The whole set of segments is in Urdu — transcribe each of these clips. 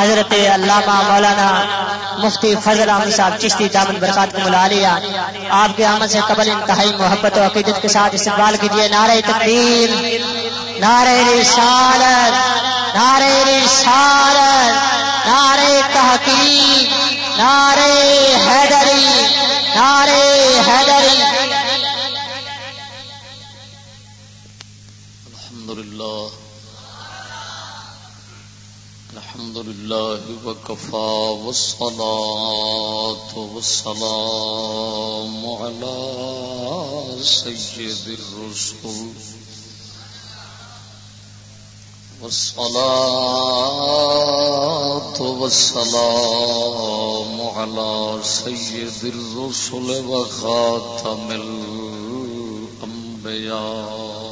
حضرت علامہ مولانا مفتی فضل احمد صاحب چشتی دامن برکات کو ملا لیا۔ آپ کے آمد سے قبل انتہائی محبت و عقیدت کے ساتھ استقبال کیجیے نعرہ تقدیر نعرہ رسالت نعرہ رسالت، نعرہ تحقیق، نعرہ حیدری نعرہ حیدری۔ الحمدللہ۔ الحمد لله وكفى والصلاة والسلام على سيد الرسل والصلاة والسلام على سيد الرسل وخاتم الأنبياء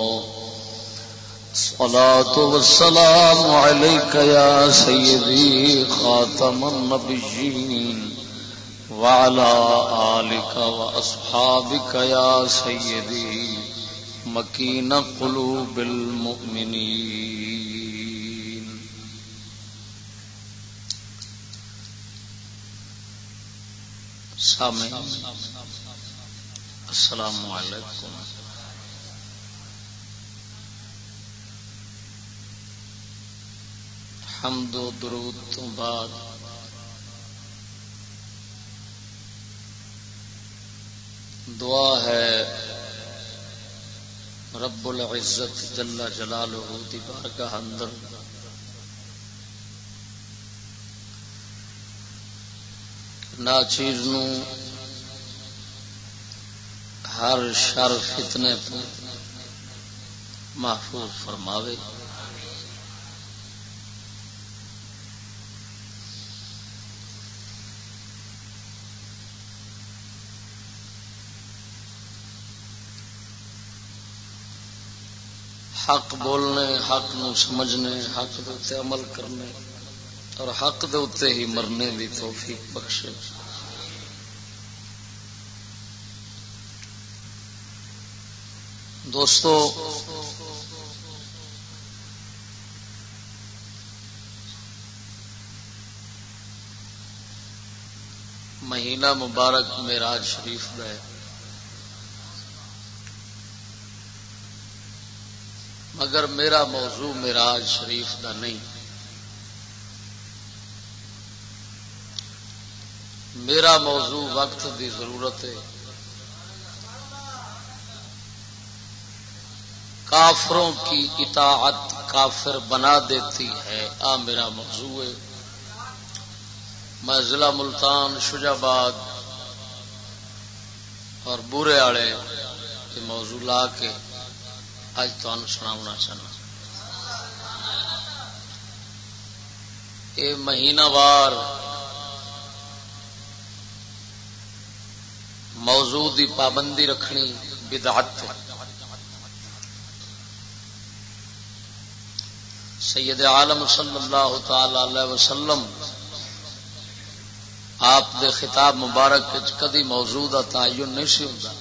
الصلاة والسلام عليك يا سيدي خاتم النبيين وعلى آلك وأصحابك يا سيدي مكين قلوب المؤمنين. سامعين السلام عليكم حمد و درود تو بعد دعا ہے رب العزت جل جلالہ دی بارگاہ اندر۔ ناچیر نو ہر شر فتنے تو محفوظ فرماوے۔ حق بولنے، حق نو سمجھنے، حق دے عمل کرنے اور حق دے اتنے ہی مرنے دی توفیق بخشے۔ دوستو، مہینہ مبارک میراج شریف ہے۔ مگر میرا موضوع میراج شریف کا نہیں۔ میرا موضوع وقت دی ضرورت ہے۔ کافروں کی اطاعت کافر بنا دیتی ہے۔ آ، میرا موضوع ہے۔ میں ضلع ملتان، شجاباد اور بورے والے موضوع لا کے اج تمہیں سنا چاہنا۔ یہ مہینہ وار موضوع دی پابندی رکھنی بدعت سید عالم صلی اللہ تعالی علیہ وسلم آپ دے خطاب مبارک کدی موضوع کا تعین نہیں سی ہوتا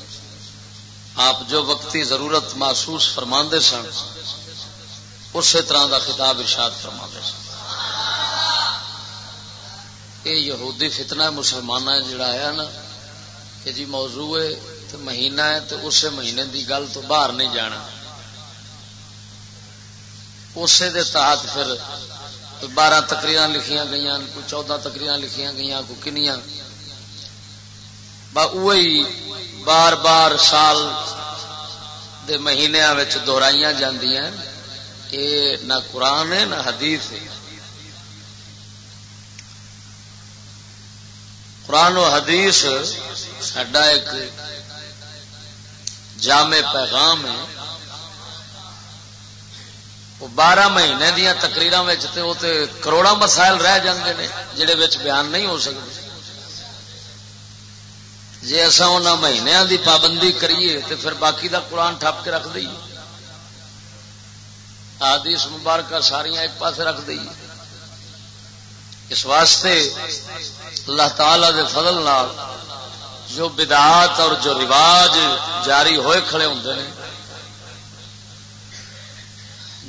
آپ جو وقتی ضرورت محسوس فرما سن، اسی طرح کا خطاب ارشاد فرما سن۔ یہ یہودی فتنہ مسلمان جڑا ہے نا، کہ جی موضوع ہے تو مہینہ ہے تو اسی مہینے دی گل تو باہر نہیں جانا۔ اسی دے تحت پھر بارہ تقریر لکھیاں گئی کوئی چودہ تقریر لکھیاں گئی کوئی کنیاں۔ وہی بار بار سال دے مہینیا دہرائی یہ نہ قرآن ہے، نہ حدیث ہے۔ قرآن و حدیث سڈا ایک جامع پیغام ہے۔ وہ بارہ مہینے دیا تقریر کروڑا مسائل رہ جاندے ہیں جہے بیان نہیں ہو سکتے جی اصا ان مہینوں دی پابندی کریے تو پھر باقی دا قرآن ٹھپ کے رکھ دئیے۔ آدیش مبارکہ ساریا ایک پاس رکھ دئیے۔ اس واسطے اللہ تعالی دے فضل نال جو بدعات اور جو رواج جاری ہوئے کھڑے ہوں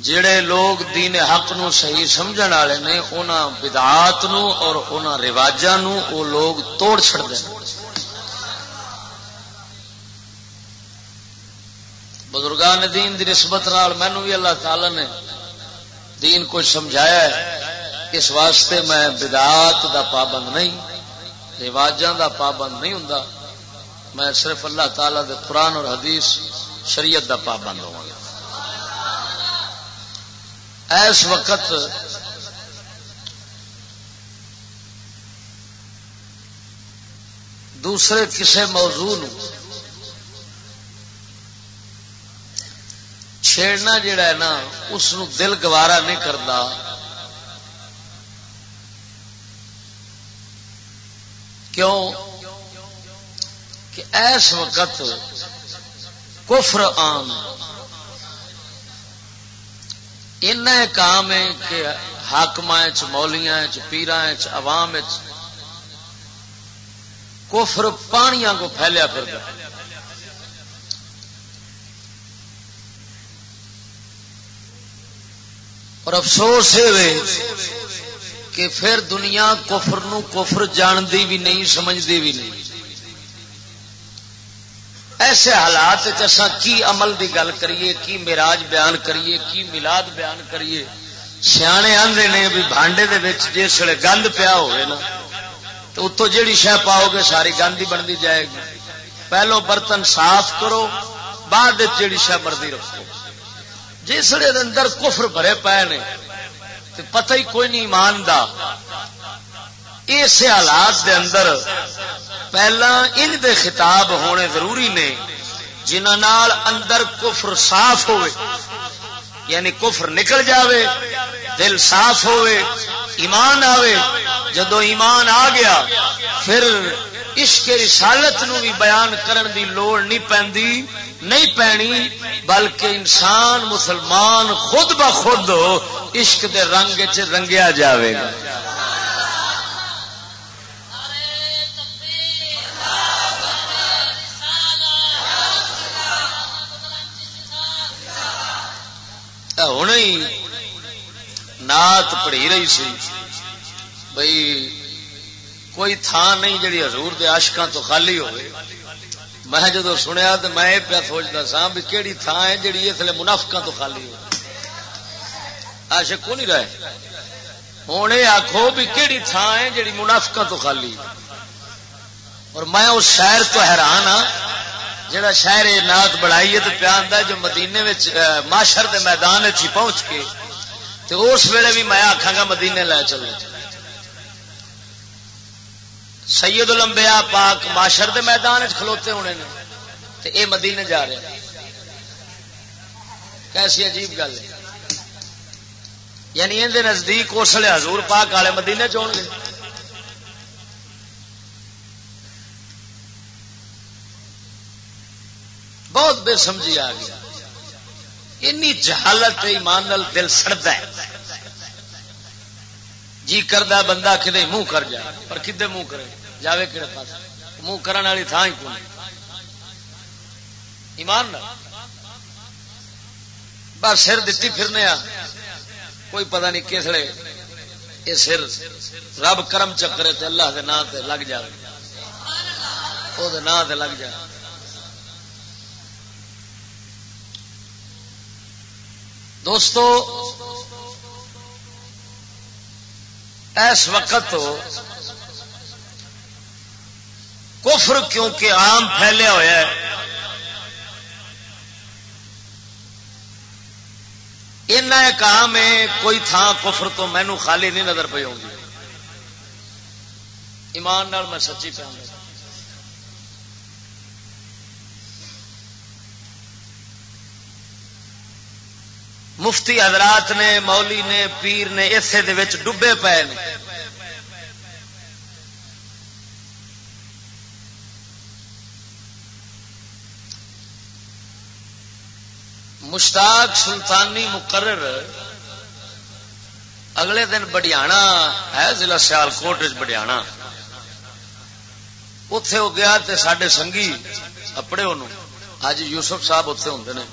جڑے لوگ دین حق نو صحیح سمجھ والے نے انہوں بدعات نو اور انہوں رواجاں وہ لوگ توڑ چڑتے ہیں۔ بزرگان دین دی نسبت نال مینو بھی اللہ تعالی نے دین کو سمجھایا ہے۔ اس واسطے میں بدعات دا پابند نہیں، رواجاں دا پابند نہیں ہوں میں صرف اللہ تعالی دے قرآن اور حدیث، شریعت دا پابند ہوا اس وقت دوسرے کسے موضوع نو چھیڑنا جڑا ہے نا، اس دل گوارا نہیں کرتا کیوں؟ کہ ایس وقت کفر آم کام ہے کہ حاقم مولیاں پیرا عوام کفر پانیاں کو پھیلیا پھر اور افسوس ہے کہ پھر دنیا کفر نو کفر جانتی بھی نہیں، سمجھتی بھی نہیں۔ ایسے حالات کی عمل دی گل کریے، کی میراج بیان کریے، کی ملاد بیان کریے۔ سیانے آدھے نے بھی بانڈے جس گند پیا ہوئے نا، تو اتو جیڑی شہ پاؤ گے ساری گند ہی بنتی جائے گی۔ پہلو برتن صاف کرو، بعد جیڑی شہ مرضی رکھو۔ جسے اندر کفر بھرے پے نے پتہ ہی کوئی نہیں ایمان دا۔ اس حالات دے اندر پہلا ان دے خطاب ہونے ضروری نے جنہوں اندر کفر صاف ہوئے یعنی کفر نکل جاوے، دل صاف ہوئے، ایمان آوے۔ جدو ایمان آ گیا، پھر عشق رسالت نو بھی بیان کرن دی لوڑ نہیں پی نہیں پینی بلکہ انسان، مسلمان خود بخود عشق دے رنگ چ رنگیا جاوے گا۔ ہوں نات پڑھی رہی سی۔ بھائی کوئی تھان نہیں جڑی حضور دے عاشقاں تو خالی ہوئے۔ میں جدو سنیا تو میں یہ پیا سوچتا سا بھی کہڑی تھان ہے جی اس لیے منافقا تو خالی ہو آشک کو نہیں رہے؟ ہوں یہ آخو بھی کہڑی تھان ہے جی منافقا تو خالی اور میں اس شہر تو حیران ہاں جہاں شہر یہ نات بڑائی ہے تو پیا جو مدینے ماشر دے میدان چ پہنچ کے تو اس ویلے بھی میں آخا گا مدینے لے چلو۔ سید الانبیاء پاک معاشر دے میدان کھلوتے ہونے نے، تے اے مدینے جا رہے کیسی عجیب گل ہے۔ یعنی اندر نزدیک اس لیے حضور پاک والے مدینے چون گے۔ بہت بے سمجھی آ گیا اینی جہالت ایمان نال دل سڑتا ہے۔ جی کردہ بندہ کدے منہ کر جائے، پر کدے منہ کرے؟ جاوے کہڑے پاس منہ کرنے والی تھان ہی کون؟ ایمان نہ بس سر دتی پھرنے آ، کوئی پتہ نہیں کس لیے یہ سر رب کرم چکرے تے اللہ دے نام تے لگ جائے وہ نام تے لگ جائے دوستو اس وقت کفر کیونکہ عام پھیلیا ہوا ہے ایک کام ہے، کوئی تھان کفر تو مینو خالی نہیں نظر پی ہوگی ایمان نال میں سچی پہ مفتی حضرات نے، مولی نے، پیر نے اسے ڈبے پے مشتاق سلطانی مقرر اگلے دن بڈیانا ہے، ضلع سیال کوٹ بڈیانا اتے وہ گیا سڈے سنگھی اپنے انہوں اج یوسف صاحب اتے ہوں نے۔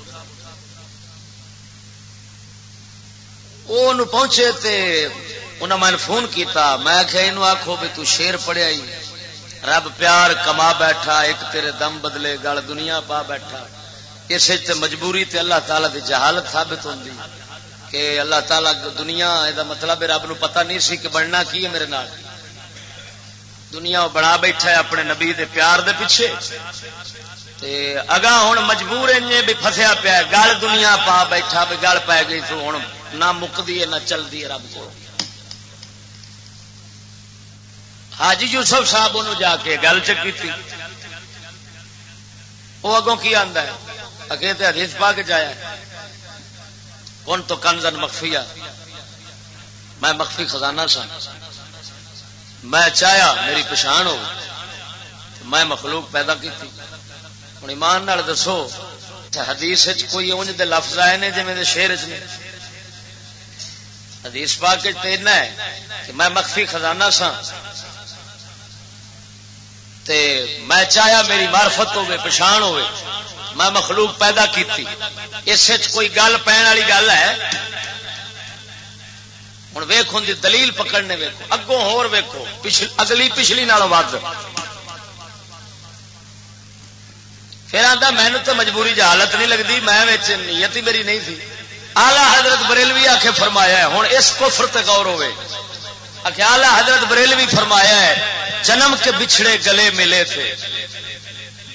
وہ پہنچے تے انہیں میں فون کیتا، میں کہ یہ آخو بھی تو شیر پڑیا ہی۔ رب پیار کما بیٹھا، ایک تیرے دم بدلے گل دنیا پا بیٹھا۔ اس مجبوری تے اللہ تعالی دی جہالت ثابت ہوندی کہ اللہ تعالی دنیا یہ مطلب رب نو پتہ نہیں سی کہ بننا کی ہے میرے نال۔ دنیا بنا بیٹھا ہے اپنے نبی دے پیار دے پیچھے۔ تے اگا ہوں مجبور بھی فسیا پیا گل دنیا پا بیٹھا، بھی گل پی گئی تو ہوں نہ مکتی ہے، نہ چلتی ہے رب کو۔ حاجی یوسف صاحب ان جا کے گل چکی تھی۔ وہ اگوں کی آتا ہے؟ اگے تو حدیث پا کے جایا کون تو کنزن مخفیا میں مخفی خزانہ سا میں چاہیا میری پچھان ہو میں مخلوق پیدا کی تھی ہوں ایمان دسو، حدیث کوئی اونج دے لفظ آئے نے جی شیر چ حدیث پاک اتنا ہے کہ میں مخفی خزانہ سا تے میں چاہیا میری مارفت ہوے پچھان ہوے میں مخلوق پیدا کیتی۔ اس کوئی گل پہن والی گل ہے؟ ہوں ویخ ہوں دلیل پکڑنے ویکو اگوں ہور ویکو اگلی پچھلی نال ود پھر آتا مینو تو مجبوری جی جہالت نہیں لگتی میں نیت ہی میری نہیں تھی۔ آلہ حضرت بریلوی آ کے فرمایا ہے ہوں اس کو فرت غور ہوئے۔ آلہ حضرت بریلوی فرمایا ہے، جنم کے بچھڑے گلے ملے تھے۔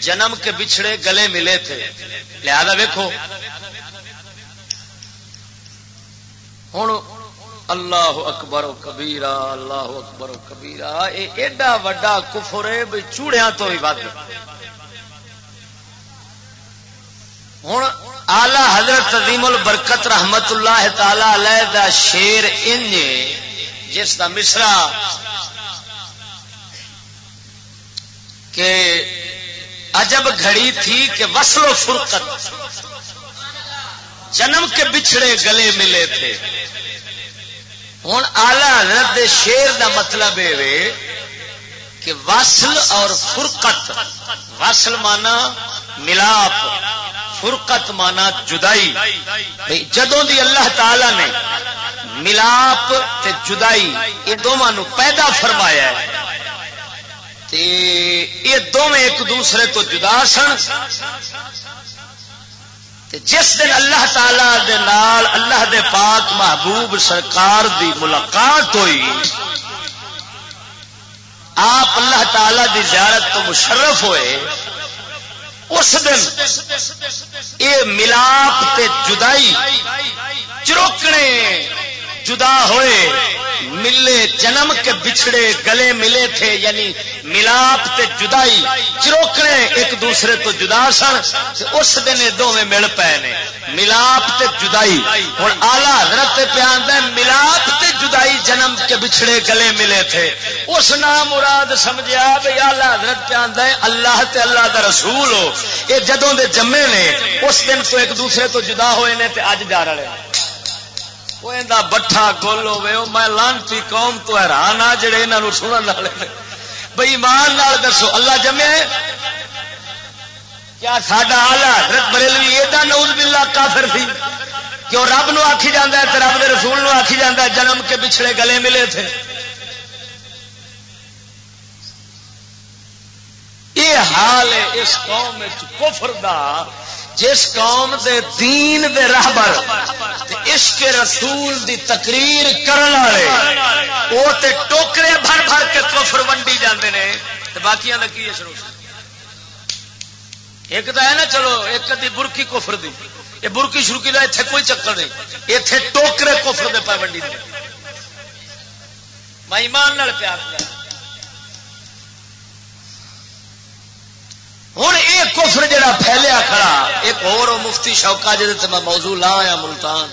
جنم کے بچھڑے گلے ملے تھے۔ لہذا ویکو ہوں اللہ اکبر کبیرا اللہ اکبر کبیرا یہ ایڈا وا کفر ہے بھائی چوڑیا تو بھی ود ہوں آلہ حضرت عظیم البرکت رحمت اللہ تعالی علیہ دا شیر ان جس دا مصرا کہ عجب گھڑی تھی کہ وصل و فرقت جنم کے بچھڑے گلے ملے تھے۔ ہوں آلہ حضرت دے شیر دا مطلب یہ کہ وصل اور فرقت، وصل مانا ملاپ، فرقت مانا جدائی۔ جدوں دی اللہ تعالی نے ملاپ تے جدائی، یہ دونوں پیدا فرمایا ہے۔ تے یہ دونوں ایک دوسرے تو جدا سن۔ جس دن اللہ تعالی دے نال اللہ دے پاک محبوب سرکار دی ملاقات ہوئی، آپ اللہ تعالی دی زیارت تو مشرف ہوئے۔ اس دن یہ ملاپ تے جدائی چروکنے جدا ہوئے، ملے جنم کے بچھڑے گلے ملے تھے یعنی ملاپ تے جدائی، چروکنے ایک دوسرے تو جدا سن اس دن دونوں مل پے نے۔ ملاپ تے جدائی۔ ہوں آلہ حضرت پیان ملاپ تے جدائی جنم کے بچھڑے گلے ملے تھے۔ اس نام مراد سمجھا بھائی آلہ حضرت پیان اللہ تے اللہ دا رسول ہو۔ یہ جدوں دے جمے نے، اس دن تو ایک دوسرے تو جدا ہوئے نے، تے اج جا رہے بٹھا گول ہو میں لانتی قوم تو حیران آ جڑے یہاں سنن والے بھائی ایمان دسو اللہ جمے کیا ساڈا آلہ حضرت بریلوی ایڈا نوز بلا کافر سی کیوں رب نو آخی جانا ہے رب دے رسول نو آخی جانا ہے جنم کے پچھڑے گلے ملے تھے یہ حال ہے اس قوم کفر دا جس قوم دے دین دے رہبر عشق رسول دی تقریر کرن والے وہ تے ٹوکرے بھر بھر کے کفر ونڈی جاندے نے۔ تے باقیاں دا کی شروع؟ ایک تو ہے نا، چلو، ایک دی برکی کفر دی۔ یہ برکی شروع دا اتنے کوئی چکر نہیں۔ اتنے ٹوکرے کفر دے پہ ونڈی دے۔ میں ایمان نال پیار ہوں یہ کفر جڑا پھیلیا کھڑا، ایک اور مفتی شوقا جی میں موضوع لا آیا ملتان۔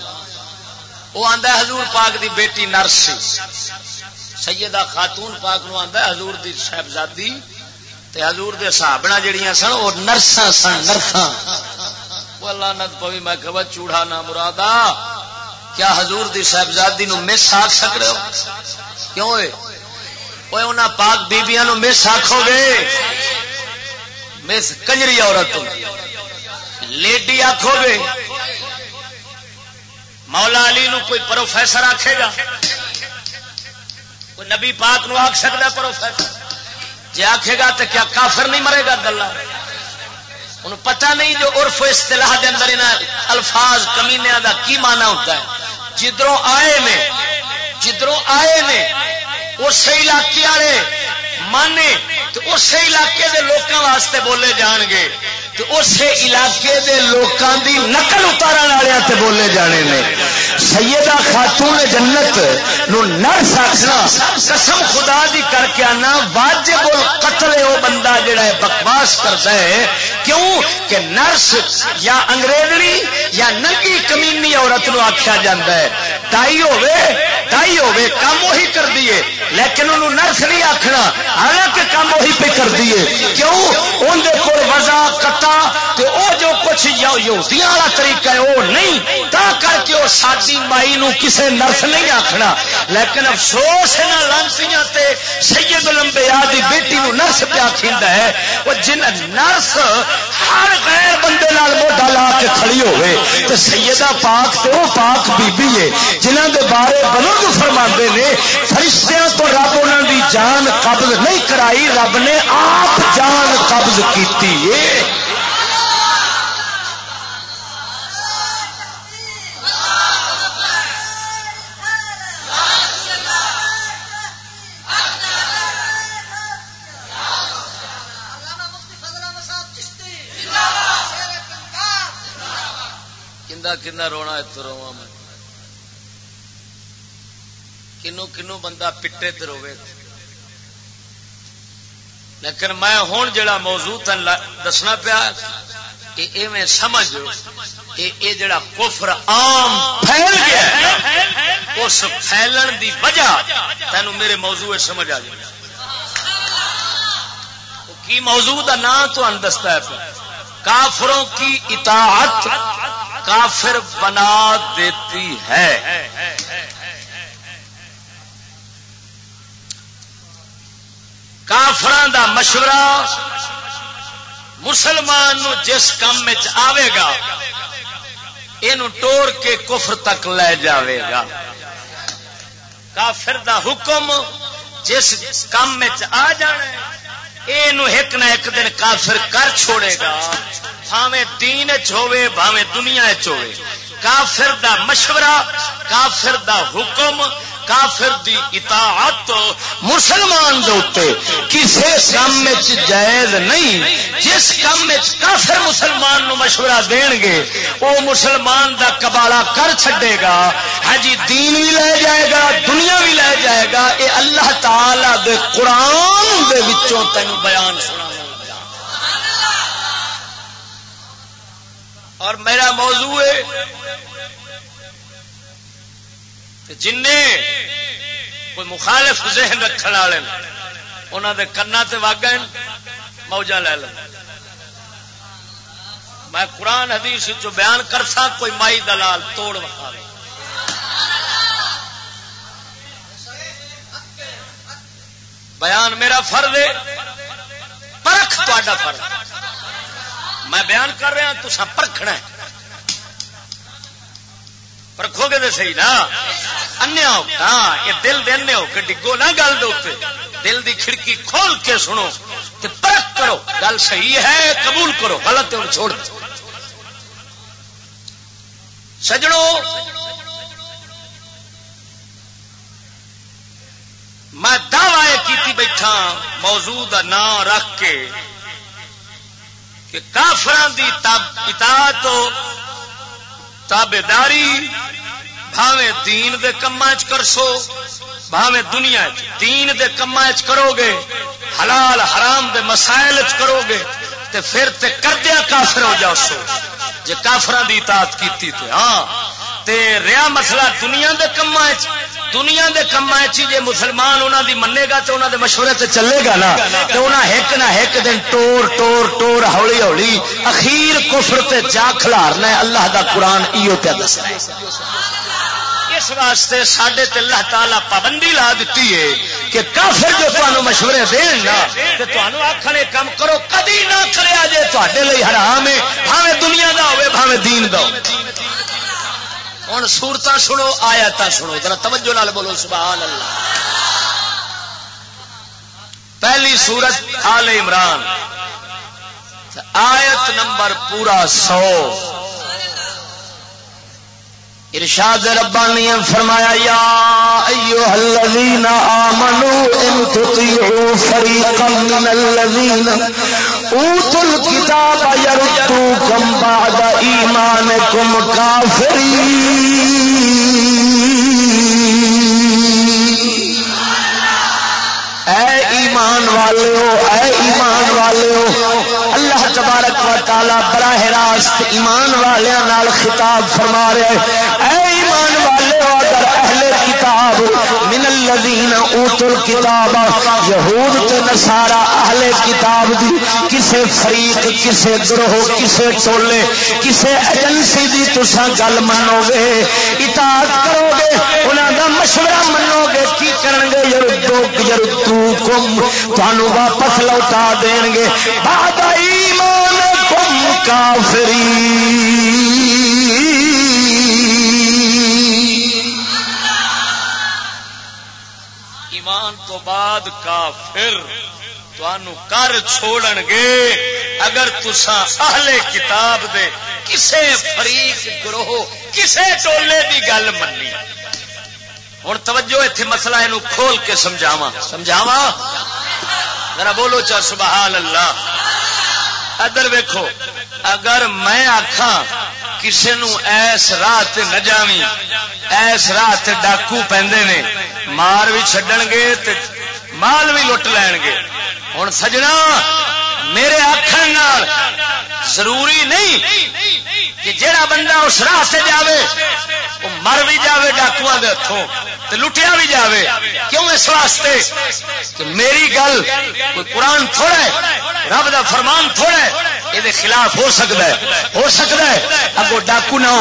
وہ آتا حضور پاک دی بیٹی نرس۔ سیدہ خاتون پاک نو آتا حضور دی صاحبزادی۔ تے حضور دے صحابنا جڑیاں سن وہ نرساں سن، نرساں۔ وہ اللہ نت پوی، میں کہ چوڑا نہ مرادا، کیا حضور دی صاحبزادی نو مس آخ سک رہے ہو؟ کیوں وہ انہاں پاک بیبیاں نو مس آخو گے؟ مس کنجری عورت لیڈی آخو گے۔ مولا علی نو کوئی پروفیسر آکھے گا؟ کوئی نبی پاک نو آخ سکتا پروفیسر؟ جی آخے گا تو کیا کافر نہیں مرے گا گلا ان پتہ نہیں جو عرف اصطلاح دے اندر الفاظ کمینیا دا کی مانا ہوتا ہے۔ جدروں آئے نے، جدروں آئے نے اس علاقے والے مانے تو اس علاقے دے لوکاں واسطے بولے جان گے تو اس علاقے دے لوکاں دی نقل اتارن والے تے بولے جانے نے۔ سیدہ خاتون جنت نو نرس آخنا قسم خدا دی کر کے آنا، واجب القتل ہے وہ بندہ جڑا ہے بکواس کرتا ہے۔ کیوں؟ کہ نرس یا انگریزنی یا ننگی کمینی عورت نو آخیا جاتا ہے۔ تائی ہوے تائی ہوے کام وہی کر دیے لیکن انہوں نرس نہیں آخنا حالانکہ کام وہی پہ کر دیے کیوں؟ اندر کو وزا کتا تے او جو کچھ یہودیاں والا طریقہ ہے وہ نہیں۔ تا کر کے وہ ساری مائی نو کسے نرس نہیں آخنا لیکن افسوس ہے نا لانسیاں تے سید لمبے آدھی بیٹی نو نرس پہ آخر ہے۔ وہ جن نرس ہر غیر بندے نال موڈا لا کے کھڑی ہوئے۔ تے سیدہ پاک تے وہ پاک بی بی ہے۔ جنہاں دے بارے بزرگ فرما نے، فرشتیاں تو رب انہوں دی جان قبض نہیں کرائی، رب نے آپ جان قبض کیتی ہے۔ کنا رونا اتو روا میں۔ کنو کنو بندہ پٹے تے روے لیکن میں ہوں جڑا موضوع تن دسنا پیا ایویں سمجھ یہ جڑا کفر عام پھیل گیا اس پھیلن دی وجہ تین میرے موضوع سمجھ آ جائے کی موضوع کا نام تو دستا ہے کافروں کی اطاعت کافر بنا دیتی ہے۔ کافران دا مشورہ مسلمان نو جس کام آئے گا یہ ٹور کے کفر تک لے جاوے گا۔ کافر دا حکم جس کام آ جانا یہ ایک نہ ایک دن کافر کر چھوڑے گا۔ بھاوے دین چوے بھاوے دنیا چوے کافر دا مشورہ، کافر دا حکم کافر دی اطاعت مسلمان دے کسی کام جائز نہیں۔ جس کام کافر مسلمان نو مشورہ دین گے وہ مسلمان دا کبالا کر چھڈے گا۔ ہاں جی دین بھی لے جائے گا، دنیا بھی لے جائے گا۔ اے اللہ تعالی دے قرآن دے وچوں تینوں بیان سنا اور میرا موضوع ہے جن کوئی مخالف ذہن رکھنے والے انہوں نے کنا سے واگ موجہ لے لو۔ میں قرآن حدیث جو بیان کر سا کوئی مائی دلال توڑ وقا بیان میرا فرد ہے، پرکھ تا فرد میں بیان کر رہا ہاں، تو سب پرکھنا ہے۔ پرکھو گے تو صحیح نا؟ انیا ہاں یہ دل دے ہو، کہ ڈگو نہ گل دے دل دی کھڑکی کھول کے سنو تے پرکھ کرو، گل صحیح ہے، قبول کرو، غلط ہے چھوڑ دو۔ سجڑوں میں دعوی کی بیٹھا، موضوع کا نام رکھ کے کہ کافران دی اطاعت تابے داری بھاوے دین دے کما کرسو، بھاوے دنیا دین دے کما کرو گے حلال حرام دے مسائل کرو گے تے پھر تے کردیا کافر ہو جاؤ سو جی کافران دی اطاعت کیتی تے ہاں تے ریا مسئلہ دنیا دے کما دنیا دے کما جی مسلمان انہوں دی منے گا تو انہوں دے مشورے تے چلے گا نا تو انہاں ایک نہ ایک دن ٹور ٹور ٹور، ہولی ہولی، اخیر کفر تے جا کھلارنا ہے، اللہ دا قرآن ایو پہ دس اس واسطے سڈے اللہ تعالی پابندی لا دیتی ہے کہ کافر جو تمہیں مشورے دین نا تو تمہیں آخر یہ کام کرو، کدی نہ کرے جے تے حرام ہے بھاوے دنیا دا ہوے بھاوے دین دا ہوں سورت سنو آیا سنو، ذرا توجہ لال بولو سبحان اللہ پہلی سورت آل عمران، آیت نمبر پورا سو۔ ارشاد ربانی فرمایا، یا ایوہ الذین آمنوا ان تطیعوا فریقا من الذین اوتوا الكتاب یردوکم بعد ایمانکم کافرین۔ اے ایمان والے ہو اے ایمان والے ہو اللہ تبارک و تعالی براہ راست ایمان والوں خطاب فرما رہے اے ایمان والے، اگر اہل کتاب من الذین اوتوا الکتاب، یہود تے نصارا، اہل کتاب دی، کسے فریق، کسے گروہ، کسے ٹولے، کسے ایجنسی دی تساں گل منو گے اطاعت کرو گے انہاں دا مشورہ منو گے کی کرن گے یردو یردو کم تانوں واپس لوٹا دین گے بعد ایمان کم کافری ایمان تو بعد کافر کر چھوڑ گے۔ اگر تسا اہل کتاب دے کسے فریق گروہ، کسے ٹولے دی گل منی۔ ہوں توجہ اتنے مسئلہ یہ کھول کے سمجھاوا سمجھاوا ذرا بولو چا سبحان اللہ۔ ادھر ویکو اگر میں آخا کسی ایس راہ نہ جاوی ایس راہ ڈاکو پہ مار بھی چڈن گے مال بھی لٹ لین گے ہوں سجنا میرے آخر ضروری نہیں کہ جڑا بندہ اس راہ سے جاوے، وہ مر بھی جاوے ڈاکو کے ہاتھوں لٹیا بھی جاوے۔ کیوں اس واسطے کہ میری گل کوئی قرآن تھوڑا ہے، رب دا فرمان تھوڑا ہے، یہ خلاف ہو سکتا ہے۔ ہو سکتا ہے اگو ڈاکو نہ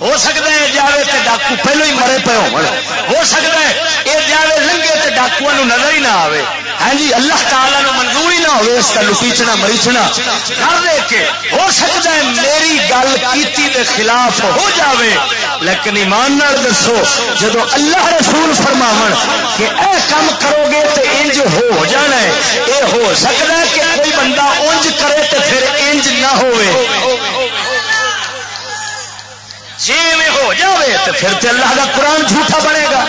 ہو سکتا ہے جاوے تے ڈاکو پہلو ہی مرے پے ہو سکتا ہے یہ جاوے لنگے تے ڈاکو نظر ہی نہ آئے ہاں جی اللہ تعالیٰ منظور ہی نہ ہو اس کا لٹیچنا مریچنا کر دے کے ہو سکتا ہے میری گل کیتی دے خلاف ہو جاوے، لیکن ایمان نال دسو جب اللہ رسول فرماو کہ اے کام کرو گے تو انج ہو جانا ہے یہ ہو سکتا ہے کہ کوئی بندہ انج کرے تو پھر انج نہ ہو جی میں ہو جاوے تو پھر تو اللہ کا قرآن جھوٹا بنے گا۔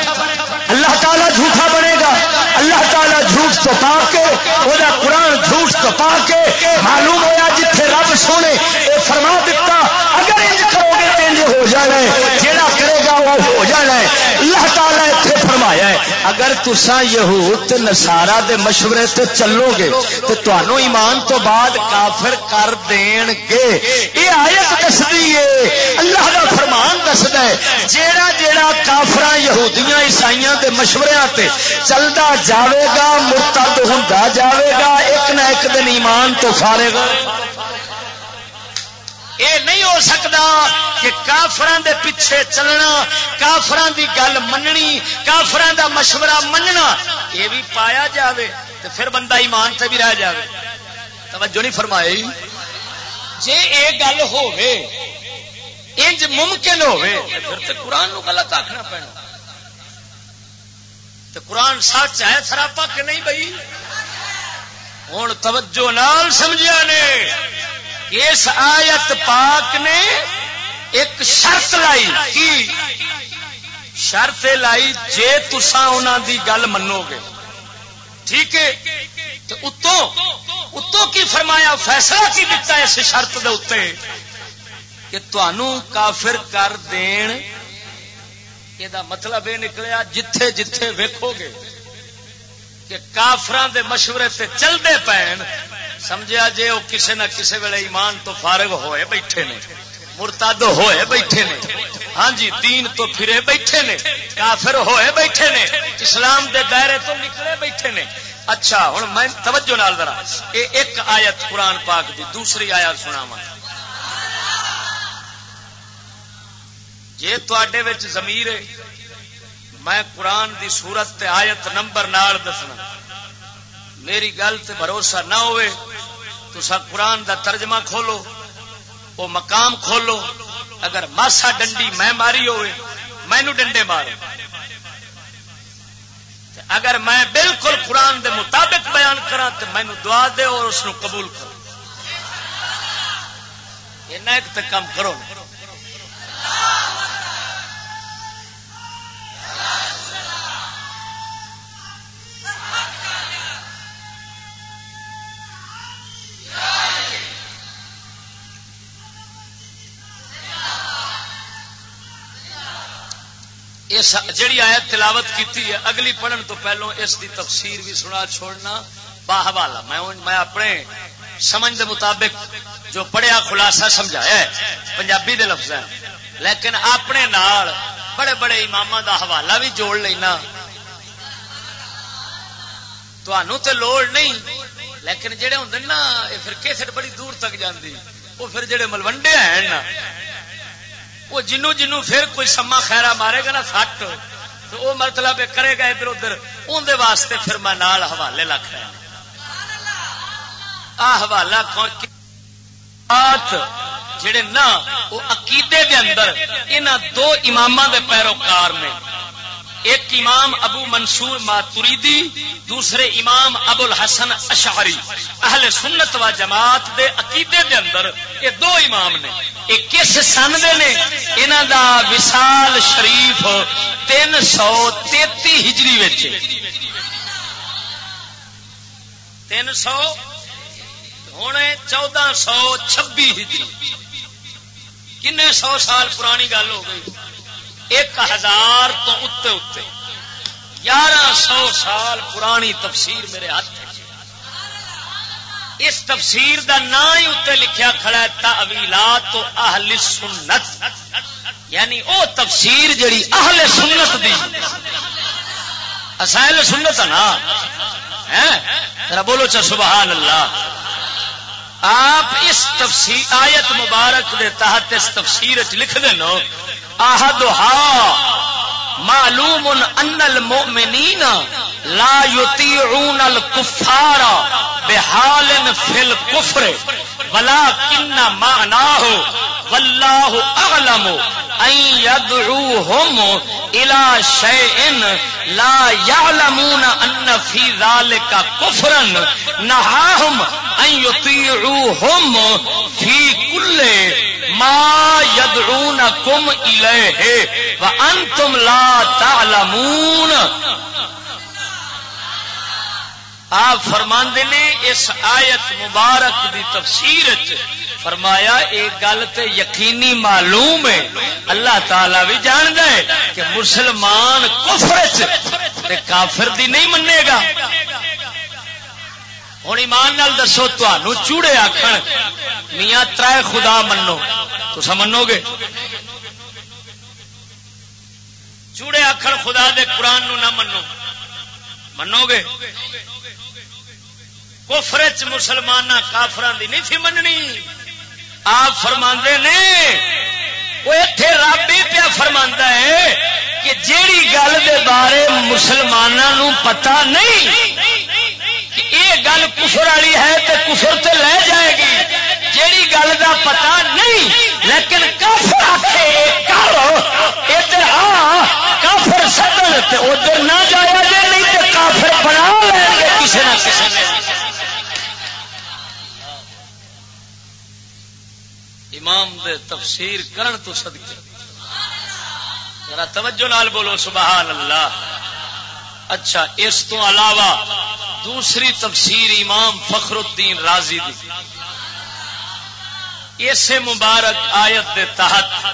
اللہ تعالیٰ جھوٹا بنے گا۔ اللہ تعالیٰ جھوٹ تو پا کے، وہ قرآن جھوٹ تو پا کے معلوم ہوا جتھے رب سونے یہ فرما دیتا اگر انج کرو گے تو انج ہو جانا ہے جہاں کرے گا وہ ہو جانا ہے۔ اللہ تعالیٰ اتنے فرمایا ہے، اگر تسا یہود نسارا دے مشورے تے چلو گے تو تمہوں ایمان تو بعد کافر کر دین گے۔ یہ آیت دستی ہے اللہ کا فرمان دستا ہے، جیڑا جیڑا کافر یہودیاں عیسائیاں دے مشورے تے چلتا جاوے گا مرتد ہوں جاوے گا ایک نہ ایک دن ایمان تو فارے گا یہ نہیں ہو سکتا کہ کافران دے پیچھے چلنا کافران دی گل مننی کافران دا مشورہ مننا، یہ بھی پایا جاوے تو پھر بندہ ایمان سے بھی رہ جاوے۔ توجہ نہیں فرمائی؟ جی یہ گل انج ممکن ہوے پھر تو قرآن نو غلط آخنا پینا۔ تو قرآن سچ ہے سراپا کہ نہیں بھائی ہوں توجہ نال سمجھا نے۔ اس آیت پاک نے ایک شرط لائی۔ کی؟ شرط لائی، جے تسا انہوں دی گل منو گے ٹھیک ہے؟ تو اتوں اتوں کی فرمایا، فیصلہ کی دیتا اس شرط دے اتنے کہ تنوع کافر کر دین۔ یہ مطلب یہ نکلیا، جتھے جتھے ویکو گے کہ کافران دے مشورے سے چلتے پین۔ سمجھا جے وہ کسے نہ کسے ویلے ایمان تو فارغ ہوئے بیٹھے نے، مرتد ہوئے بیٹھے نے۔ ہاں جی دین تو پھرے بیٹھے نے، کافر ہوئے بیٹھے نے، اسلام دے دائرے تو نکلے بیٹھے نے۔ اچھا ہوں میں توجہ نال ذرا یہ ایک آیت قرآن پاک دی، دوسری آیت سنا جی تے زمیر ہے۔ میں قرآن دی سورت تے آیت نمبر نال دسنا۔ میری گل تے بھروسہ نہ ہوئے تو سا قرآن دا ترجمہ کھولو وہ مقام کھولو۔ اگر ماسا ڈنڈی میں ماری ہوئے، مینو ڈنڈے مارو اگر میں بالکل قرآن دے مطابق بیان کرا تو مینو دعا دے اور اس قبول کرو۔ ایک کام کرو۔ جڑی آیت تلاوت کیتی ہے، اگلی پڑھن تو پہلو اس دی تفسیر بھی سنا، چھوڑنا باہوالا میں میں اپنے سمجھ دے مطابق جو پڑھیا خلاصہ سمجھایا ہے، پنجابی دے لفظ لیکن اپنے نال بڑے بڑے امام دا حوالہ بھی جوڑ لینا۔ تنوع تے لوڑ نہیں، لیکن جڑے ہوں نا، یہ پھر کیسٹ بڑی دور تک جاندی۔ وہ پھر جڑے ملوڈے ہیں نا، وہ جنو جنو پھر کوئی سما خیرا مارے گا نا سٹ، تو وہ مطلب کرے گا ادھر ادھر۔ اندر واسطے پھر میں حوالے لکھ رہا آ حوالہ جڑے نا وہ عقیدے دے اندر انہاں دو امام دے پیروکار نے۔ ایک امام ابو منصور ماتریدی، دوسرے امام ابو الحسن اشعری۔ اہل سنت و جماعت دے عقیدے دے اندر یہ دو امام نے۔ یہ کس سن دے نے؟ انہاں دا وصال شریف تین سو تیتی ہجری تین سو ہوں چودہ سو چھبی ہجری۔ کنے سو سال پرانی گل ہو گئی۔ ایک ہزار تو اتنے اتنے گیارہ سو سال پرانی تفسیر میرے ہاتھ اس تفسیر دا نام ہی اتنے لکھیا کھڑا ہے تعویلات تو اہل سنت۔ یعنی او تفسیر جڑی اہل سنت دی۔ اہل سنت ہاں۔ ہاں؟ ہے نا بولو چا سبحان اللہ۔ آپ اس تفسیر آیت مبارک دے تحت اس تفسیر لکھ دینا معلوم ان المؤمنین لا يطيعون الکفار بحال في الكفر ولكن معناه والله اعلم ان يدعوهم الى شيء لا يعلمون ان في ذلك كفرا. نهاهم ان يطيعوهم في كل ما يدعونكم إليه. وأنتم لا تعلمون. آپ فرماندے نے اس آیت مبارک دی تفسیر فرمایا، ایک گل تے یقینی معلوم ہے، اللہ تعالی بھی جان ہے کہ مسلمان کفر کافر دی نہیں منے گا۔ ہوں ایمان نال دسو تمہوں چوڑے آخر میاں تر خدا منو۔ تو منو گے؟ چوڑے آخر خدا دے قرآن نو نہ منو۔ منو گے؟ کفرچ مسلمان کافران دی نہیں تھی مننی۔ آپ فرما نے، وہ اتے رب ہی پیا فرما ہے کہ جیڑی گل دے بارے مسلمانوں پتا نہیں، کہ یہ گل کفر والی ہے تو کفر تے لے جائے گی۔ جیڑی گل دا پتا نہیں، لیکن کافر آخے کرو ادھر ہاں کافر سدل ادھر نہ جایا جائے، نہیں تو کافر بنا لیں گے کسی نہ کسی امام دے تفسیر کرن تو صدقے۔ ذرا توجہ نال بولو، سبحان اللہ۔ اچھا اس تو علاوہ دوسری تفسیر امام فخر الدین راضی دی۔ اسے مبارک آیت دے تحت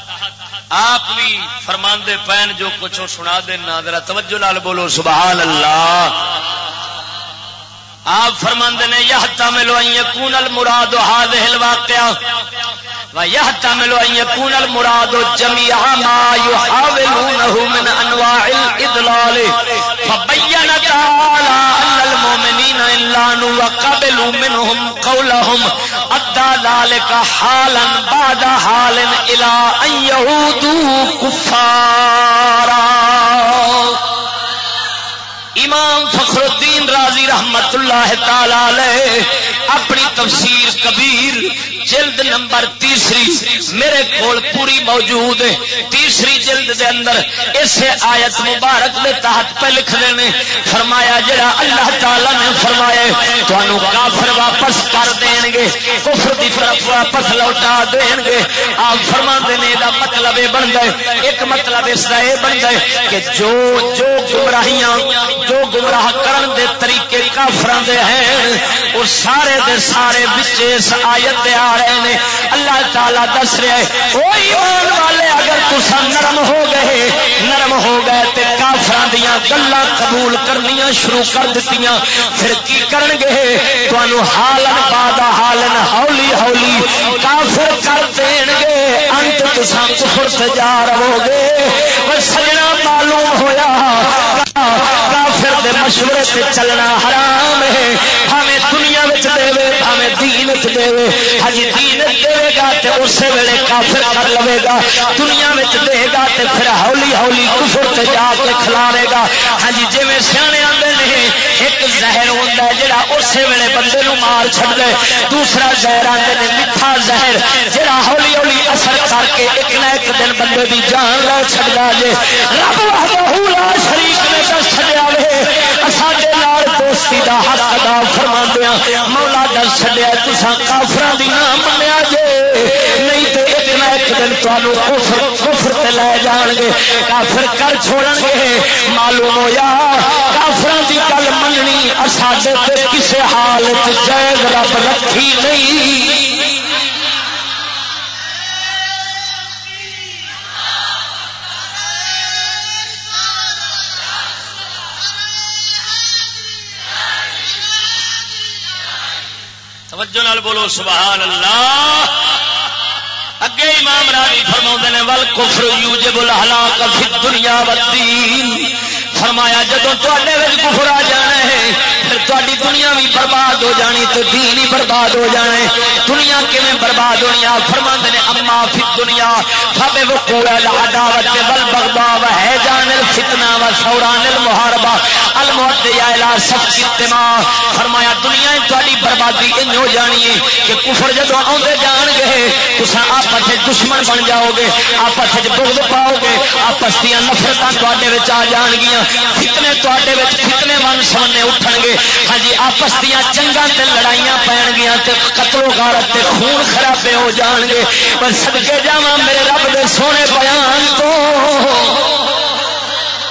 آپ بھی فرماندے پین جو کچھ سنا دینا۔ ذرا توجہ نال بولو، سبحان اللہ۔ آپ فرماندے نے یہ تملو کون المراد هذه الواقعہ. ويحتمل أن يكون المراد جميع ما يحاولونه من أنواع الإضلال فبين تعالى أن المؤمنين إن وقبلوا منهم قولهم. أدى ذلك حالا بعد حال إلى أن يعودوا كفارا. امام فخر الدین قاضی رحمت اللہ تعالی اپنی تفسیر کبیر، جلد نمبر تیسری، میرے کول پوری موجود ہے۔ تیسری جلد دے اندر اسے آیت مبارک دے تحت پہ لکھ دینے۔ فرمایا، جڑا اللہ تعالی نے فرمایا تھانو کافر واپس کر دین گے، کفر دی طرف واپس لوٹا دین گے۔ آپ فرما دینے دا مطلب یہ بن گئے ایک مطلب اس کا یہ بن گئے کہ جو جو گمراہیاں، جو گمراہ کرن دے طریقے کافران دے ہیں، وہ سارے دے سارے بچے اس آیت دے آ رہے ہیں اللہ تعالیٰ دس رہے وہ ایمان والے، اگر تسا نرم ہو گئے، نرم ہو گئے تے کافران دیاں گلا قبول کرنیاں شروع کر دیتیاں پھر کی کرن گے؟ تو حالن بعد حالن ہولی ہولی کافر کر دین گے۔ انت تسا کفر سے جا رہو گے۔ سجنا معلوم ہویا۔ کافر دے مشورے سے چلنا حرام ہے۔ ہمیں دنیا دے ہمیں دین دے ہجی ہاں دین دے گا تے اسی ویلے کافر کر لے گا۔ دنیا دے گا تے پھر ہولی ہولی کفر تے جا کے کھلارے گا۔ ہاں جی جی سیانے آتے ہیں زہر ہوتا ہے جہاں اسی ویلے بندے نو مار چڑ دے دوسرا زہر آتے ہیں میٹھا زہر جہاں ہولی ہولی اثر کر کے ایک نہ ایک دن بندے کی جان لے چڑا جے۔ رب شریف نے دس چڑیا وے۔ ساڈے دوستی کا حق ادا فرما دیا ہاں۔ مولا دس چڑیا تسا کافر کی نام منیا جے۔ نہیں تو ایک دن تمہوں کفر لے جان گے کافر کر چھوڑ گے معلوم ہوا کافر کی گل مننی ساڈے کسی حال جائز رب رکھی نہیں۔ توجہ نال بولو، سبحان اللہ۔ اگے امام راوی فرما نے، ول کفر یوجب الحلاک فی دنیا والدین فرمایا جدو تے کفر آ جانا ہے تاری دنیا بھی برباد ہو جانی تو دین ہی برباد ہو جانے دنیا کیون برباد ہونی آ؟ فرما نے، اما فی دنیا سب وقوع العداوت والبغضاء ہے جان الفتنہ و شوران المحاربہ۔ الموت یا الہ سب اجتماع فرمایا، دنیا تاری بربادی ان ہو جانی ہے کہ کفر جدو آدھے جان گے تسا آپس دشمن بن جاؤ گے آپس بغض پاؤ گے آپس دیا نفرتیں تے آ جان گیا فتنے تے فتنے من سمنے اٹھن گے ہاں جی آپس دیا جنگا لڑائیاں پین گیا قتل و غارت تے خون خرابے ہو جان گے۔ پر سدکے جا میرے رب دے سونے بیان تو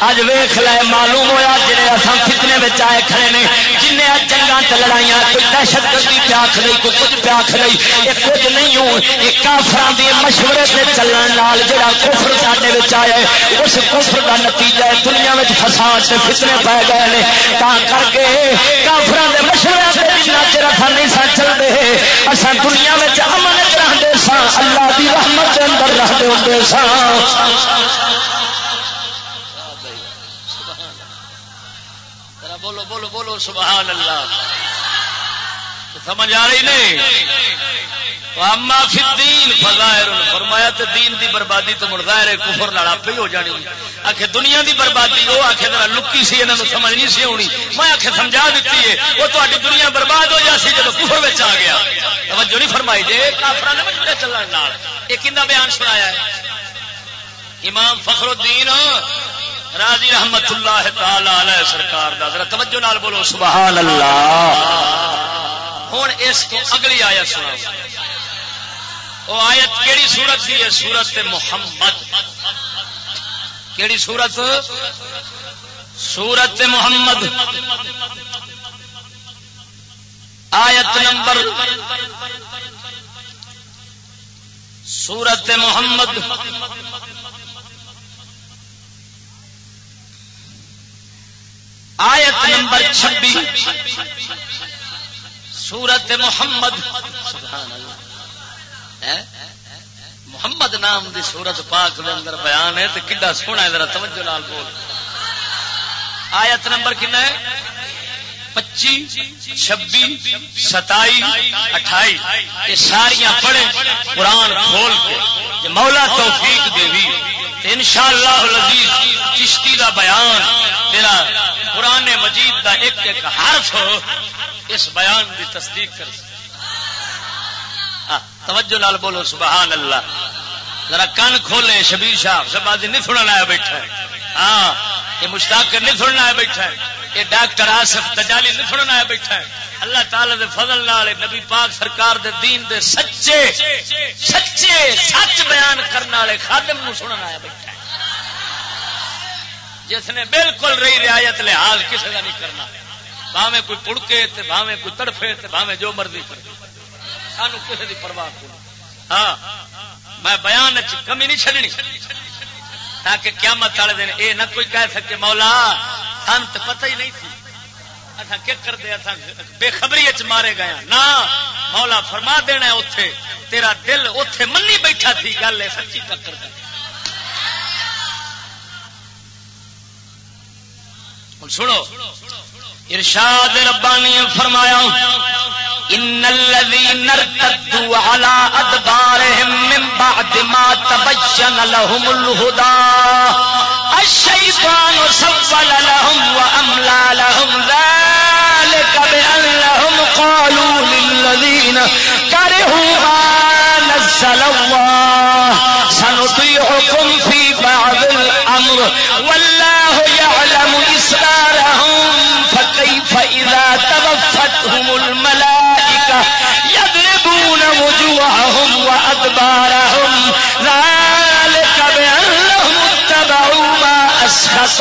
اج ویخ لے، معلوم ہوا جی اصل فتنے میں آئے کھڑے نے جن جنگا لڑائیاں، کوئی دہشت گردی پیاکھ رہی کوئی کچھ پیاکھ رہی یہ کچھ نہیں ہوں، یہ کافران کے مشورے سے چلن لال جا کفر سڈے آئے اس کفر کا نتیجہ ہے، دنیا میں فساد سے فتنے پی گئے ہیں تا کر کے کافران کے مشورے سے جنا چر اصل نہیں سا چلتے اصل دنیا میں امن رہتے سا اللہ کی رحمت اندر رہتے ہوتے سا بولو بولو بولو، سبحان اللہ۔ سمجھ آ رہی نہیں؟ اما فی دین فضائر فرمایا تو دین دی بربادی تو مڑ ظاہر کفر لڑا پہ ہو جانی۔ آخ دنیا دی بربادی، وہ آخ ذرا لکی سی انہوں سمجھ نہیں سی ہونی میں آخ سمجھا دیتی ہے، وہ تاری دنیا برباد ہو جاسی جب کفر میں آ گیا۔ توجہ نہیں فرمائی جی کافر نے مجھے چلن یہ کھا بیان سنایا ہے۔ امام فخر الدین راضی رحمت اللہ تعالی علیہ سرکار دا، ذرا توجہ نال بولو سبحان اللہ ہوں اس کو اگلی آیت سنا وہ آیت کیڑی سورت کی ہے؟ سورت محمد۔ کیڑی سورت سورت محمد۔ آیت نمبر سورت محمد۔ آیت نمبر چھبی سورت محمد۔ محمد نام دی سورت پاک دے اندر بیان ہے تو کڈا سونا ہے ذرا توجہ لال بول۔ آیت نمبر کنا ہے؟ پچی، چھبی، ستائی، اٹھائی، یہ ساریاں پڑھے قرآن کھول کے۔ مولا توفیق دے ان شاء اللہ چشتی کا بیان، تیرا قرآن مجید کا ایک ایک حرف اس بیان کی تصدیق کر۔ ہاں، توجہ لال بولو سبحان اللہ ذرا کن کھولے شبیر شاہ سبادی نہیں سننا آیا بیٹھا ہے۔ ہاں یہ مشتاق نہیں سننا آیا بیٹھا ہے۔ یہ ڈاکٹر آصف تجالی نہیں سننا آیا بیٹھا ہے۔ اللہ تعالی دے فضل نال نبی پاک سرکار دے دین دے سچے سچے سچ بیان کرنے والے خادم نو سننا آیا بیٹھا ہے۔ جس نے بالکل رہی رعایت لحاظ کسی کا نہیں کرنا۔ باویں کوئی پڑکے باویں کوئی تڑفے باویں جو مرضی کرے۔ سانو کسی کی پرواہ کو ہاں میں بیان کمی نہیں چڈنی تاکہ کیا مت والے دن یہ نہ کوئی کہہ سکے، مولا سن تو پتہ ہی نہیں تھی۔ اچھا کیا کرتے بے خبری مارے گئے ہاں۔ نہ مولا فرما دینا اتے تیرا دل اتے منی بیٹھا تھی گل ہے سچی ٹکر سنو، ارشاد ربانی فرمایا، ان الذين ارتدوا على ادبارهم من بعد ما تبين لهم الهدى الشيطان سول لهم واملى لهم ذلك بانهم قالوا للذين كرهوا ما نزل الله. سنطيعكم في بعض الامر والله يعلم اسرارهم فكيف اذا توفتهم الملائكه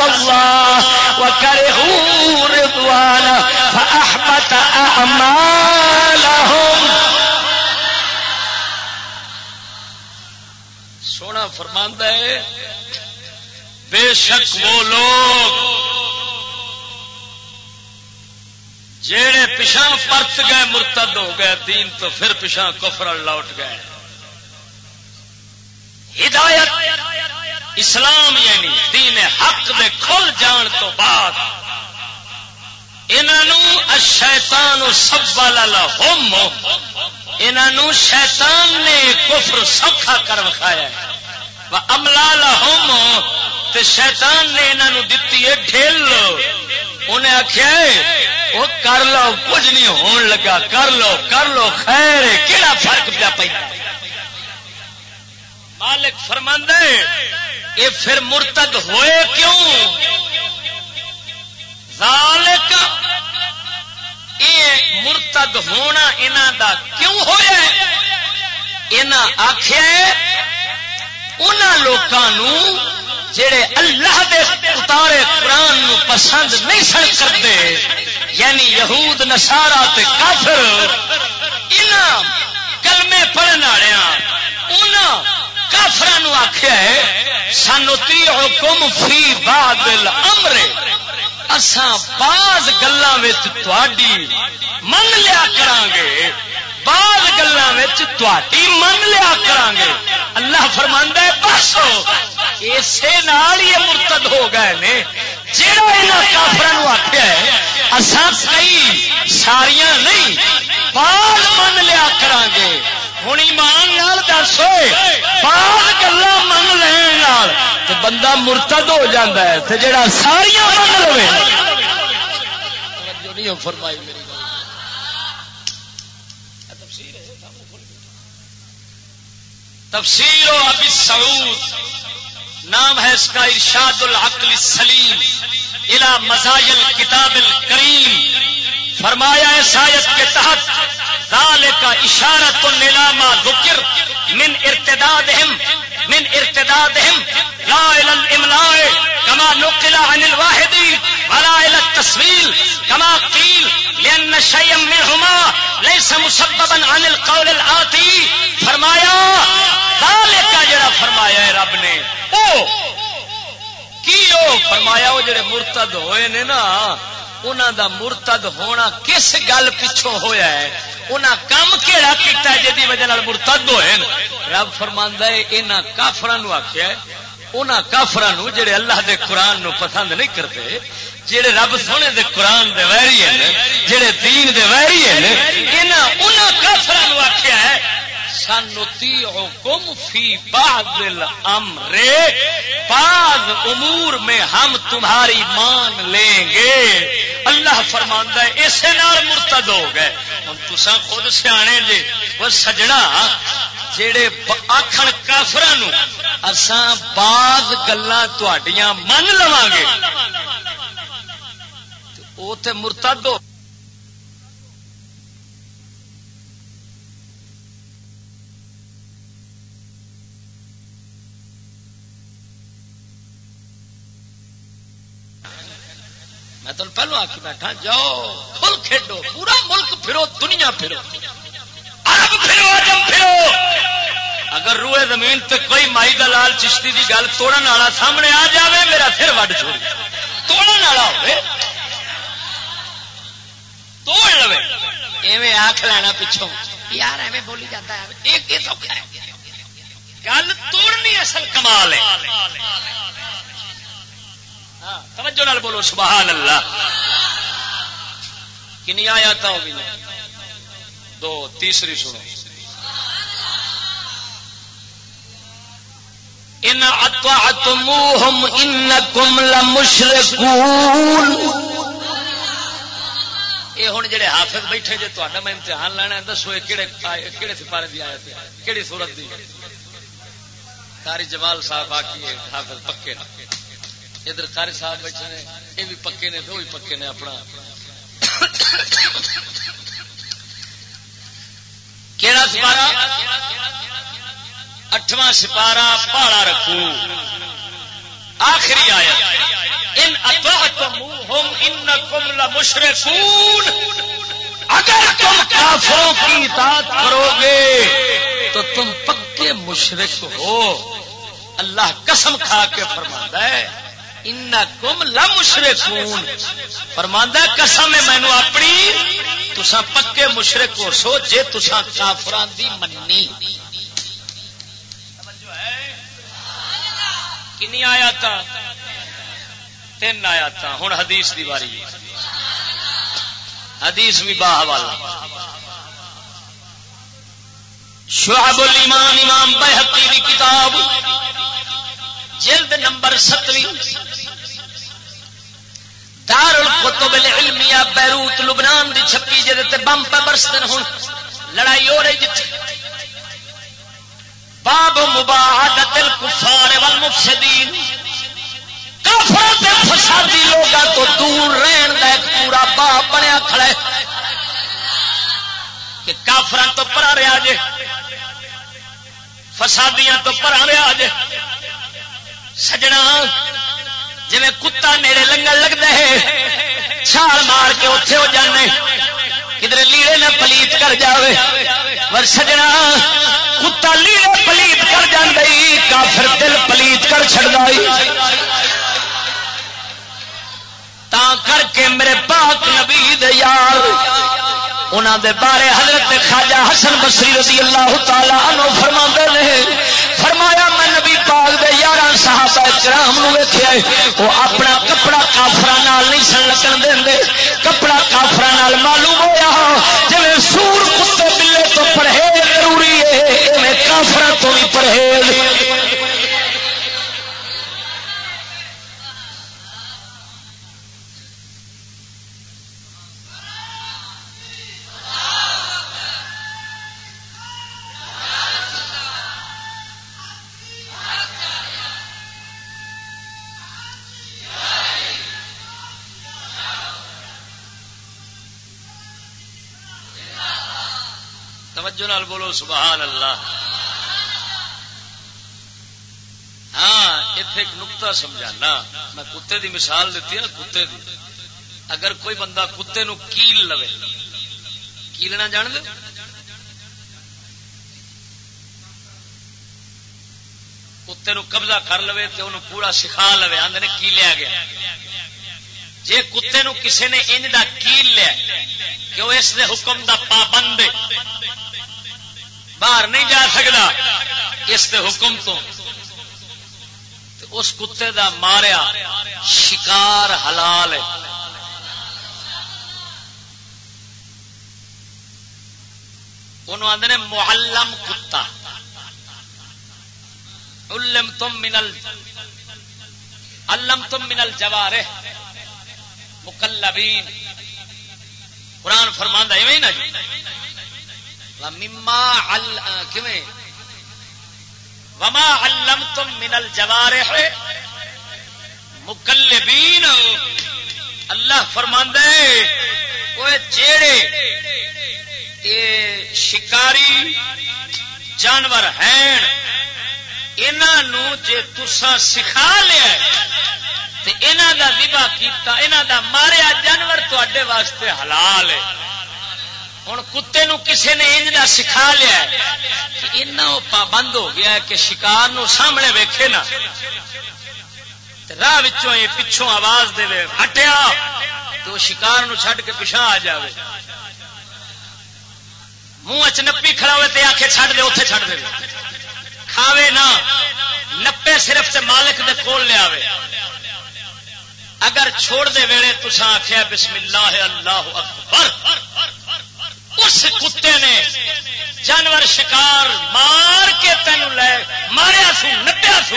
الله وكرهوا أعمالهم. سونا فرماندہ ہے، بے شک وہ لوگ جڑے پچھا پرت گئے، مرتد ہو گئے، دین تو پھر پچھا کفر لوٹ گئے۔ ہدایت اسلام یعنی دین حق دے کھل جان تو بعد انہوں شیتان سب والا ہوم انہوں شیطان نے کفر سوکھا کر وکھایا املا لا ہوم شیطان نے انہوں دتی ہے ڈھیل انہیں آخیا وہ کر لو، کچھ نہیں ہون لگا، کر لو کر لو، خیر کہڑا فرق پیا پہ مالک فرمند یہ پھر مرتد ہوئے کیوں؟ ذالک مرتد ہونا انہوں دا کیوں ہوا آخیا ان لوگوں جڑے اللہ دے اتارے قرآن نو پسند نہیں سن کرتے یعنی یہود نسارا تے کافر ان کلمے پڑھنے والوں کافر آخیا ہے، سانو تی حکم فی بادل امرے اساں بعض گلوں من لیا کران گے۔ بعض گلوں من لیا کران گے۔ اللہ فرماندہ ہے، بس۔ اسے نال ہی مرتد ہو گئے نے۔ جہاں یہاں کافر آخیا ہے، اساں کئی ساریاں نہیں، بعض من لیا کران گے۔ ہوں ایمان نال دس ہوئے بعض گلا من لین تو بندہ مرتد ہو جاتا ہے تو جڑا ساریاں من لو فرمائی میری تفسیر و ابی سعود نام ہے اس کا ارشاد العقل السلیم الى مزایل کتاب الکریم فرمایا ہے شاید کے تحت ذال کا اشارت النلاما ذکر من ارتدادہم من ارتدادہم، لا الى الاملاء كما نقل عن الواحد ولا الى التسويل كما قيل لان شيئا منهما ليس مسببا عن القول الآتي فرمایا، ذالک جڑا فرمایا ہے رب نے، او، کی او فرمایا وہ جڑے مرتد ہوئے نے نا انہوں دا مرتد ہونا کس گل پچھوں ہویا ہے؟ انہاں کام کیڑا کیتا ہے جدی وجہ نال مرتد ہوئے رب فرماندا ہے، انہاں کافراں نو آکھیا ہے، انہاں کافراں نو جڑے اللہ دے قرآن نو پسند نہیں کرتے، جڑے رب سونے دے قرآن دے ویری ہیں، جڑے دین دے ویری ہیں، انہاں انہاں کافراں نو آکھیا ہے سنتی فی بعض الامر۔ بعض امور میں ہم تمہاری مان لیں گے۔ اللہ فرماندہ ہے، اسے نال مرتد ہو گئے۔ ہوں تسا خود سیانے جی وہ سجنا جڑے آخر کافر اسان بعض گلا من لوا گے۔ وہ تو مرتد ہو میں تمہیں پہلو آ کے بیٹھا جاؤ، کھل کھیڈو، پورا ملک پھرو، دنیا پھرو۔ عرب پھرو عجم پھرو۔ اگر روئے زمین تے کوئی مائی دلال چشتی دی گل توڑن والا سامنے آ جاوے، میرا پھر وڈ چھوڑی توڑن والا ہوئے توڑ لو ایویں آخ لینا پچھوں۔ یار ایویں بولی جاتا ہے۔ ایک یہ سوکھا ہے۔ گل توڑنی اصل کمال ہے۔ ہاں، توجہ نال بولو سبحان اللہ کنیا آیات ہوگی دو، تیسری سنو۔ ان اطعتموهم انکم لمشرکون یہ ہوں جڑے حافظ بیٹھے جی تا میں امتحان لینا دسو کہڑے کہڑے سپارے دی آیا کہڑی سورت دی ساری جمال صاحب آکی حافظ پکے۔ ادھر کاری صاحب بیٹھے نے، یہ بھی پکے نے تو بھی پکے نے اپنا۔ کہڑا سپارا؟ اٹھواں سپارا پاڑا رکھو۔ آخری آیا ان ان لمشرکون۔ اگر تم کافروں کی اطاعت کرو گے تو تم پکے مشرک ہو۔ اللہ قسم کھا کے فرماتا ہے۔ ان کم لمشرے خون فرماندہ قسم ہے، مینو اپنی تسا پکے مشرق ہو سو جے تسا کافران دی منی۔ کنی آیا تھا تین آیا تھا ہوں حدیث دی باری۔ حدیث بھی باہ والا شعب الایمان، امام بحقی دی کتاب۔ جلد نمبر ستویں. دار القتب العلمیہ بیروت، لبنان دی چھپی جہد بم پہ برسدن ہوں لڑائی ہو رہی جتھے. باب مباحدت الکفار والمفسدین. کافر تے فسادی لوگا تو دور رہن دا ایک پورا باب بنیا کھڑا ہے. کہ کافران تو پرا رہا جے، فسادیاں تو پرا رہا جے. سجنا۔ جی کتا نیڑے لنگن لگتا ہے، چھال مار کے اتے ہو جانے کدھر لیڑے نہ پلیت کر جاوے۔ ور سجنا، کتا لیڑے پلیت کر جاندی کافر دل پلیت کر چڑھائی تا کر کے میرے پاک نبی دے یار انہوں دے بارے حضرت خواجہ حسن بسری رضی اللہ تعالی عنہ فرما نے۔ فرمایا، میں نبی پاک دے یار صحابہ کرام ویخیا وہ اپنا کپڑا کافر نہیں سن لگن دے کپڑا کافر معلوم ہوا جی سور کتے بلے تو پرہیز ضروری ہے کافر تو بھی پرہیز۔ توجہ نال بولو، سبحان اللہ۔ ہاں اتے ایک نقطہ سمجھانا۔ میں کتے دی مثال دیتی ہے نا کتے دی۔ اگر کوئی بندہ کتے نو کیل لو کیلنا جان دے؟ کتے نو قبضہ کر لو تو انہوں پورا سکھا لو آدھے کی لیا گیا۔ جی کتے نو کسے نے انج دا کیل لیا کہ وہ اس دے حکم دا پابند باہر نہیں جا سکتا اس دے حکم تو۔ اس کتے دا ماریا۔ شکار حلال ہے۔ انہوں آدھے محلم کتا۔ علم تم منل علم تم منل جوارے مکلبین۔ قرآن فرماندہ ایویں نا جی؟ مما وما علم تم منل جوارے مکلبین. اللہ فرماندے وہ جیڑے اے شکاری جانور ہیں انہوں جے تسا سکھا لیا انہوں دا دبا کیتا انہوں دا ماریا جانور تے واسطے حلال ہے۔ ہوں کتے نو کسے نے انج کا سکھا لیا کہ پابند ہو گیا ہے کہ شکار نو سامنے ویکھے نا راہ پچھوں آواز دے ہٹیا تو شکار نو چھڈ کے پچھا آ جائے منہ اچ نپی کھڑا ہوئے تے آخے چھڈ دے اتے چھڈ دے کھاوے نہ نپے صرف تے مالک دے کول لیا اگر چھوڑ دے ویلے تسا آخیا بسم اللہ اللہ اکبر اس کتے نے جانور شکار مار کے تین لے ماریا سو نپیا سو۔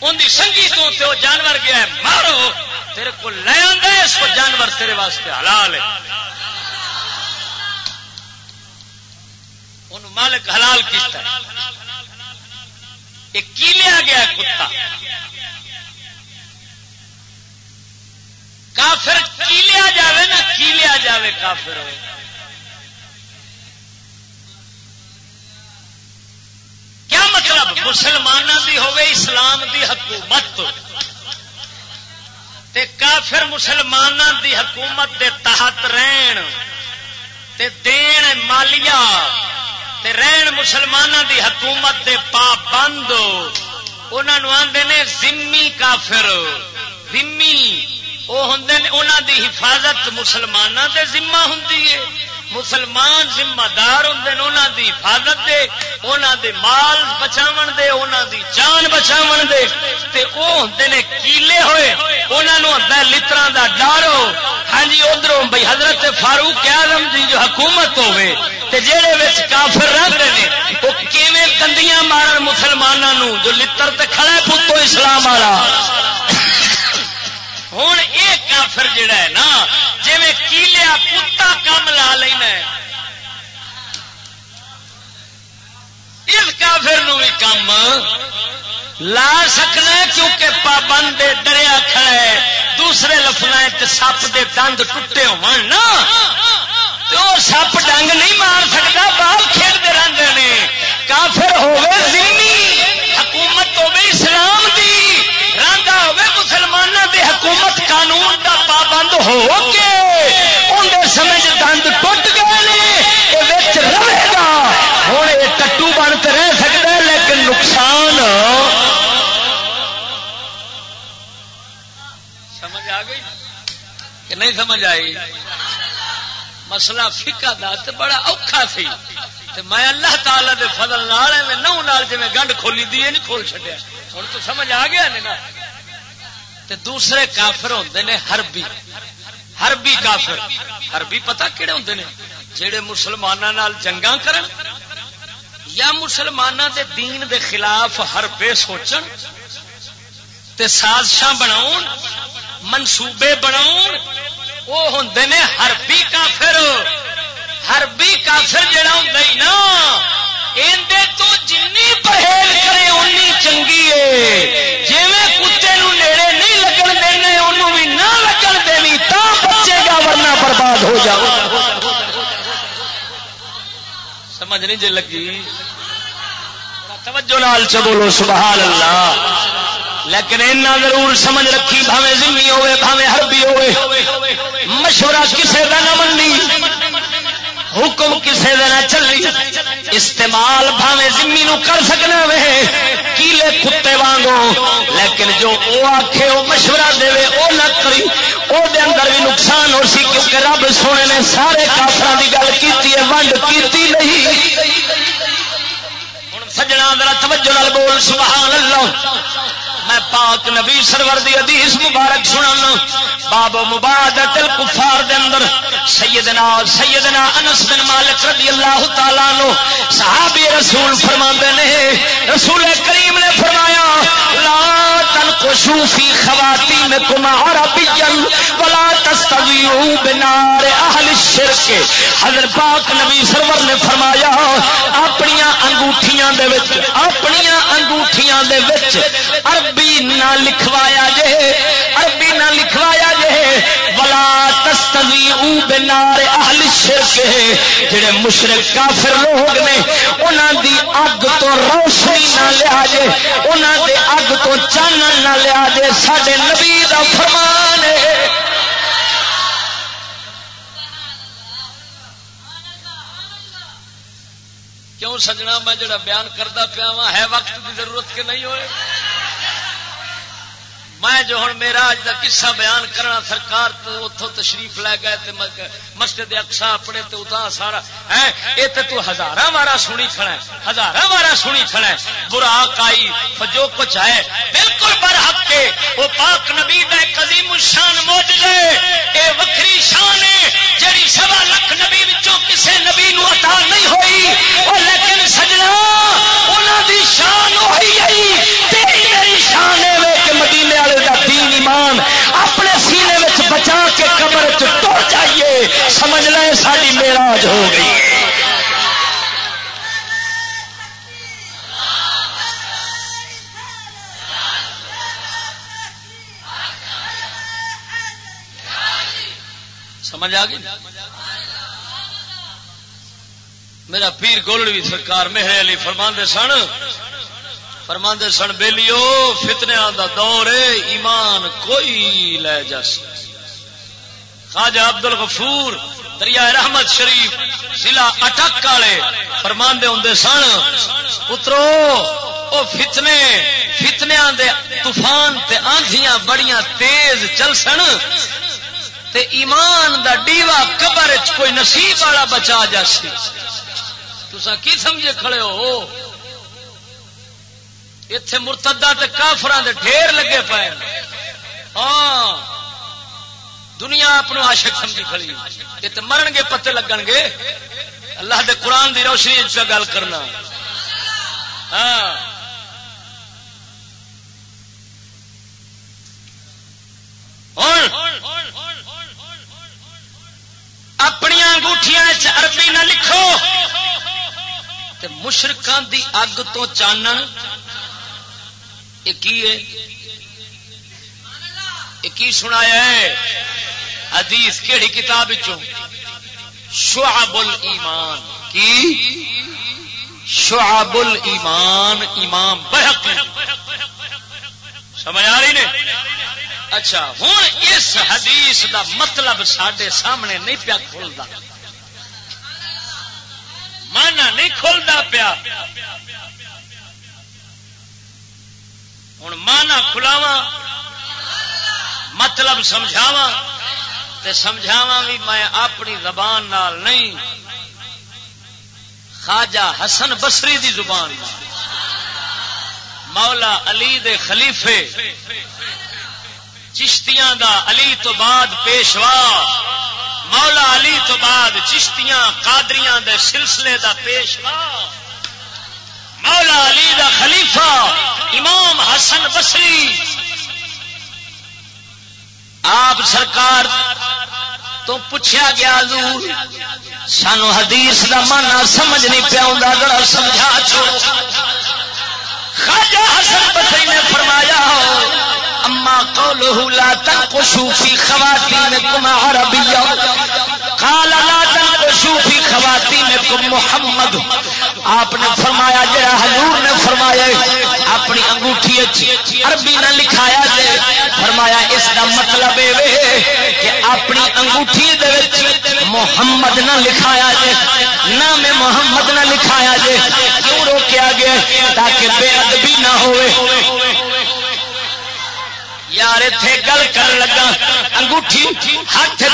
ان کی سنگی تو تے وہ جانور گیا ہے، مارو۔ تیرے کو لے آدھا اس کو جانور تیرے واسطے حلال ہے۔ ان مالک حلال کیتا ہے۔ ایک کی لیا گیا کتا۔ کافر کی لیا جاوے نا کی لیا جاوے کافر ہوئے کیا مطلب مسلمانوں کی ہوگی اسلام دی حکومت تے کافر مسلمانوں دی حکومت دے تحت رہن تے دین مالیا تے رہن مسلمانوں دی حکومت دے پابند انہوں آدھے نے زمی کافر زمی وہ ہوں انہوں دی حفاظت مسلمانوں دے ذمہ ہوں مسلمان ذمہ دار ہوں انہوں دی حفاظت دے انہوں دے مال بچاو دے انہوں دی جان بچاو دے۔ تے او ہوں نے کیلے ہوئے انہوں ہوں لطرا دا ڈر۔ ہو ہاں جی ادھر بھائی حضرت فاروق اعظم جی جو حکومت ہوے تے جہے بچ کافر رہتے ہیں وہ کیویں دندیاں مارن مسلمانوں جو لطر تے کھڑا پتو اسلام والا؟ ہوں یہ کافر جڑا ہے نا جی کیلیا کتا کم لا لینا اس کافر نو بھی کم لا سکنا کیونکہ پابند دریا کھڑا ہے۔ دوسرے لفنا سپ دے دند ٹوٹے ہو تو سپ ڈنگ نہیں مار سکتا باہر کھیلتے رہتے ہیں کافر ہوگی حکومت ہوگی اسلام دی۔ ہوے مسلمانوں دی حکومت قانون دا پابند ہو کے اندر سمجھ دند ٹوٹ گئے رہے گا۔ ہوں یہ ٹٹو بن کے رہ سکتا ہے، لیکن نقصان سمجھ آ گئی؟ کہ نہیں سمجھ آئی؟ مسئلہ فکا دا تو بڑا اوکھا سی۔ میں اللہ تعالی دے فضل نہ جی گنڈ کھولی دی نہیں کھول چھڈیا۔ ہوں تو سمجھ آ گیا نہیں نا۔ تے دوسرے کافر ہوندے نے حربی۔ حربی کافر۔ حربی پتہ کیڑے ہوندے نے؟ جڑے مسلماناں نال جنگاں کرن یا مسلماناں دے دین دے خلاف حربے سوچن تے سازشاں بناون، منصوبے بناون وہ ہوں نے ہربی کافر۔ ہربی کافر جڑا ہوں نا اندر تو جن پرہیز کرے اونی چنگی ہے۔ جی کتے نو نیڑے نہیں لگن بھی نہ لگن دینی تا بچے گا ورنہ برباد ہو جاؤ۔ سمجھ نہیں جی لگی؟ توجہ لال چ بولو سبحان اللہ لیکن اینا ضرور سمجھ رکھی بھاوے زمی ہوئے بھاوے ہربی ہوئے۔ مشورہ کسے کا نہ منی حکم کسے دے چلی استعمال بھاوے زمی نو کر سکنا وے۔ کیلے کتے وانگو۔ لیکن جو او آکھے، او مشورہ دے وے، او نہ کری، او دے اندر بھی نقصان ہو سی، کیونکہ رب سونے نے سارے کافران دی گل کیتی ہے، ونڈ کیتی نہیں۔ سجنا ذرا توجہ نال بول، سبحان اللہ۔ میں پاک نبی سرور دی حدیث مبارک سنن باب مبادت الکفار دے اندر سیدنا سیدنا انس بن مالک رضی اللہ تعالی عنہ صحابی رسول فرماندے نے، رسول کریم نے فرمایا، لا تنقشوا فی خواتینکم عربیا ولا تستویوا بنار اهل الشرک۔ حضرت پاک نبی سرور نے فرمایا اپنی انگوٹھیاں دے وچ اپنی انگوٹھیاں دے وچ عرب عربی نہ لکھوایا جے، عربی نہ لکھوایا جے۔ ولا تستوی او بنار اہل شرک جڑے مشرک کافر لوگ نے، انہاں دی اگ تو روشنی نہ لیا جے، انہاں دے اگ تو چانن نہ لیا جے۔ ساڈے نبی دا فرمان ہے۔ کیوں سجنا میں جڑا بیان کرتا پیا وا ہے وقت کی ضرورت کے نہیں ہوئے؟ میں جو ہوں میرا اج کا قصہ بیان کرنا سرکار اتوں تشریف لے گئے مسجد اکسا اپنے تو ادا سارا ہے یہ تو ہزار وارا سنی کھڑا ہے ہزار وارا سنی کھڑا ہے۔ برا آئی، جو کچھ ہے، بالکل برحق کے، وہ پاک نبی قدیم شان موجود ساری میراج ہو گئی۔ سمجھ آ گئی؟ میرا پیر گولڑی سرکار مہر علی فرماندے سن۔ فرماندے سن، بیلیو فتنیا دا دور ایمان کوئی لے جا خواجہ عبد الغفور دریا رحمت شریف، ضلع اٹک والے فرماندے ہوں سن، پترو، او فتنے فتنیا دے طوفان تے آندیاں بڑیاں تیز چل سن، تے ایمان دا ڈیوا قبر چ کوئی نصیب والا بچا جا سی۔ تسا کی سمجھے کھڑے ہو؟ اتے مرتدہ تے کافران دے ڈھیر لگے پائے ہاں۔ دنیا اپنو عاشق سمجھی کھڑی یہ تو مرن گے، پتے لگن گے۔ اللہ دے قرآن دی روشنی سے گل کرنا۔ ہاں۔ اپنی انگوٹھیاں عربی نہ لکھو۔ مشرقان دی اگ تو چانن۔ کی کی سنایا ہے؟ حدیث کہڑی کتاب شعب الایمان کی؟ شعب الایمان امام بحق سمجھ آ رہی نے؟ اچھا ہوں اس حدیث دا مطلب سڈے سامنے نہیں پیا کھلتا مانا نہیں کھلتا پیا۔ ہوں مانا کھلاوا مطلب سمجھاوا تے سمجھاوا بھی میں اپنی زبان نال نہیں۔ خواجہ حسن بسری دی زبان مولا علی دے خلیفے۔ چشتیاں دا علی تو بعد پیشوا۔ مولا علی تو بعد چشتیاں قادریاں دے سلسلے دا پیشوا۔ مولا علی دا خلیفہ امام حسن بسری آپ سرکار تو پوچھا گیا حضور، سانو حدیث دا مانا سمجھ نہیں پیا ذرا سمجھا چھوڑو۔ خواجہ حسن بسری نے فرمایا ہو اما قوله لا تنقشوا في خواتينكم عربيا قال لا تنقشوا في خواتينكم محمد آپ نے فرمایا جڑا حضور نے فرمایا اپنی انگوٹھی عربی نہ لکھایا جے فرمایا اس کا مطلب یہ کہ اپنی انگوٹھی محمد نہ لکھایا جے نام محمد نہ لکھایا جے کیوں روکیا گیا تاکہ بے ادبی نہ ہوئے؟ یار اتے گل کر لگا، انگوٹھی ہاتھ چی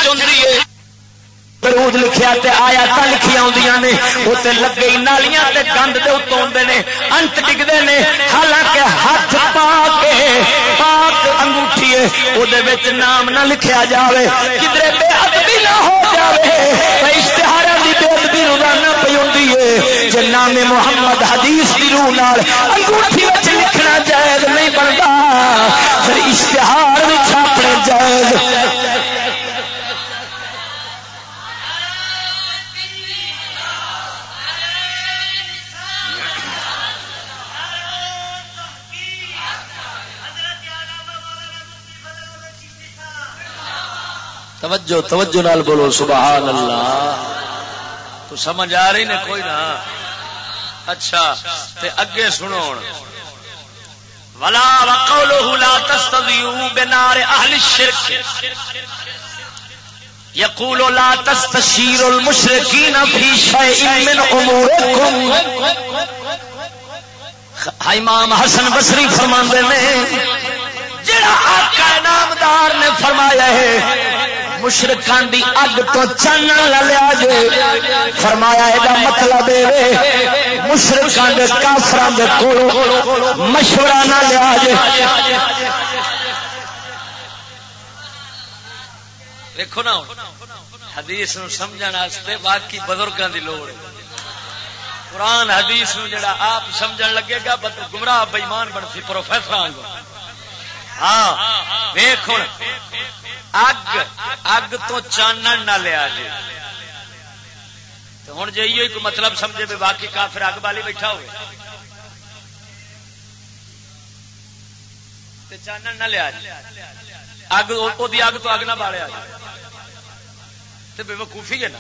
درود لکھیا تے آیات لکھی آدی نے اتنے لگے نالیاں تے گند دے اتوں آتے ہیں انت ڈگتے ہیں حالانکہ ہاتھ پا کے، پاک انگوٹھی وہ نام نہ لکھیا جاوے۔ کدھر بے ادبی نہ ہو جاوے اشتہار کی بے ادبی روزانہ پی ہوتی ہے۔ جی نام محمد حدیث کی روح نال انگوٹھی لکھنا جائز نہیں بنتا پھر اشتہار بھی چھاپنے جائز۔ توجہ توجہ نال بولو، سبحان اللہ۔ تو سمجھ آ رہی نے کوئی نہ؟ اچھا تے اگے سنو ولا وقوله لا تستضيئوا بنار اهل الشرك۔ يقول لا تستشير المشركين في شيء من اموركم امام حسن بصری فرماندے نے، جڑا آقا نامدار نے فرمایا ہے مشرقان دی اگ تو چانن لیا جے۔ فرمایا یہ مطلب مشرقان کے کافران کے کولو مشورہ نہ لیا جے۔ دیکھو نا، حدیث سمجھنے باقی بزرگوں کی لوڑ۔ ہے قرآن حدیث جڑا آپ سمجھ لگے گا گمراہ بےمان بنتی پروفیسر ہاں ویخ اگ اگ تو چانن نہ لیا جی ہوں جی ایک مطلب سمجھے بھی باقی کافر اگ بالی بیٹھا ہو چانن نہ لیا جی اگ اگ تو اگ نہ بالیا جی بے وقوفی ہے نا۔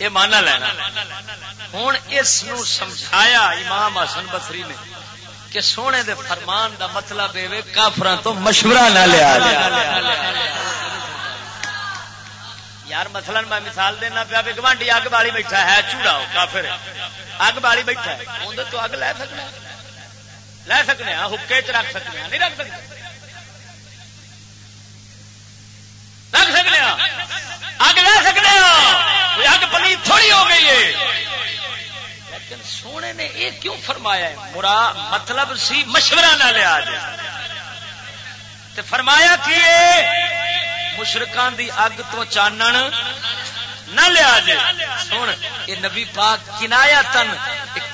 یہ مانا لینا۔ ہوں اس سمجھایا امام حسن بسری نے۔ کہ سونے دے فرمان دا مطلب یہ کافر تو مشورہ نہ لیا یار مثلا میں مثال دینا پیا بھی گوانڈی اگ بالی بیٹھا ہے، چوڑا کافر اگ بالی بیٹھا ہے۔ اندر تو اگ لے سکنا لے سکنے ہاں حکے چ رکھ سکتے ہاں، نہیں رکھ سکتے رکھ سکنے ہاں۔ اگ لے سکنے ہاں۔ اگ پنی تھوڑی ہو گئی ہے۔ لیکن سونے نے یہ کیوں فرمایا ہے؟ مرا مطلب سی مشورہ نہ لیا جائے۔ فرمایا کہ مشرقان دی اگ تو چانن نہ لیا جائے۔ سن، یہ نبی پاک کنایا تن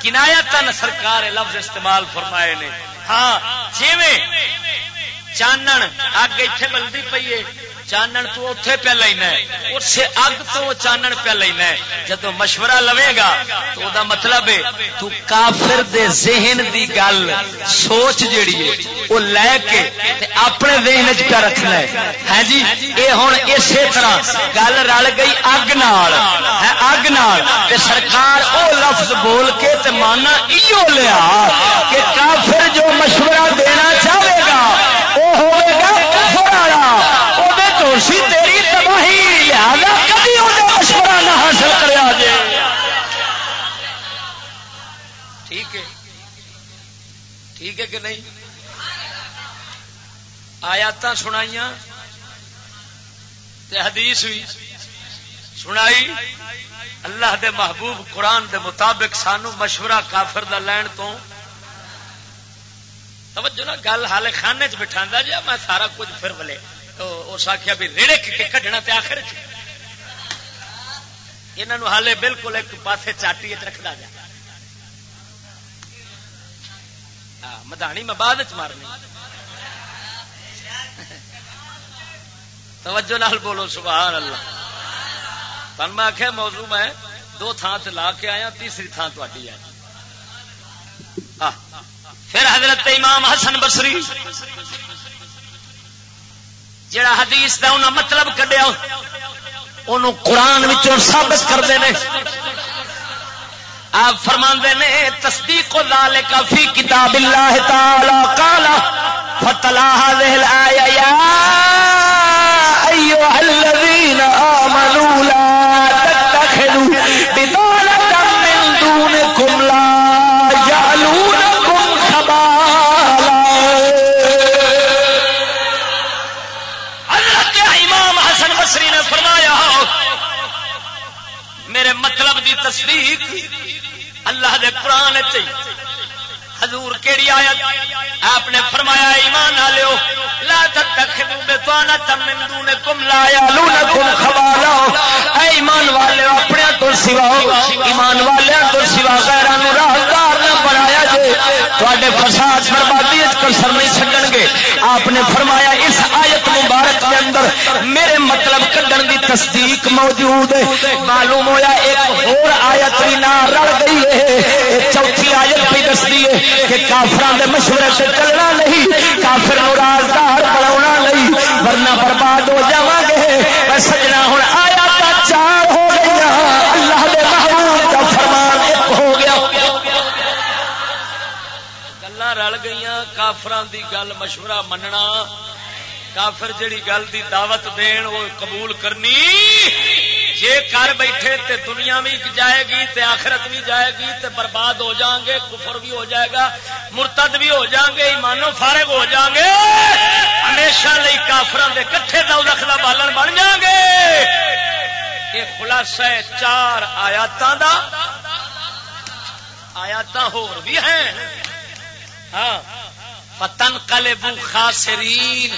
کنایا تن سرکار لفظ استعمال فرمائے نے۔ ہاں جی چانن اگ اتنے بلدی پی ہے چانن تو اتے پہ لینا اسے اگ تو چانن پہ لینا جب مشورہ لوے گا، تو دا مطلب ہے، تو کافر دے ذہن دی گل سوچ جیڑی ہے، وہ لے کے اپنے ذہن چ پہ رکھنا ہے۔ ہاں جی یہ ہوں اسی طرح گل رل گئی اگ نال۔ ہاں، اگ نال۔ سرکار او لفظ بول کے تے مانا ایو لیا کہ کافر جو مشورہ دینا چاہے گا وہ ہوئے گا کفر والا ٹھیک ہے کہ نہیں؟ آیات سنائی حدیث بھی سنائی۔ اللہ دے محبوب قرآن دے مطابق سانو مشورہ کافر دا لین تو۔ توجہ نا گل حال خانے چ بٹھا جی میں سارا کچھ پھر بلے اس آخیا بھی ریڑے کے کھڈنا تے آخر یہ حالے بالکل ایک پاسے چاٹی رکھتا جا۔ مدانی میں بعد چ مارنی۔ توجہ نال بولو سبحان اللہ تن میں آخیا موضوع میں دو تھان سے لا کے آیا، تیسری تھان تھی ہے۔ پھر حضرت امام حسن بسری جڑا حدیث دا انہوں مطلب کڈیا انہوں قرآن ثابت کرتے ہیں آپ فرما نے، تصدیق ذالک فی کتاب اللہ تعالی، قال فتلا هذه الايه يا ايها الذين امنوا لا تتخذوا من دونكم لا يعلونكم خبالا حضرت امام حسن بصری نے فرمایا، میرے مطلب دی تصدیق اللہ دے قرآن چی حضور کیڑی آیت؟ آپ نے فرمایا، ایمان لو لا تتخذوا بطانة من دونكم لا يعلونكم خبالا اے ایمان والے اپنے تو سوا، ایمان والے تو سوا غیران راہدار نہ بنایا جے۔ تواڈے فساد بربادی اس کسر نہیں چھڈن گے آپ نے فرمایا، اس آیت مبارک کے اندر میرے مطلب کڈن دی تصدیق موجود ہے۔ معلوم ہویا ایک اور آیت بھی نہ رل گئی ہے چوتھی آیت بھی دستی ہے کہ کافران دے مشورے سے چلنا نہیں، کافر رازدار بنا نہیں، ورنہ برباد ہو جا گے۔ سجنا ہوں آیا کا چار ہو گئی اللہ دے محبوب کا فرمان ایک ہو گیا۔ گلا رل گئی کافران دی گل مشورہ مننا۔ کافر جڑی گل دی دعوت دین، وہ قبول کرنی۔ جے کر بیٹھے تے دنیا بھی جائے گی تے آخرت بھی جائے گی تے برباد ہو جائیں گے، کفر بھی ہو جائے گا، مرتد بھی ہو جائیں گے ایمانو فارغ ہو جائیں گے، ہمیشہ لئی کافران دے کٹھے دو رکھنا بالن بن جائیں گے۔ یہ خلاصہ چار آیات دا۔ آیات ہو بھی ہیں۔ ہاں۔ پتن کلے بو خاصرین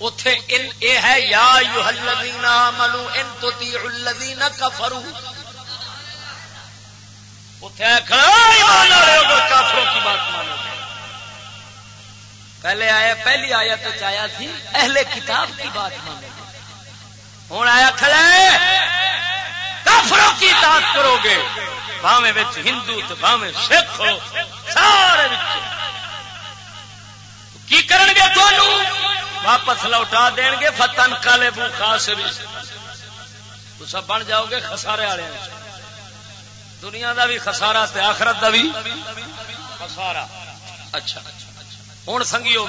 اتے ان اے ہے، یا یو الذین آمنو ان تطیعوا الذین کفروا. اتے ایمان والے اگر کافروں کی بات مانو. پہلے آیا، پہلی آیت تو آیا تھی اہل کتاب کی بات مانو۔ ہوں آیا کھڑے کافروں کی اطاعت کرو گے۔ باویں ہندو تو باویں سکھ ہو، سارے کی کرن گے تھانوں واپس لوٹا دین گے، فتن کالے بو خاص تو سب بن جاؤ گے خسارے والے۔ دنیا دا بھی خسارا تے آخرت دا بھی خسارا اچھا۔ ہوں سنگیو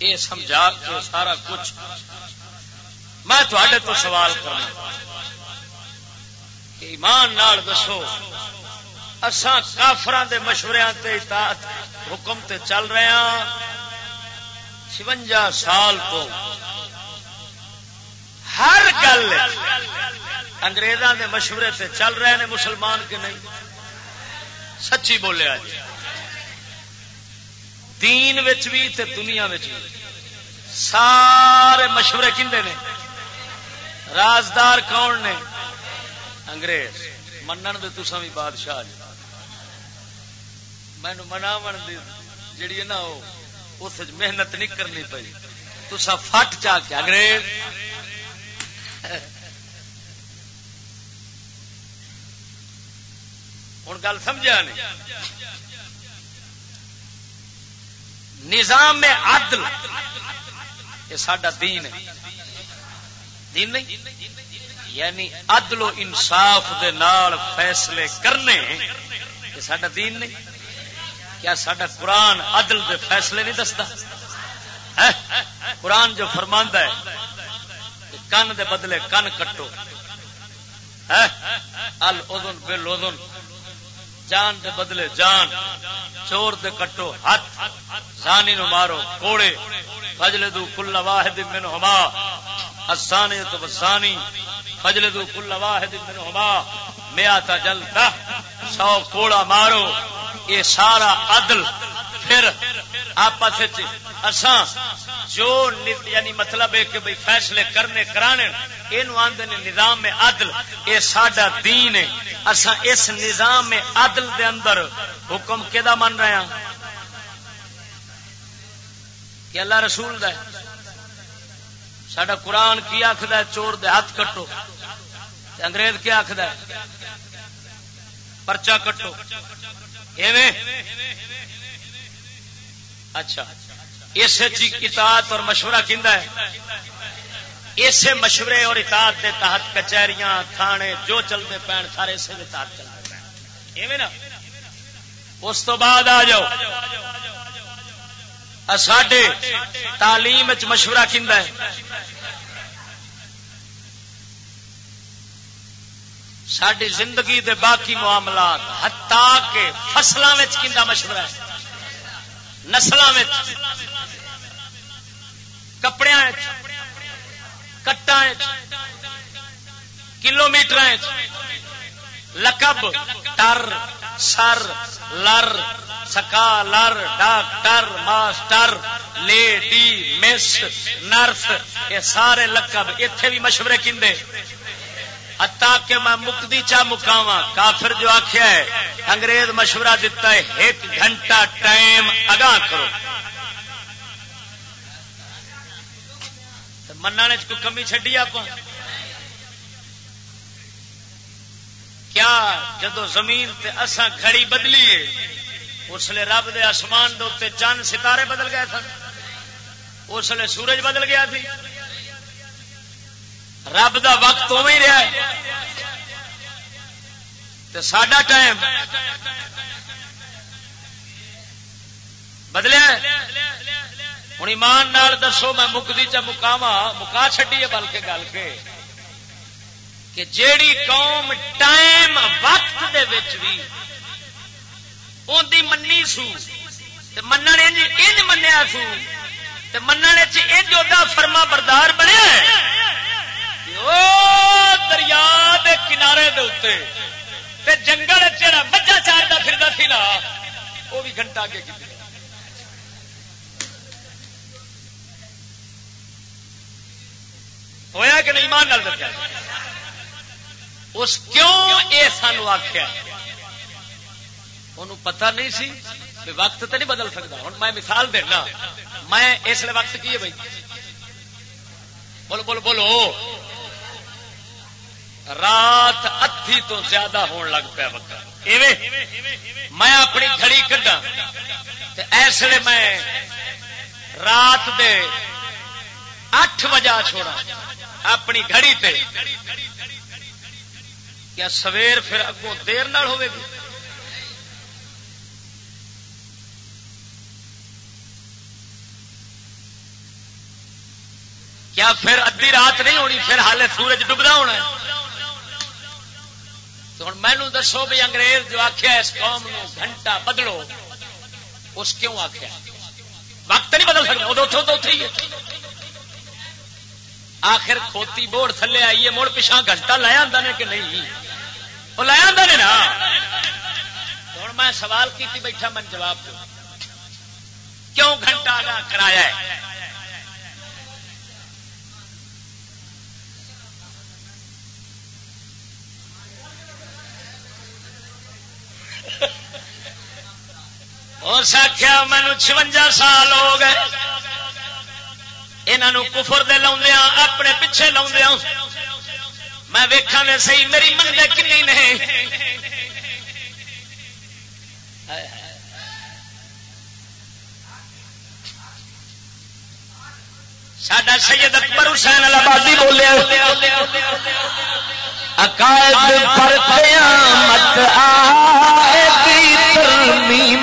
یہ سمجھا کے سارا کچھ میں تھوڑے تو سوال کرنا۔ کہ ایمان نال دسو اسان کافران دے مشورے تے اطاعت حکم تے چل رہے ہیں۔ چونجا سال تو ہر گل انگریزوں کے مشورے سے چل رہے ہیں مسلمان کے نہیں؟ سچی بولیا جی دین بھی تے دنیا بھی۔ سارے مشورے کھے نے؟ رازدار کون نے؟ انگریز۔ منن دے تسا بھی بادشاہ جی۔ مینو مناو جیڑی ہے نا اس محنت نہیں کرنی پی تسا فٹ چا کے انگریز ہوں گل سمجھا نہیں نظام میں عدل یہ سڈا دین ہے دین نہیں یعنی عدل و انصاف دے نال فیصلے کرنے یہ سڈا دین نہیں کیا سڈا قرآن عدل دے فیصلے نہیں دستا؟ قرآن جو فرماندہ ہے کن دے بدلے کن کٹو۔ ال بل جان دے بدلے جان، چور دے کٹو ہاتھ۔ زانی نو مارو کوڑے۔ فجل دو کل واحد من ہما اسانی تو بسانی فجل دو کل واحد من ہما میاتا جلتا سو کوڑا مارو۔ یہ سارا عدل، پھر آپس اساں جو یعنی مطلب ہے کہ بھئی فیصلے کرنے، کرانے یہ آدھے نظام میں عدل۔ یہ سڈا دین ہے۔ اساں اس نظام میں عدل دے اندر حکم کہ من رہے ہیں کہ اللہ رسول دا ہے۔ سڈا قرآن کی آخد ہے، چور دے ہاتھ کٹو۔ انگریز کیا آخد ہے؟ پرچا کٹو۔ اچھا۔ اس اطاعت اور مشورہ کھا ہے؟ اسے مشورے اور اطاعت دے تحت کچہریاں، تھانے، جو چلتے پین سارے اسے تحت چلتے پین نا؟ اس تو بعد آ جاؤ۔ ساڈے تعلیم مشورہ کھا ہے۔ ساری زندگی دے باقی معاملات ہتا کے فصلوں میں مشورہ ہے؟ نسل کپڑے کٹا کلو میٹر لکب ٹر، سر، لر، سکا، لر doctor master lady, miss, nurse, یہ سارے لقب اتے بھی مشورے کھے اتا کہ میں مکتی چا مکاوا کافر جو آخیا ہے، انگریز مشورہ دیتا ہے، ایک گھنٹہ ٹائم اگاں کرو۔ من کوئی کمی چڈی آپ کیا جدو زمین تے اساں گھڑی بدلیے اس لیے رب دے آسمان دے چند ستارے بدل گئے سن؟ اس لیے سورج بدل گیا تھی رب دا وقت او ہی رہا ہے۔ سڈا ٹائم بدلیا ہوں ایمان نال دسو، میں مکتی چ مکاوا مکا چڈی ہے بلکہ گل کے۔ کہ جیڑی قوم ٹائم وقت دے وچ بھی منی سو۔ من منیا سو۔ من فرما بردار بنیا دریا دے کنارے دے تے جنگل جا مجھا چارتا پھرتا سی نا وہ بھی گھنٹہ اگے کی ہویا کہ نہیں مان دسیا اس کیوں یہ سانو آخیا انہوں پتہ نہیں سی کہ وقت تو نہیں بدل سکتا ہوں میں مثال دینا میں اس لیے وقت کی ہے بھائی بولو بولو بولو رات اتھی تو زیادہ ہون لگ پیا وقت۔ میں اپنی گھڑی کھا اس لیے میں رات دے اٹھ بجا چھوڑا اپنی گھڑی تے۔ کیا سویر پھر اگوں دیر نال ہوے گی؟ کیا پھر ادھی رات نہیں ہونی؟ پھر حالے سورج ڈبدا ہونا ہے۔ تو ہوں مینو دسو بھی انگریز جو آخیا اس قوم نو گھنٹہ بدلو، اس کیوں آخیا وقت نہیں بدل سکتا ادو تو اتری ہے۔ آخر کھوتی بورڈ تھلے آئیے مڑ پچھا گھنٹہ لایا نے کہ نہیں؟ وہ لایا نے نا؟ ہوں میں سوال کی بیٹھا، من جواب دو۔ کیوں گھنٹہ کرایا ہے؟ اس آخیا مینو چونجا سال ہو گئے۔ یہاں کفر دے لا اپنے پیچھے لا میں ویکھا نے سی میری منگے کنی نہیں سڈا سید اکبر حسین آبادی بولے عقائد پر قیامت آئے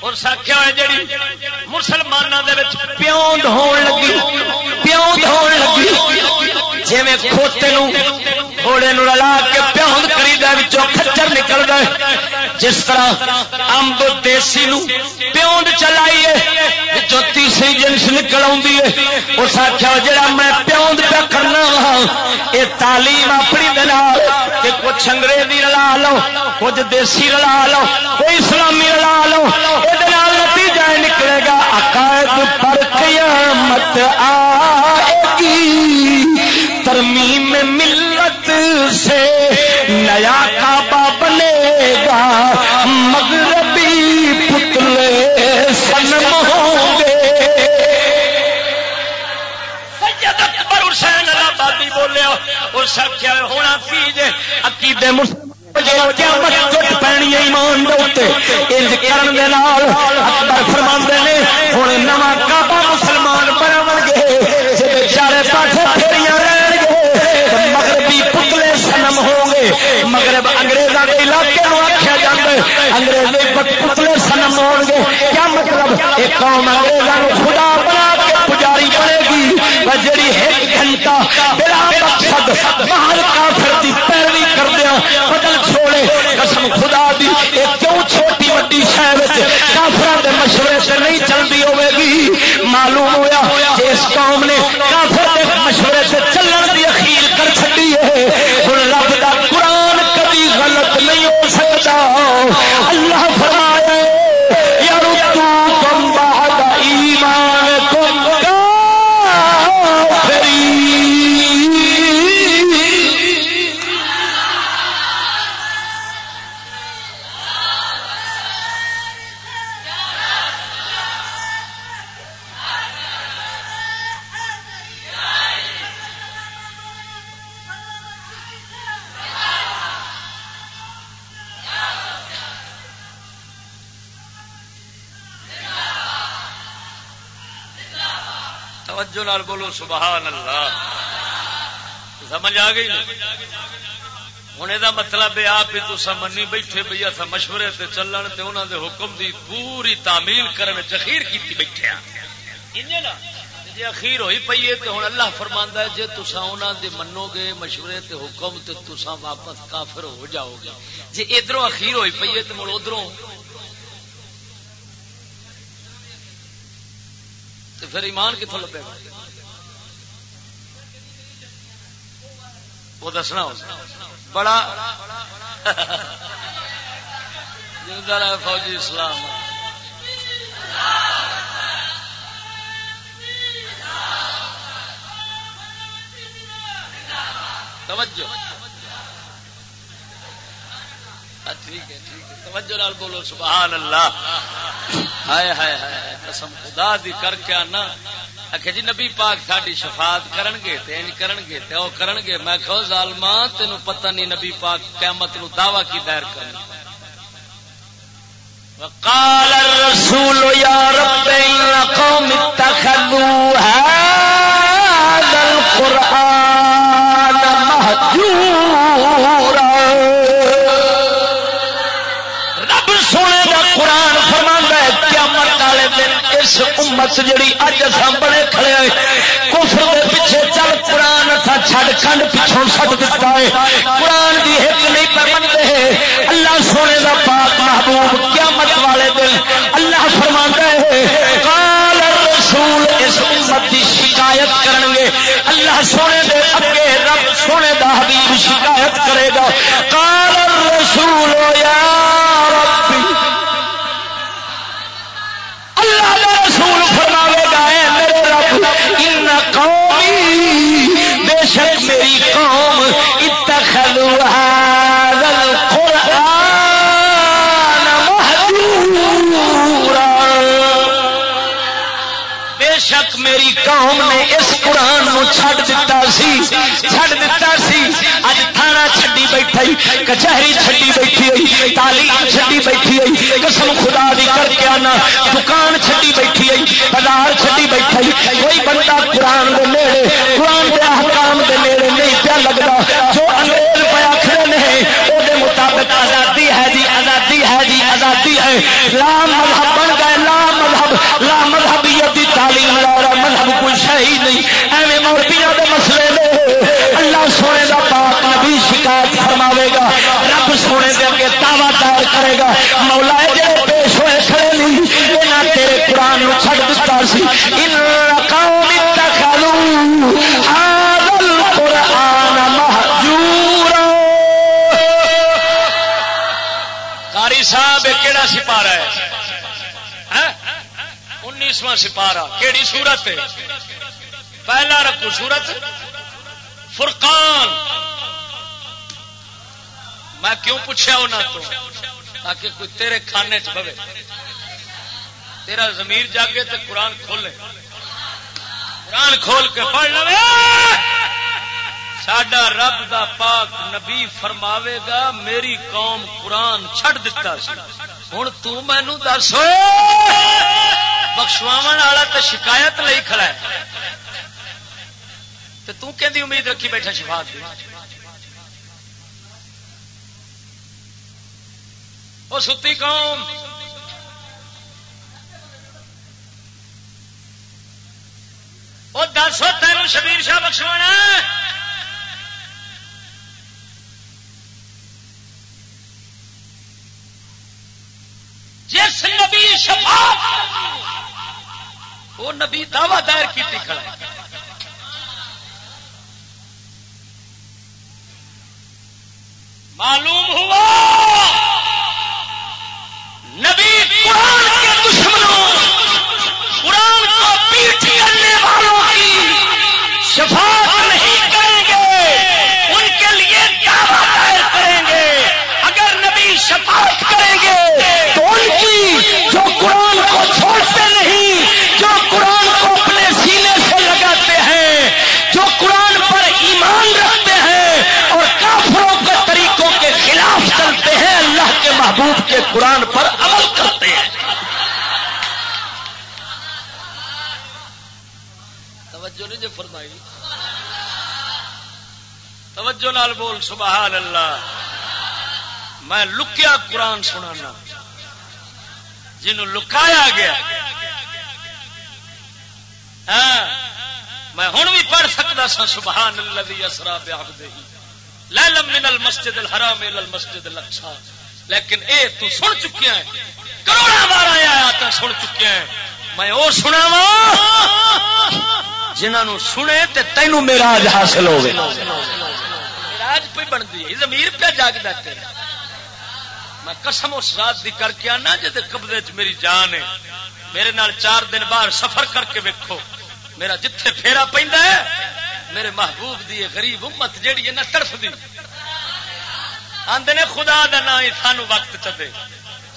اور ساکھیا ہے جڑی مسلمانوں کے پیوند ہون لگی پیوند ہون لگی۔ جی میں کھوتے گھوڑے رلا کے پیوند کری کچر نکل گئے جس طرح امب دیسی نو پیوند چلائیے جو تیسری جنس نکل آئی ہے۔ اس آخیا جا میں پیوند پہ کرنا وا یہ تعلیم اپنی دلال کہ کچھ انگریزی رلا لو، کچھ دیسی رلا لو، کوئی اسلامی رلا لو یہ نتیجہ نکلے گا۔ عقائد پر قیامت آئے گی ترمیم ملت سے نیا کعبہ بنے گا۔ مغربی پتلے سنم ہوں گے۔ حسین آبادی بولیا اور سب کیا ہونا سی عقیدے مسلم فرما نے ہوں نواں کعبہ مسلمان آخیا جائے انگریز پتلے سنم ہو گے کیا مطلب؟ ایک قوم انگریزوں خدا بنا کے پجاری بنے گی۔ جی ایک گھنٹہ بلا مقصد باہر کافر کی پیروی کردیا ہاں، بدل چھوڑے۔ قسم خدا دی کیوں چھوٹی وڈی شہر کافر کے مشورے سے نہیں چلتی ہوے گی؟ معلوم ہوا کہ اس قوم نے کافر کے مشورے سے چلن کی اخیر کر چکی ہے۔ ہوں رب اللہ توجہ نال بولو سبحان اللہ۔ سمجھ آ گئی ہوں یہ مطلب ہے آپ ہی تو منی بیٹھے بھائی اتنا مشورے سے چلن تے انہوں دے حکم دی پوری تعمیل کرنے چخیر کی بیٹھے جی اخیر ہوئی پی ہے تو ہوں اللہ فرما ہے جی تسا انہوں دے منو گے مشورے تے حکم تے تسا واپس کافر ہو جاؤ گے۔ جی ادھر اخیر ہوئی پی ہے تو مڑ ادھر پھر ایمان کتوں لبے گا؟ وہ دسنا بڑا فوجی اسلام۔ توجہ۔ ہاں، ٹھیک ہے ٹھیک ہے۔ توجہ نال بولو، سبحان اللہ۔ ہائے ہائے ہائے، قسم خدا دی کر کے آنا۔ آخر جی نبی پاک ساری شفاعت کرن گے تین کرن گے تے او کرن گے میں کہو ظالما تینو پتہ نہیں نبی پاک قیامت نو دعوی کی دائر کرن وقال الرسول يا رب ان قوم اتخذوا هذا القران مهجورا۔ اس امت جڑی اج اصا بڑے کھڑے ہوئے کفر دے پیچھے چل قرآن تھا چھڈ کھنڈ پیچھوں سٹ دیتا ہے۔ قرآن دی ہک نہیں پر منتے اللہ سونے دا پاک محبوب قیامت والے دن اللہ فرما ہے، قال الرسول اس امت دی شکایت کرن گے اللہ سونے دے اگے رب سونے دا حبیب شکایت کرے گا۔ قال الرسول قوم نے اس قرآن نو چھڈ دتا سی، چھڈ دتا سی۔ اج تھانا چھڈی بیٹھی کچہری چھڈی بیٹھی ہوئی، تعلیم چھڈی بیٹھی ہوئی، قسم خدا دی کر کے آنا۔ دکان چھڈی بیٹھی ہوئی، بازار چھڈی بیٹھی کوئی بندہ قرآن دے نیڑے، قرآن دے احکام دے نیڑے نہیں پیا لگدا۔ جو انگریز پہ آخر نے وہ مطابق آزادی ہے جی آزادی ہے جی آزادی ہے۔ رام مذہب سونے دے اگے دعوی دار کرے گا۔ مولا جڑے پیش ہوئے کھڑے نہیں تیرے قرآن نو چھڈ دتا سی۔ ان قوم اتخذوا هذا القرآن مهجورا۔ قاری صاحب کیڑا سپارہ ہے؟ ہاں؟ انیسواں سپارہ۔ کیڑی سورت ہے؟ پہلا رکھو سورت فرقان۔ میں کیوں پوچھا انہوں تو؟ تاکہ کوئی تیرے کھانے چ پوے تیرا ضمیر جاگے تو قرآن کھولے۔ قرآن کھول کے پڑھ لو۔ ساڈا رب دا پاک نبی فرماوے گا، میری قوم قرآن چھڑ دتا سی۔ ہوں تینو دس۔ بخشواو والا تو شکایت لئی کھڑا ہے۔ تو تو کہ امید رکھی بیٹھا شفاعت دی؟ وہ ستی قوم۔ وہ دس تین شبیر شاہ بخشوانا جس نبی شفا وہ نبی دعوی دائر کی کھڑا معلوم ہوا۔ نبی قرآن کے قرآن پر عمل کرتے ہیں۔ توجہ نہیں جو فرمائی۔ توجہ نال بول، سبحان اللہ۔ میں لکیا قرآن سنانا۔ جنہوں لکایا گیا۔ ہاں، میں ہوں بھی پڑھ سکتا سا، سبحان اللہ اسرا بیابدہ لیلم من المسجد الحرام الى المسجد الاقصى لیکن اے تو سن چکیا ہے۔ کروڑا بار آیا تو سن چکیا ہے۔ میں وہ سنا وا جنہوں سنے تے تینوں میرا آج حاصل ہوگی میراج پہ بنتی ہے زمیر پہ جاگتا تیرا میں قسم اس رات دی کر کے آنا جی قبضے چ میری جان ہے۔ میرے نال چار دن باہر سفر کر کے ویکو میرا جتھے پھیرا پہ میرے محبوب دی غریب امت جیڑی ہے نا تڑف دی آدھے نے خدا دا ہی سانو وقت چدے۔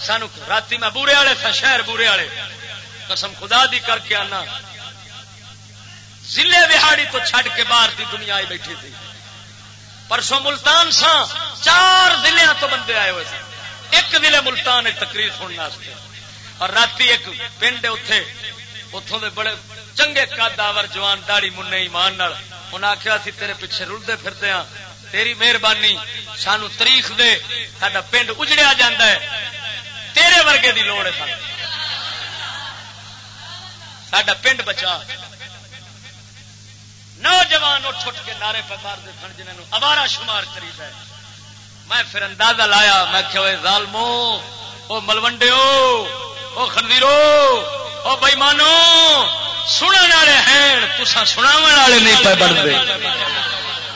سانو رات میں بورے والے تھا شہر بورے والے۔ قسم خدا دی کر کے آنا۔ ضلع بہاڑی تو چھڈ کے باہر دی دنیا آئی بیٹھی تھی۔ پرسوں ملتان سا چار ضلع تو بندے آئے ہوئے تھے ایک ضلع ملتان ایک تقریر سننے اور رات ایک پنڈ اتے اتوں دے بڑے چنگے قد آور جوان داڑی من ایمان انہیں آخیا سی تیرے پیچھے رلتے پھرتے ہاں۔ تیری مہربانی، سانو تاریخ دے، ساڈا پنڈ اجڑیا جا ہے۔ تیرے ورگے دی لوڑ ہے ساڈا پنڈ بچا۔ نوجوان اٹھ اٹھ کے نعرے پہ مارتے سن جنہوں ابارا شمار کری ہے میں پھر اندازہ لایا، میں کہ ظالمو، او ملوڈے او خندیرو او بئیمانو سنن والے ہیں تسا سنا والے نہیں پہ بنتے۔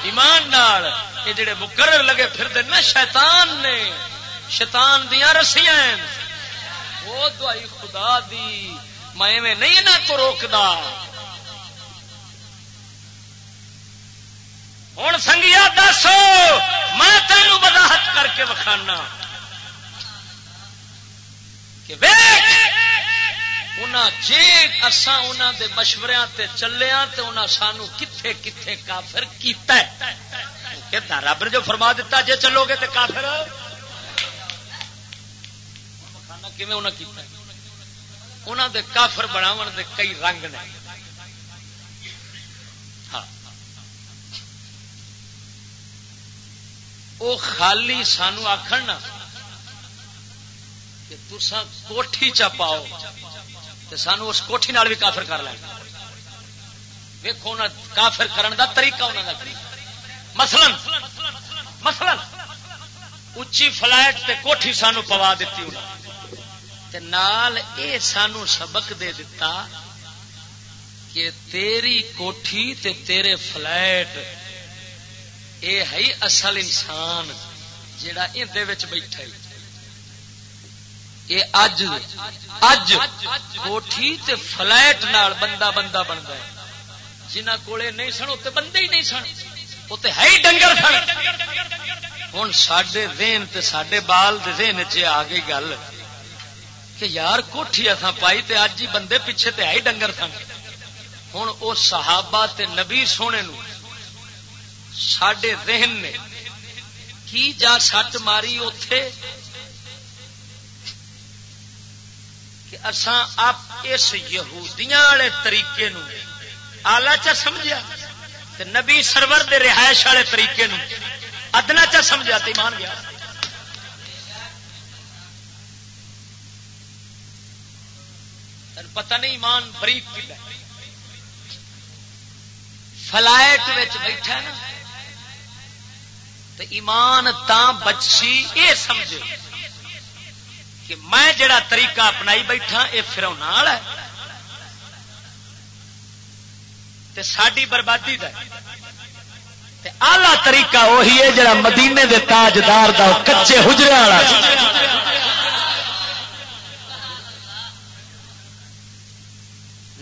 ایمان نال یہ جڑے مقرر لگے پھر نا شیطان نے، شیطان دیا رسیاں وہ دوائی خدا دی، میں نہیں نہ تو روکدا۔ ہوں سنگیا دس میں تینوں وضاحت کر کے وکھانا۔ کہ جی اصا دے مشورے تے چلے تو انہیں سانو کتنے کتنے کافر کیتا ہے۔ رب نے جو فرما دیتا جے چلو گے تو کافر۔ کیون کیتا انہوں دے کافر بناو دے کئی رنگ نے۔ ہاں۔ وہ خالی سانو آخر نا کہ تسا کوٹھی چا پاؤ تو سانو اس کوٹھی نال بھی کافر کر لیں ویکو کافر کرن دا طریقہ انہوں کا مثلا مثلا اچھی فلائٹ تے کوٹھی سانو پوا دیتی انہوں تے نال اے سانو سبق دے دیتا کہ تیری کوٹھی تے تیرے فلائٹ اے ہے اصل انسان جڑا اندے وچ بیٹھا ہے۔ یہ اج اج کوٹھی تے فلائٹ نال بندہ بندہ بنتا ہے۔ جنہ کولے نہیں سن اتنے بندے ہی نہیں سن۔ وہ تو ہے ہی ڈنگر سن ہوں سڈے دین تے سڈے بال دین چ آ گئی گل کہ یار کوٹھی اتنا پائی تے اج ہی بندے پیچھے تے ہے ہی ڈنگر سن ہوں وہ صحابہ تے نبی سونے نو سڈے ذہن نے کی جا سٹ ماری اتے کہ اساں آپ اس یہودیاں والے طریقے نو آلہ چا سمجھا تے نبی سرور دے رہائش والے طریقے نو ادنا چا سمجھا تے ایمان گیا۔ پتہ نہیں ایمان بریک کی فلائٹ بیٹھا نا تو ایمان تا بچسی یہ سمجھے کہ میں جڑا طریقہ اپنائی بیٹھا یہ فرونا والا ساری بربادی کا آلہ طریقہ وہی ہے جڑا مدینے دے تاجدار دا کچے حجرے والا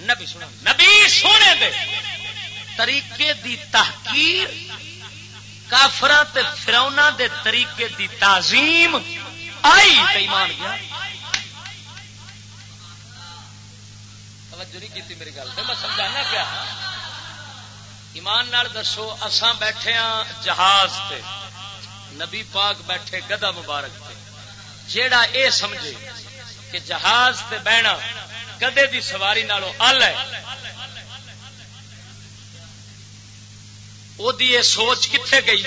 نبی سونا نبی سونے دے۔ طریقے دی تحقیر کافرا فرونا دے طریقے دی تعظیم آئی ایمان گیا۔ توجہ نہیں کی میری گل میں سمجھانا پیا ایمان نال دسو، اساں بیٹھے ہاں جہاز تے، نبی پاک بیٹھے گدا مبارک تے۔ جیڑا اے سمجھے کہ جہاز تے بہنا گدے دی سواری نالوں ال ہے۔ وہ سوچ کتنے گئی؟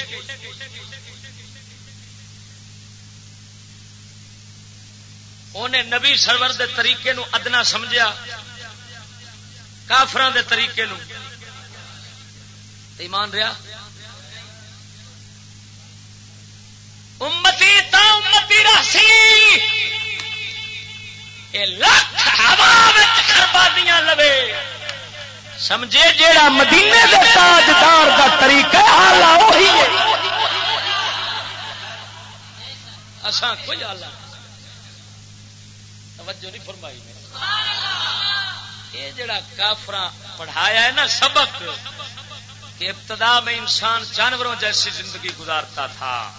انہیں نبی سرور دے طریقے نو ادنا سمجھا کافران دے طریقے نو۔ ایمان رہا؟ امتی تا امتی راسی۔ لکھ خربادیاں لوے۔ سمجھے جیڑا مدینے دے تاجدار دا طریقہ آلہ وہی ہے۔ اساں کوئی آلہ۔ توجہ نہیں فرمائی یہ جڑا کافرا پڑھایا ہے نا، سبق۔ کہ ابتدا میں انسان جانوروں جیسی زندگی گزارتا تھا۔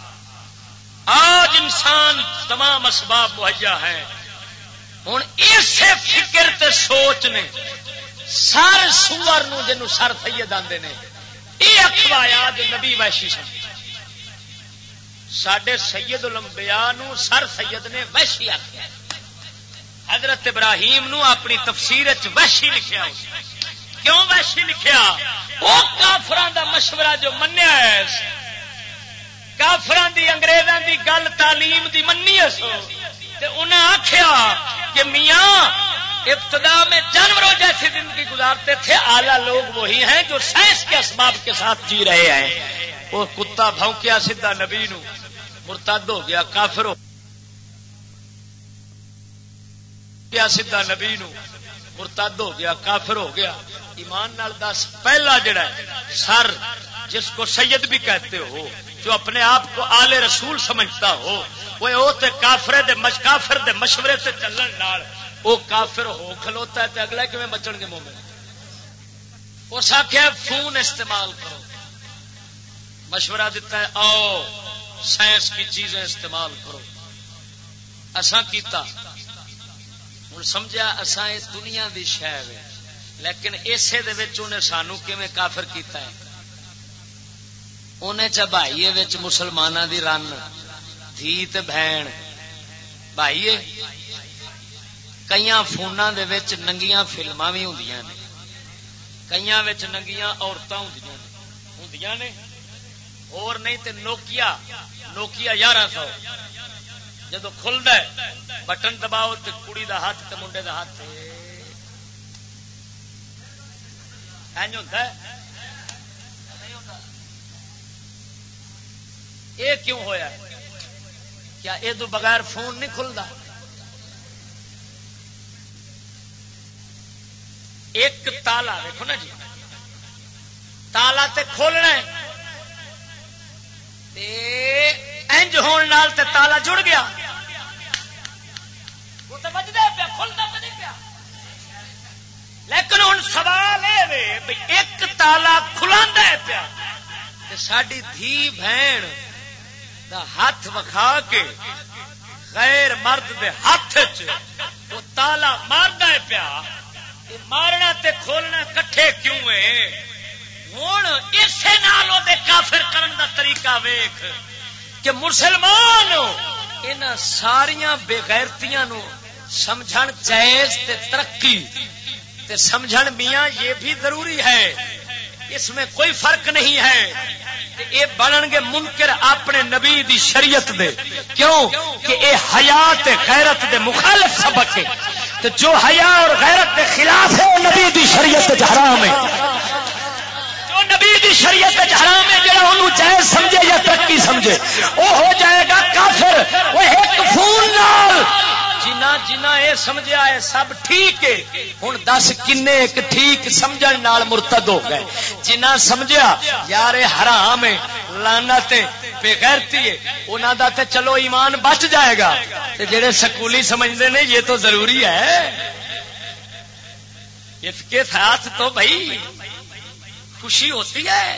آج انسان تمام اسباب مہیا ہے ہوں اسے فکر تے سوچ نے سر سور جن سر سید آتے ہیں یہ اخوایا جو نبی ویشی سن۔ سڈے سید لمبیا سر سید نے ویشی آخیا حضرت ابراہیم نو اپنی تفسیر ویشی لکھیا۔ کیوں ویشی لکھیا؟ وہ کافران دا مشورہ جو منیا ہے کافران دی، انگریزاں دی گل، تعلیم دی منی سو۔ انہیں آخیا کہ میاں، ابتدا میں جانوروں جیسی زندگی گزارتے تھے، آلہ لوگ وہی ہیں جو سائنس کے اسباب کے ساتھ جی رہے ہیں۔ وہ کتا بھونکیا سیدھا نبی نو، مرتد ہو گیا، کافر ہو گیا، سیدھا نبی نو، مرتد ہو گیا، کافر ہو گیا۔ ایمان نال دس۔ پہلا جڑا ہے، سر، جس کو سید بھی کہتے ہو، جو اپنے آپ کو آلے رسول سمجھتا ہو، وہ کافرے دے مش، کافر دے مشورے سے چلن نال وہ کافر ہو، کھلوتا ہے تو اگلا کیون بچن گے مومن؟ اس آخیا فون استعمال کرو۔ مشورہ دیتا ہے، آؤ، سائنس کی چیزیں استعمال کرو۔ اسا کیتا۔ ہوں سمجھا اسا اس دنیا کی شہر لیکن اسے انہیں سانو کیون کافر کیتا ہے؟ انہیں چبائی مسلمانوں دی رن، دھی بہن۔ بھائی کئی فون ننگیاں فلما بھی ہوں کئی ننگیاں عورتیں ہوں نے۔ اور نہیں تے نوکیا نوکیا یارہ سو۔ جب کھلتا بٹن دباؤ تو کڑی دا ہاتھ تے منڈے دا ہاتھ ہوتا ہے؟ یہ کیوں ہویا ہے؟ کیا یہ تو بغیر فون نہیں کھلتا؟ ایک تالا دیکھو نا جی۔ تالا تے کھولنا ہے۔ انج ہون تے تالا جڑ گیا۔ وہ تو بجتا پیا کھلتا تو لیکن ہوں سوال یہ ایک تالا کھلا پیا ساری دھی بہن دا ہاتھ وکھا کے غیر مرد دے ہاتھ وہ تالا مارتا ہے پیا۔ مارنا تے کھولنا کٹھے کیوں ہے ہوں اسے نال کافر کرن دا طریقہ ویخ کہ مسلمان ان ساریا بےغیرتیاں سمجھ جائز تے ترقی تے سمجھن میاں یہ بھی ضروری ہے۔ اس میں کوئی فرق نہیں ہے۔ یہ بنن گے منکر اپنے نبی دی شریعت دے۔ کیوں؟ کہ اے حیات غیرت دے مخالف سبق ہے۔ تو جو حیا اور غیرت کے خلاف ہے، وہ نبی دی شریعت حرام ہے۔ جو نبی دی شریعت حرام ہے، جڑا انہوں جائز سمجھے یا ترقی سمجھے، وہ ہو جائے گا کافر۔ وہ ایک فون نال جنا جنا یہ سمجھا ہے سب ٹھیک ہے ہوں دس کن ٹھیک سمجھ مرتد ہو گئے۔ جنا سمجھا یار حرام ہے لانا بےغیرتی ہے انہوں دا تے چلو ایمان بچ جائے گا۔ جڑے سکولی سمجھتے ہیں یہ تو ضروری ہے۔ اس کے ساتھ تو بھائی، خوشی ہوتی ہے،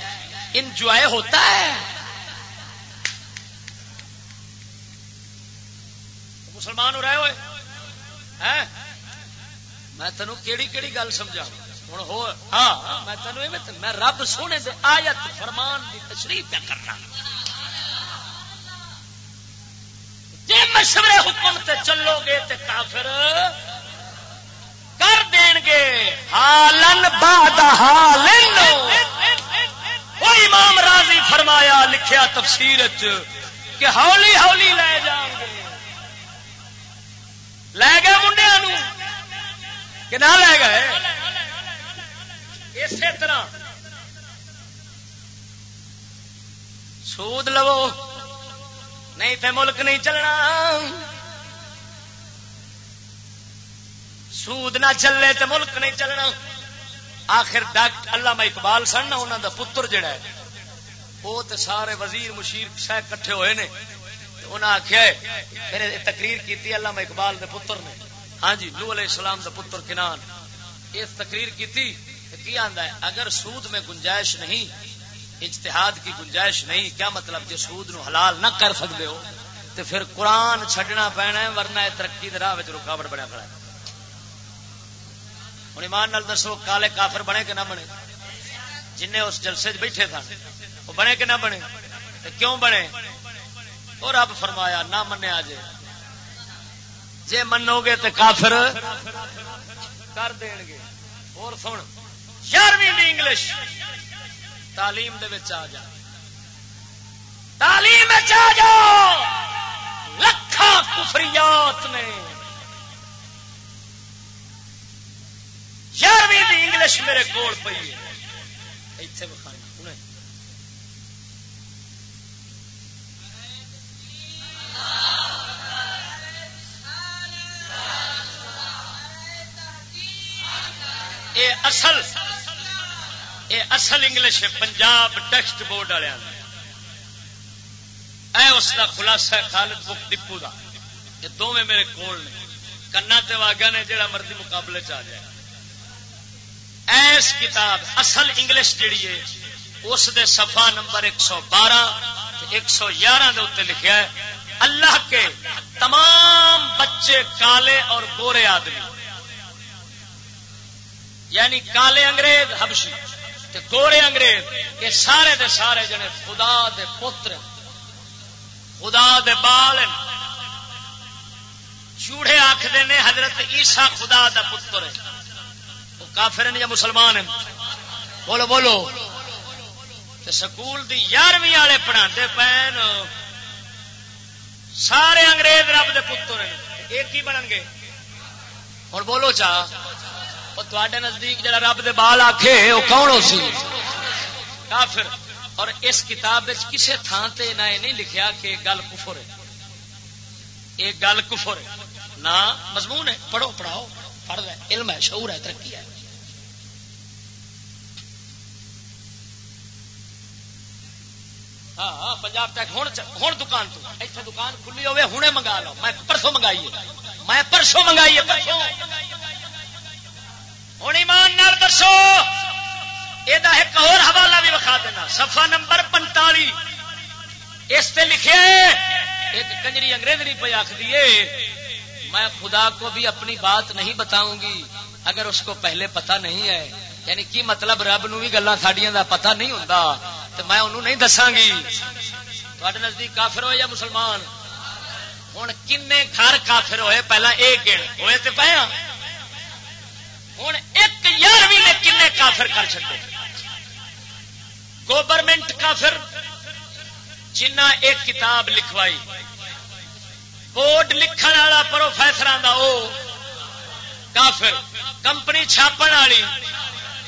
انجوائے ہوتا ہے۔ مسلمان ہو رہے ہوئے؟ میں تینوں کیڑی کیڑی گل سمجھا ہوں ہو ہاں میں تینوں میں رب سونے سے آیت فرمان کی تشریح پہ کرنا۔ جی مشورے حکم تے چلو گے تے کافر کر دین گے۔ ہالن باد ہالن وہ امام راضی فرمایا، لکھیا تفسیر کہ ہولی ہولی لے جاؤ گے۔ لے گئے منڈیا کہ نہ لے گئے اسی طرح سود لو نہیں تو ملک نہیں چلنا سود نہ چلے تو ملک نہیں چلنا آخر ڈاکٹر اللہ اقبال سن انہوں دا پتر جڑا ہے وہ تو سارے وزیر مشیر شاید کٹھے ہوئے نے انہیں آخیا میرے تقریر کی اللہ اقبال دے پتر نے۔ ہاں جی نو علیہ السلام دے پتر کنان۔ اس تقریر کی آندا ہے؟ اگر سود میں گنجائش نہیں، اجتہاد کی گنجائش نہیں، کیا مطلب جو سود نو حلال نہ کر سکتے ہو؟ تو پھر قرآن چھڈنا پینا ہے، ورنہ ترقی راہ رکاوٹ بنیا کھڑا ہے۔ ہوں ایمان نال دسو، کالے کافر بنے کہ نہ بنے؟ جن اس جلسے بیٹھے تھا وہ بنے کہ نہ بنے؟ کیوں بنے؟ اور رب فرمایا، نہ منیا جے۔ جے منو گے تو کافر کر دین گے۔ اور سن، یارویں انگلش تعلیم دے آ جا۔ تعلیم آ جا۔ لکھا کفریات نے۔ یارویں انگلش میرے کول پی اتنے بخاری اے اصل اے اصل انگلش ہے، پنجاب ٹیکسٹ بورڈ والے اے اس کا خلاصہ ہے خالد بک ڈپو کا یہ دونوں میرے کول نے۔ کنا واگا نے جڑا مرضی مقابلے چ جائے۔ ایس کتاب اصل انگلش جیڑی ہے، اس دے صفحہ نمبر ایک سو بارہ ایک سو گیارہ لکھا ہے، اللہ کے تمام بچے کالے اور گورے آدمی۔ یعنی کالے انگریز، حبشی تے گورے انگریز، یہ سارے دے سارے جنے خدا دے پتر، خدا دے بال چوڑے آخر نے حضرت عیسا خدا دا پتر ہے وہ کافر یا مسلمان ہیں؟ بولو بولو۔ تے سکول دی یارویں والے پڑھا پین۔ سارے انگریز رب دے پتر ہیں۔ ایک ہی بنن گے۔ اور بولو چاہ۔ تے نزدیک جڑا رب دے بال آخے وہ کون ہو سی؟ کافر۔ اور اس کتاب کسی تھان سے نہ نہیں لکھیا کہ گل کفر ہے۔ ایک گل کفر ہے۔ نہ مضمون ہے۔ پڑھو پڑھاؤ۔ پڑھ ہے علم ہے شعور ہے ترقی ہے۔ ہاں, ہاں، پنجاب تک ہوں دکان تو۔ اتنے دکان کھلی ہوے ہوں منگا لو۔ میں پرسوں منگائی میں پرسوں منگائی ہے پرسوں۔ ہوں ایمان نال دسو یہ ایک اور حوالہ بھی بکھا دینا۔ سفا نمبر پنتالی۔ اس پہ لکھے ایک کنجری انگریزی پہ آخ دیے میں خدا کو بھی اپنی بات نہیں بتاؤں گی، اگر اس کو پہلے پتا نہیں ہے۔ یعنی کی مطلب رب نو بھی گلا ساڈیاں دا پتا نہیں ہوتا تو میں انہوں نہیں دساں گی۔ تھوڑے نزدیک کافر ہوئے یا مسلمان؟ ہوں کن گھر کافر ہوئے، پہلا ایک گڑ ہوئے تو پایا ہوں ایک یارویں نے کن کافر کر چکے گورنمنٹ کافر، جنہ ایک کتاب لکھوائی۔ بورڈ لکھن والا پروفیسر کافر۔ کمپنی چھاپن والی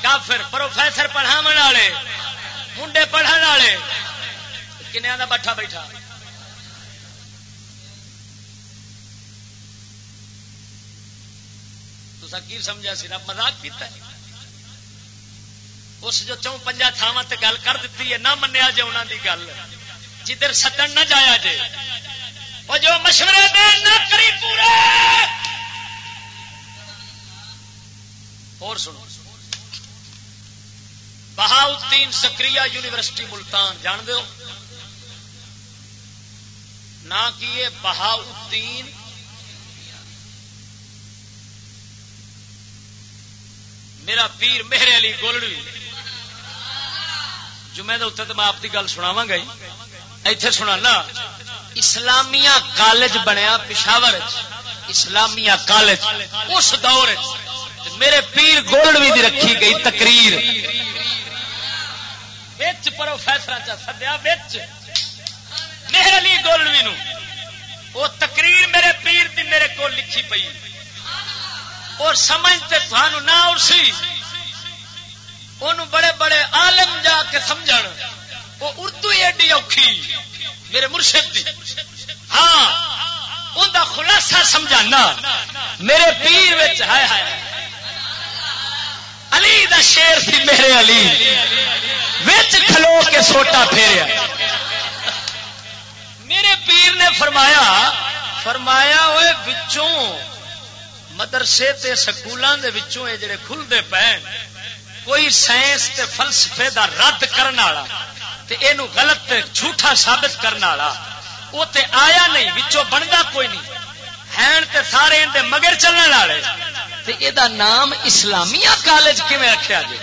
کافر پروفیسر پڑھاو والے، منڈے پڑھن والے۔ کنیا کا بٹھا بیٹھا۔ تو کی سمجھا سی؟ رب مزاق کیتا ہے۔ اس جو چون پنجا تھاواں گل کر دیتی ہے، نہ منیا جی انہوں کی گل۔ جدھر سدن نہ جایا جے وہ جو مشورے دے نہ کری پورے۔ اور سنو۔ بہاؤدین سکری یونیورسٹی ملتان، جان دو نہ کیے بہاؤدین میرا پیر میرے علی گولڑی۔ جمعے اتنے تو میں آپ کی گل سناوا گا ایتھے سنا اسلامیہ کالج بنیا پشاور اسلامیہ کالج، اس دور میرے پیر گولڈوی دی رکھی گئی تقریر۔ پروفیسر سدیا میرے علی گولڈوی نو۔ وہ تقریر میرے پیر دی میرے کو لکھی پئی۔ اور سمجھتے تھانو نہ اسی بڑے بڑے عالم جا کے سمجھ وہ اردو ایڈی اوکھی۔ میرے مرشد دی۔ ہاں ان کا خلاصہ سمجھانا۔ میرے پیر ہائے ہائے۔ علی دا شیر سی میرے علی۔ وچ کھلو کے سوٹا پھیریا۔ میرے پیر نے فرمایا فرمایا ہوئے بچوں مدرسے تے سکولوں دے وچوں اے جڑے کھلتے پے کوئی سائنس تے فلسفے دا رد کرنے والا تے اینو غلط تے جھوٹا ثابت کرنے والا وہ تے آیا نہیں، وچوں بندا کوئی نہیں۔ ہین تے سارے اندے مگر چلنے والے۔ تے اے دا نام اسلامیہ کالج کیویں رکھیا جی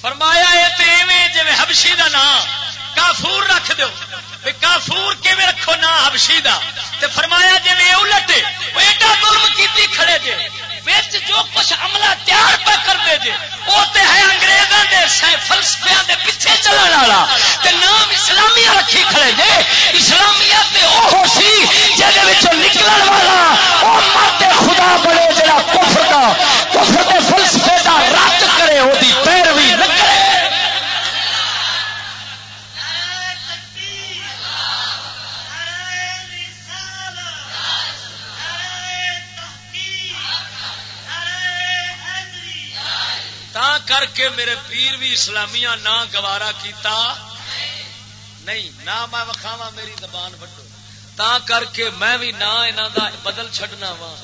فرمایا اے تے ایویں جویں حبشی دا نام، کافور رکھ دیو۔ کافور کی رکھو نا ہبشی کا فرمایا جی الٹ ایڈا ظلم کی کھڑے جے۔ بچ جو کچھ عملہ تیار پہ کر دے جے، وہ تو ہے انگریزوں کے فلسفیا کے پیچھے چلنے والا۔ نام اسلامیہ رکھی کھڑے جے۔ اسلامیہ تے وہ سی جہد نکلن والا۔ وہ مرد خدا بڑے جڑا کفر کا کفر کے فلسفے کا رد کرے وہ پیروی کر کے میرے پیر بھی اسلامیہ نہ گوارا کیتا۔ نہیں نہ میں وکھاوا میری زبان بٹو تا کر کے میں بھی نہ انہوں دا بدل چھڈنا وا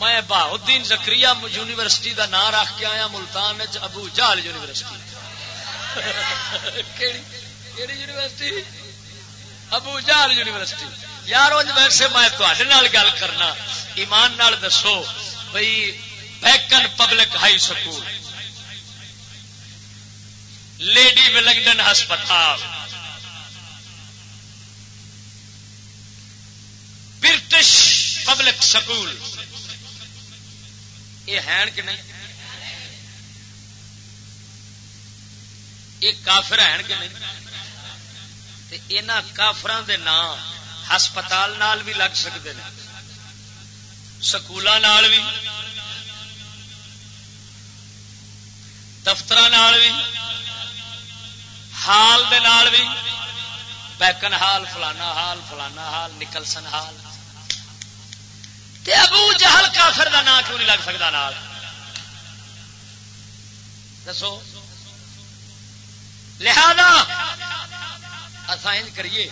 میں بہاؤدین زکری یونیورسٹی دا نام رکھ کے آیا، ملتان ابو جال یونیورسٹی۔ یونیورسٹی؟ ابو جال یونیورسٹی۔ یار ویسے میں گل کرنا۔ ایمان نال دسو بھائی Beacon public high school. Lady Willingdon ہسپتال۔ British public school. یہ ہے کہ نہیں؟ یہ کافر ہے کہ نہیں؟ یہاں کافران دے نام ہسپتال نال بھی لگ سکتے ہیں سکولوں بھی۔ دفتر بھی۔ حال دے نال بھی بیکن حال، فلانا حال فلانا حال، نکلسن حال۔ تے ابو جہل کافر دا نام کیوں نہیں لگ سکتا نال؟ دسو۔ لہذا اسان کریے۔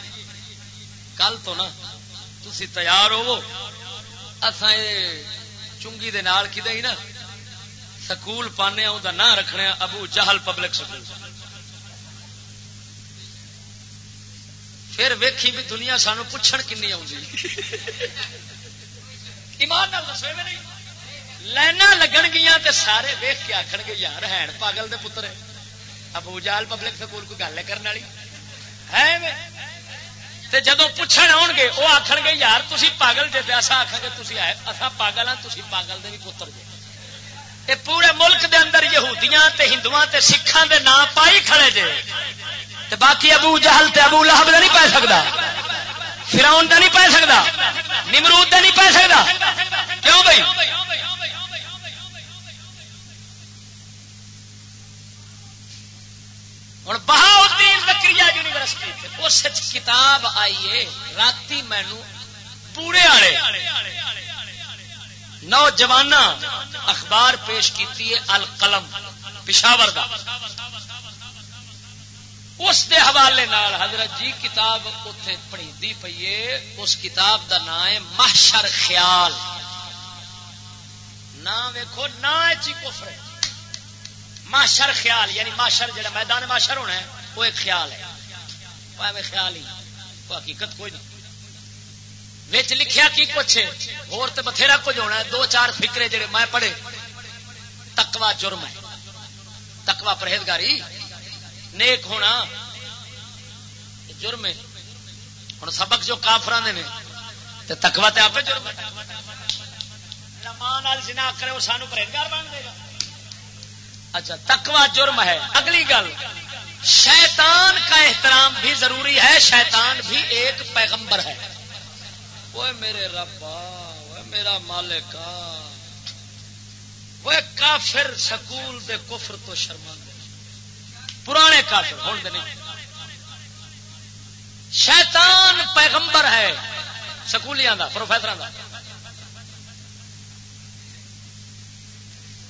کل تو نا تھی تیار ہوو ہو چنگی دے نال کدے ہی نا۔ سکول پانے دا نام رکھنے ابو جہل پبلک سکول۔ پھر ویکھی بھی دنیا سانو پوچھن کنی آؤں ایمان لائن لگن گیا تے سارے ویخ کے آخر گے، یار ہے پاگل دے پتر ابو جال پبلک سکول کوئی گل کرنے والی؟ ہے جدو پوچھن آن گے وہ آخر گے، یار تھی پاگل جی ایسا آخ گے تھی اصا پاگل ہاں تھی پاگل دے بھی پتر جی یہ پورے ملک دے اندر یہودیاں تے ہندو تے سکھان دے نام پائی کھڑے جے۔ تے باقی ابو جہل تے ابو لہب دا نہیں پی سکتا فراؤن کا نہیں پی سکتا نمرود کا نہیں پی سکتا کیوں بھائی ہوں بہاؤدین زکری یونیورسٹی اس کتاب آئیے۔ رات مینو پورے والے نوجوان اخبار پیش کی القلم، پشاور کا اس دے حوالے نال حضرت جی کتاب اتے پڑھی پیے اس کتاب دا نام ہے محشر خیال۔ نہ ویکو نہ جی کفر ماشر خیال یعنی ماشر جڑا میدان ماشر ہونا ہے، وہ ایک خیال ہے۔ وہ خیال ہی، وہ حقیقت کوئی نہیں۔ وچ لکھیا کی کچھ اور تے بتھیرا کچھ ہونا ہے۔ دو چار فکرے جڑے میں پڑھے۔ تکوا جرم ہے۔ تکوا پرہیزگاری۔ نیک ہونا جرم ہے۔ ہوں سبق جو کافران نے تکوا تو آپ جرم جنا کرے وہ سانو پرہیزگار بن دے گا۔ اچھا تکوا جرم ہے۔ اگلی گل، شیطان کا احترام بھی ضروری ہے، شیطان بھی ایک پیغمبر ہے۔ وہ میرے ربا وہ میرا مالک وہ کافر سکول دے کفر تو شرما پرانے کافر ہوں نہیں۔ شیطان پیغمبر ہے، سکولیاں دا professor the.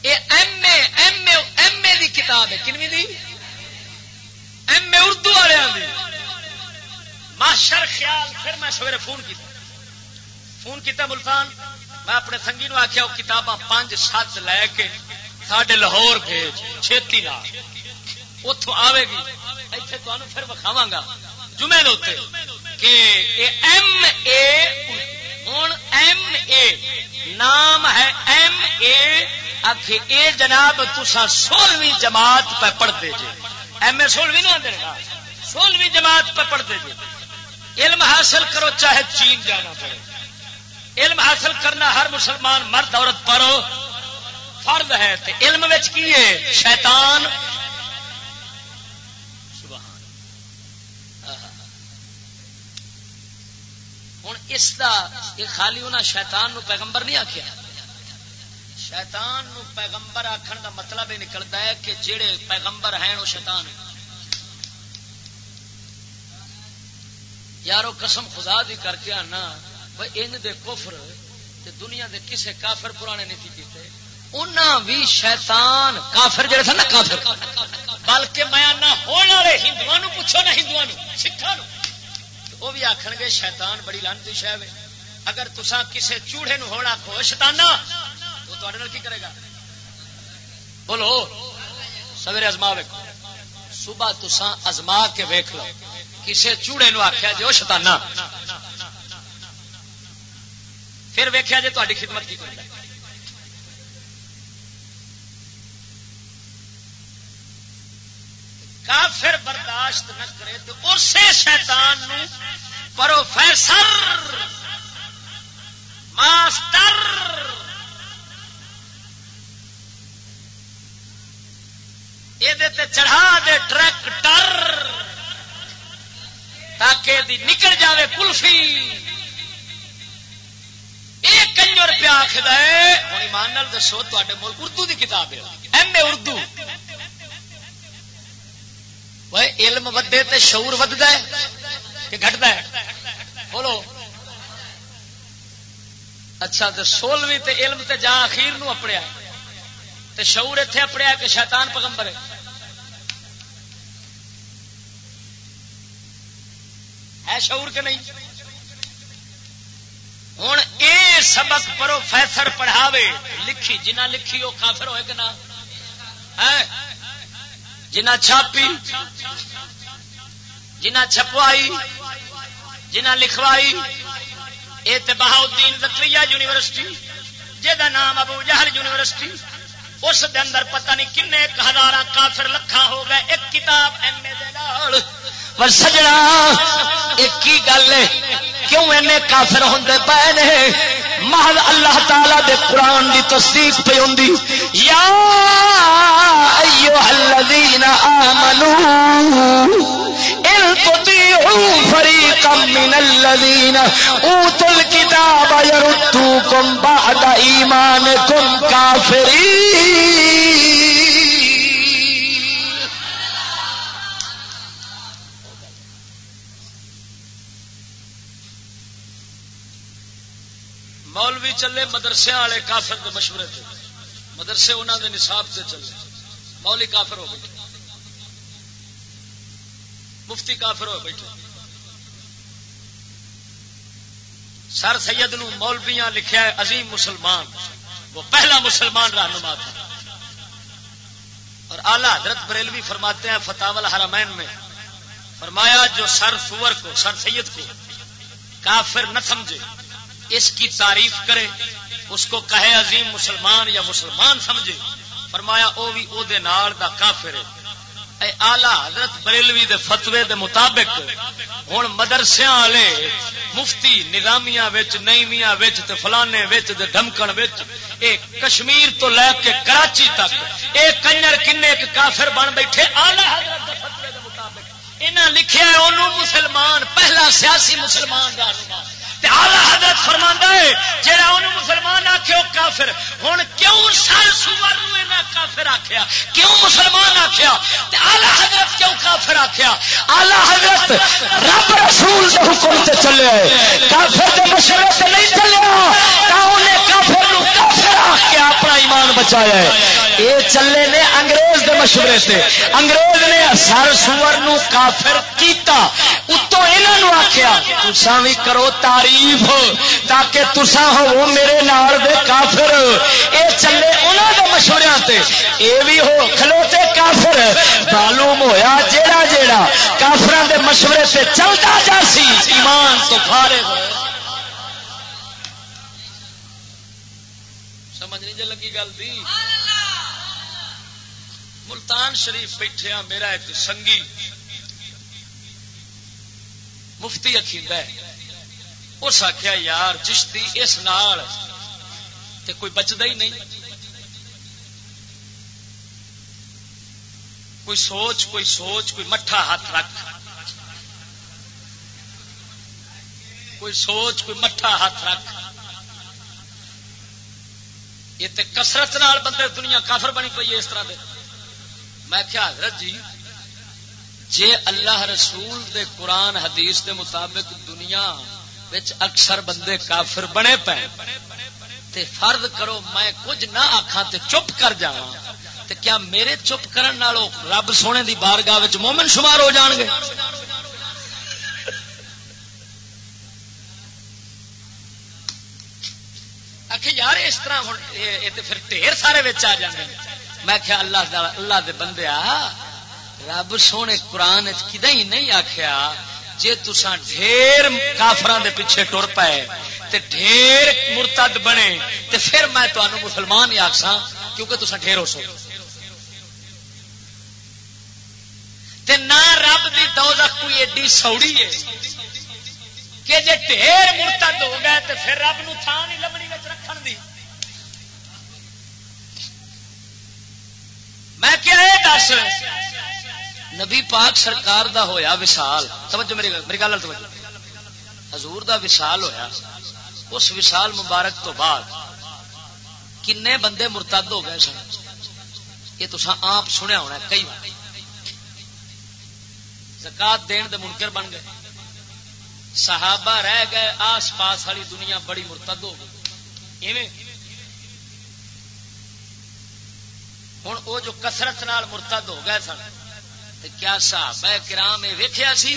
M A M A M A دی کتاب ہے، کنویں دی؟ ایم اے اردو والے ماشر خیال، پھر میں سویرے فون کیا فون کیتا ملتان، میں اپنے سنگی نو آخیا وہ کتاباں پانچ سات لے کے ساڈے لاہور بھیج، چھتی نہ اتوں آئے گی۔ اتنے تمہیں پھر وکھاوا گا۔ جمعے دے کہ ایم اے ہوں ایم اے نام ہے ایم اے۔ آخ اے جناب تسا سولہویں جماعت پہ پڑھتے جی ایم اے سولہویں نہ دے سولہویں جماعت پہ پڑھتے جی علم حاصل کرو چاہے چین جانا پڑے۔ علم حاصل کرنا ہر مسلمان مرد عورت پر فرد ہے علم کی ہے؟ شیطان۔ ہوں اس کا یہ خالی انہیں شیطان نو پیغمبر نہیں آخیا شیطان نو پیغمبر آخر دا مطلب یہ نکلتا ہے کہ جہے پیغمبر ہیں وہ شیطان ہیں۔ یارو قسم خدا دی کر کے آنا ان دے کفر تے دنیا دے کسے کافر پرانے نہیں کیتے۔ انہاں بھی شیطان کافر جڑے تھے نا کافر۔ بلکہ میں نہ ہونے والے ہندو پوچھو نہ ہندو سکھا وہ بھی آخر گے، شیطان بڑی لانتی شہ اگر تسا کسے چوڑے نو ہونا کھو شتانا تو تے کی کرے گا؟ بولو، سویرے ازما ویکو صبح تسا ازما کے ویک لو، کسے چوڑے نو آخیا جی وہ شتانا پھر ویکیا جی تاری خدمت کی کرے کافر برداشت نہ کرے تو اسی شیطان نو پروفیسر، ماسٹر۔ یہ چڑھا دے ٹریکٹر تاکہ دی نکل جاوے کلفی۔ ایک کنجر پیا آخر ہے ہوں ایمان دسو تے ملک اردو دی کتاب ہے۔ M A Urdu. علم ودے تے شعور ودتا ہے کہ گھٹتا ہے بولو اچھا تو سولہویں تے علم تے جا اخیر نو اپڑیا تے شعور اتنے اپڑیا کہ شیطان پگمبر ہے ہے شعور کہ نہیں ہوں اے سبق پروفیسر پڑھاوے لکھی جنہ لکھی وہ کافر ہوئے کہ نہ جنہ چھاپی، جنہ چھپوائی، جنہ لکھوائی یہ تو بہاؤدین زکری یونیورسٹی جہد نام ابو جہل یونیورسٹی، اس دے اندر پتہ نہیں کن ہزار کافر لکھا ہو گئے ایک کتاب ایم اے پر سجنا ایک ہی گل ہے؟ کیوں اینے کافر ہوں پے نے؟ محض اللہ تعالی دے قرآن دی تصدیق پہ ہوں یا ایوہ الذین آمنوا فريقا من الذين اوتوا الكتاب يردوكم بعد ايمانكم كافرين مولوی چلے مدرسے والے کافر کے مشورے تھے مدرسے انہوں نے نصاب سے چلے۔ مولی کافر ہو گئے مفتی کافر ہو بیٹھے۔ سر سید نو مولویاں لکھیا ہے، عظیم مسلمان۔ وہ پہلا مسلمان رہنما تھا۔ اور اعلی حضرت بریلوی فرماتے ہیں فتح الحرمین میں۔ فرمایا جو سر سور کو، سر سید کو کافر نہ سمجھے۔ اس کی تعریف کرے، اس کو کہے عظیم مسلمان یا مسلمان سمجھے۔ فرمایا، او بھی او دے نال دا کافر ہے۔ اے آلہ حضرت بریلوی دے فتوے دے مطابق ہوں مدرسے والے، مفتی نظامیاں نئیمیاں وچ تے فلانے ڈمکن اے کشمیر تو لے کے کراچی تک، اے کنجر کن کافر بن بیٹھے۔ آلہ حضرت دے فتوے دے مطابق انہیں لکھیا ہے انہوں مسلمان، پہلا سیاسی مسلمان آلہ حضرت فرما ہے جہاں ان مسلمان آخ کافر۔ ہوں کیوں سر سور کافر آخیا کیوں مسلمان آخیا آلہ حضرت کیوں کافر آخیا آلہ حضرت رب رسول کے حکم سے چلے کافر کے مشورے سے نہیں چلے انہیں کافر کافر آ کے اپنا ایمان بچایا ہے یہ چلے نے انگریز کے مشورے سے انگریز نے سر سور نو کافر کیتا۔ اتوں یہاں آخیا تسا بھی کرو تعریف تاکہ تسا ہو میرے نال دے کافر۔ اے چلے انہوں دے مشورے سے اے بھی ہو کھلوتے کافر۔ معلوم ہویا جیڑا جیڑا کافران دے مشورے سے چلتا جا سی، ایمان تو فارغ ہوئے سمجھ نہیں جی لگی گل دی۔ ملتان شریف بیٹھے میرا ایک سنگی۔ مفتی اخیندہ ہے اس آخیا یار چشتی اس نال تے کوئی بچتا ہی نہیں۔ کوئی سوچ کوئی سوچ کوئی مٹھا ہاتھ رکھ۔ کوئی سوچ کوئی مٹھا ہاتھ رکھ۔ یہ تے کسرت نال بندے دنیا کافر بنی پی ہے اس طرح دے۔ میں کیا حضرت جی جے اللہ رسول دے قرآن، حدیث دے مطابق دنیا اکثر بندے کافر بنے پے تے فرض کرو میں کچھ نہ آخا تے چپ کر جا تے کیا میرے چپ کرن رب سونے دی بارگاہ مومن شمار ہو جان گے؟ آخر یار اس طرح پھر ڈھیر سارے آ جانے میں کیا اللہ اللہ دے بندے رب سونے قرآن کدی ہی نہیں آخیا جی تسا ڈھیر کافران دے پیچھے ٹر پائے، تے ڈھیر مرتد بنے، تے پھر میں تمہیں مسلمان ہی آخسا کیونکہ تسا ڈھیر ہو سو تے نہ رب دی دوزخ کوئی ایڈی سوڑی ہے کہ جی ڈھیر مرتد ہو گئے، تے پھر رب نو تھان نہیں لبنی رکھن دی میں کیا دس؟ نبی پاک سرکار دا ہویا وسال توجہ میری میری گل توجہ۔ حضور دا وسال ہویا، اس وسال مبارک تو بعد کنے بندے مرتد ہو گئے سن۔ یہ تو آپ سنیا ہونا کئی بار۔ زکات دین دے منکر بن گئے۔ صحابہ رہ گئے، آس پاس والی دنیا بڑی مرتد ہو گئی۔ ہوں وہ جو کسرت نال مرتد ہو گئے سن کیا صحابہ کرام یہ ویخیا سی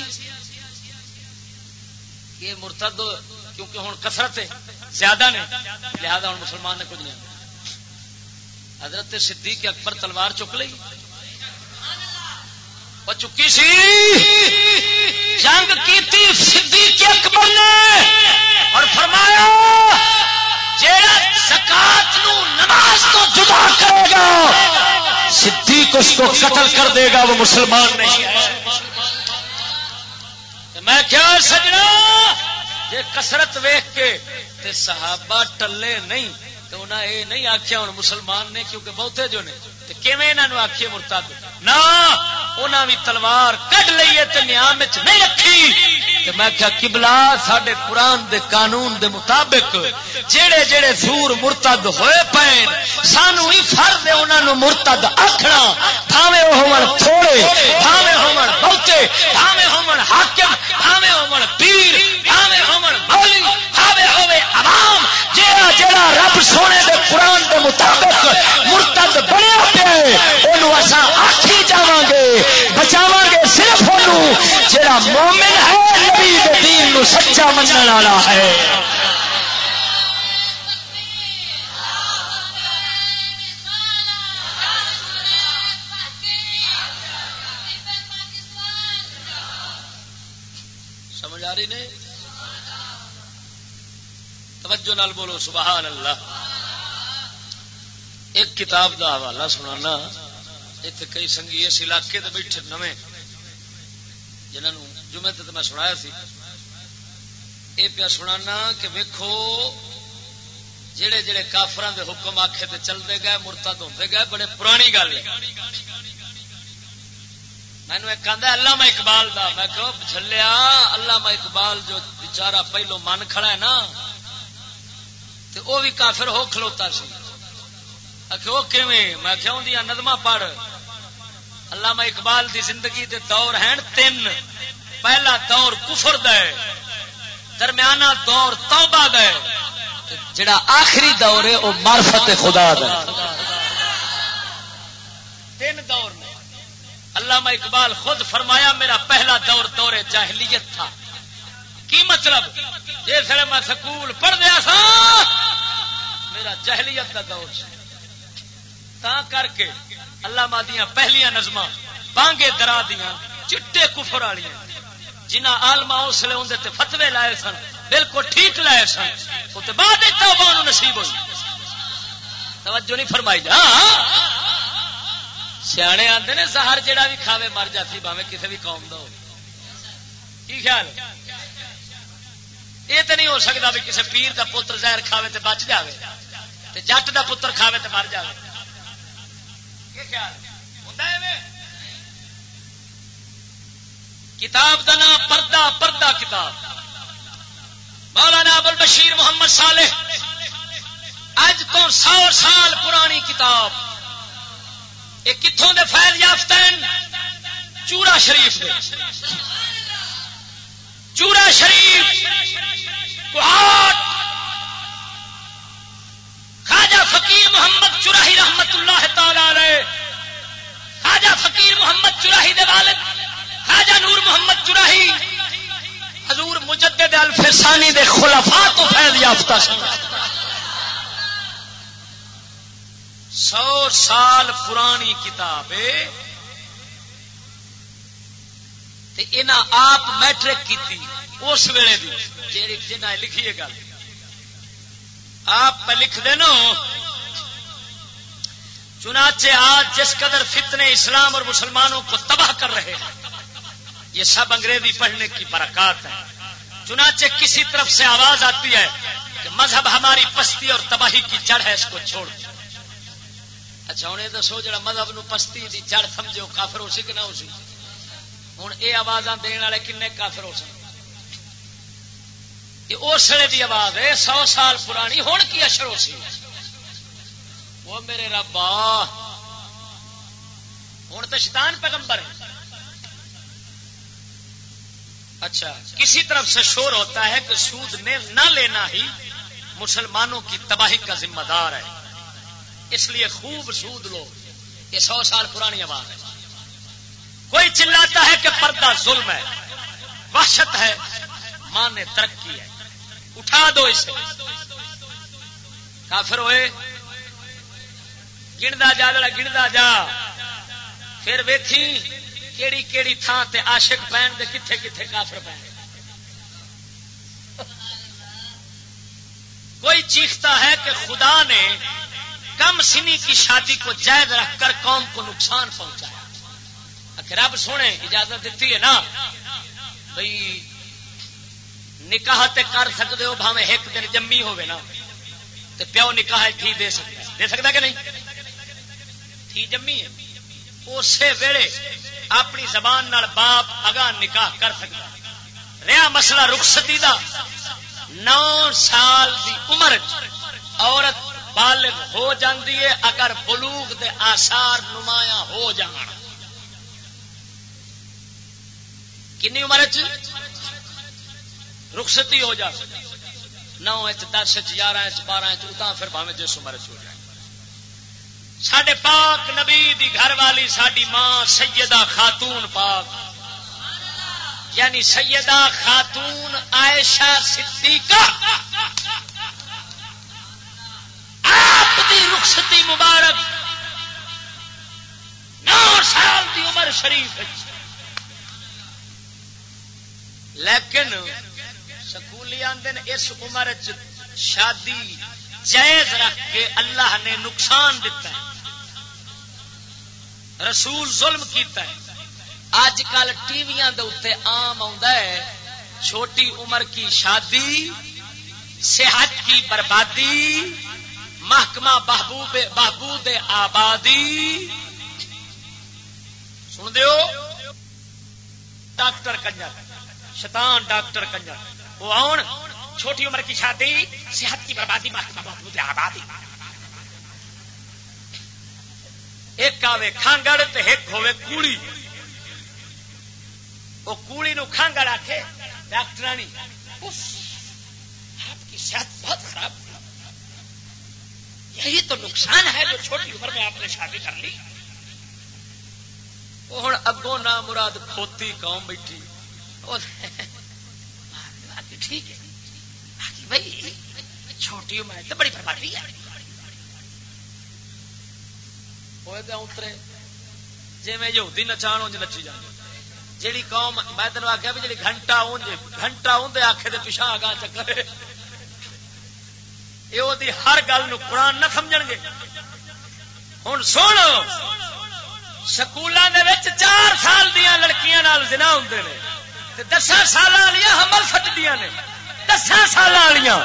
کہ مرتد کیونکہ ہوں کسرت زیادہ نے لہذا ہوں مسلمان نے کچھ نہیں حضرت صدیق اکبر تلوار چک لی وہ چکی سی جنگ کی صدیق اکبر نے اور فرمایا جیڑا سکات نماز تو جدا کرے گا، صدیق اس کو قتل کر دے گا، وہ مسلمان نہیں میں کیا سجنا، یہ کسرت ویخ کے صحابہ ٹلے نہیں، تو انہیں یہ نہیں آخیا ہوں مسلمان نے کیونکہ بہتے جو نے۔ آخیے مرتد؟ نہ بھی تلوار کٹ لیے نیام نہیں رکھی۔ میں کیا کبلا سڈے قرآن دے قانون دے مطابق جڑے جڑے سور مرتد ہوئے پے سانو ہی فرد انہوں مرتد آخنا بھاوے ہو تھوڑے بھاوے ہو بہتے بھاوے ہو حاکم بھاوے ہو پیر بھاوے ہو مولی بھاوے ہوے عوام۔ جیڑا جیڑا رب سونے دے قرآن دے مطابق مرتد بنیا آخی جا گے بچاو گے صرف جڑا مومن ہے، نبی دین نو سچا منع والا ہے۔ سمجھ آ رہی نہیں؟ توجہ نال بولو، سبحان اللہ۔ ایک کتاب دا حوالہ سنانا۔ اتنے کئی سنگھی اس علاقے دے بیٹھے نویں جنہوں جمعے تے میں سنایا سی۔ یہ پیا سنانا کہ ویکھو، جڑے جڑے کافران دے حکم آخے تے چلتے گئے، مرتد ہوتے گئے، بڑے پرانی گل ہے۔ مینو ایک آدھا علامہ اقبال دا۔ میں کہ چلیا علامہ اقبال جو بچارا پہلو من کھڑا ہے نا تو وہ بھی کافر ہو کھلوتا سی۔ میں کیوں دیا ندما پڑھ۔ علامہ اقبال دی زندگی دے دور ہیں تین۔ پہلا دور کفر دے درمیانہ دور توبہ دے جڑا آخری دور ہے، وہ معرفت خدا دے تین دور میں علامہ اقبال خود فرمایا، میرا پہلا دور دور جاہلیت تھا۔ کی مطلب؟ جس میں سکول پڑھ دیا سا میرا جہلیت کا دور۔ سے تا کر کے اللہ مادیاں پہلیاں نظم بانگے درا دیا چٹے کفر والی جنہ آلما اس لیے اندر فتوے لائے سن، بالکل ٹھیک لائے سن اس بعد نصیب ہوئی۔ توجہ نہیں فرمائی جا۔ سیانے آتے نے، زہر جڑا بھی کھاوے مر جاتی باوے کسی بھی قوم دو کی خیال؟ یہ تو نہیں ہو سکتا بھی کسی پیر کا پتر زہر کھاوے تو بچ جائے جٹ کا پتر کھاوے تو مر جائے کتاب کا نام پردہ پردہ کتاب۔ مولانا ابل بشیر محمد صالح، اج تو سو سال پرانی کتاب۔ یہ کتوں دے فیض یافتہ چورا شریف دے۔ چورا شریف خواجہ فقیر محمد چوراہی رحمت اللہ تعالی خواجہ فقیر محمد چوراہی دے والد، خواجہ نور محمد چوراہی حضور مجدد الفسانی دے خلفاء تو فیض یافتہ سو سال پرانی کتاب آپ میٹرک کی اس ویلے جنہیں لکھیے گل۔ آپ لکھ دینا چنانچہ آج جس قدر فتنے اسلام اور مسلمانوں کو تباہ کر رہے ہیں، یہ سب انگریزی پڑھنے کی برکات ہے چنانچہ کسی طرف سے آواز آتی ہے کہ مذہب ہماری پستی اور تباہی کی جڑ ہے، اس کو چھوڑ اچھا ہوں یہ دسو جا مذہب نو پستی دی جڑ سمجھو کافر ہو سی کہ نہ ہو سی؟ ہوں یہ آواز دن والے کن کافر ہو سکتے اسلے کی آواز ہے، سو سال پرانی ہوں کی اشر ہو سی وہ میرے ربا ہوں تو شیطان پیغمبر ہے۔ اچھا کسی طرف سے شور ہوتا ہے کہ سود نے نہ لینا ہی مسلمانوں کی تباہی کا ذمہ دار ہے۔ اس لیے خوب سود لو۔ یہ سو سال پرانی آواز ہے۔ کوئی چلاتا ہے کہ پردہ ظلم ہے۔ وحشت ہے۔ ماں نے ترقی ہے۔ اٹھا دو اسے۔ کافر ہوئے۔ گندا جا، جڑا گندا جا۔ پھر ویکھی کیڑی کیڑی تھان تے عاشق پہن دے کتھے کتھے کافر پہن کوئی چیختا ہے کہ خدا نے کم سنی کی شادی کو جائز رکھ کر قوم کو نقصان پہنچایا۔ رب سونے اجازت دیتی ہے نا بھائی نکاح تے کر سکتے ہو بھاوے ایک دن جمی ہوئے نا، تے پیو نکاح تھی دے سکتا دے سکتا کہ نہیں؟ تھی جمی ہے۔ اسی ویڑے اپنی زبان نال باپ اگاں نکاح کر سکتا رہا مسئلہ رخصتی دا۔ نو سال دی عمر عورت بالغ ہو جاندی ہے اگر بلوغ دے آثار نمایاں ہو جان کنی عمر چ رخصتی ہو جا نو دس گیارہ بارہ پھر بھاوے جس عمر ہو جائے۔ سڈے پاک نبی دی گھر والی ساری ماں سیدہ خاتون پاک۔ یعنی سیدہ خاتون عائشہ صدیقہ۔ آپ دی رخصتی مبارک نو سال دی عمر شریف لیکن سکولی آدھے اس عمر شادی جائز رکھ کے اللہ نے نقصان دیتا ہے۔ رسول ظلم کیتا ہے۔ اج کل ٹی وی آم چھوٹی عمر کی شادی، صحت کی بربادی، محکمہ بہبود بہبود آبادی۔ سن دیو؟ ڈاکٹر کنجر، شیطان ڈاکٹر کنجر۔ وہ آن چھوٹی عمر کی شادی، صحت کی بربادی محکمہ بہبود آبادی۔ ایک آوے کھانگڑ ایک ہوے کوڑی۔ وہ کوڑی نو کھانگڑ آ کے ڈاکٹرانی آپ کی صحت بہت خراب۔ یہی تو نقصان ہے جو چھوٹی عمر میں آپ نے شادی کر لی۔ وہ ہوں اگوں نہ مراد کھوتی قوم بیٹھی۔ ٹھیک ہے۔ باقی بھائی چھوٹی عمر تو بڑی بربادی ہے۔ ہوئے گا اترے جی میں یہودی نچان انج نچی جانے جیڑی قوم، میں تینوں آخیا بھی جی گھنٹا اونج گھنٹا اندر آخے دے پیچھا آگا چکر۔ یہ وہ ہر گل قرآن نہ سمجھ گے۔ ہوں سن سکولوں کے چار سال دیا لڑکیاں جنا ہوں دس سال والی حمل سٹدیا نے. دس سال والیاں.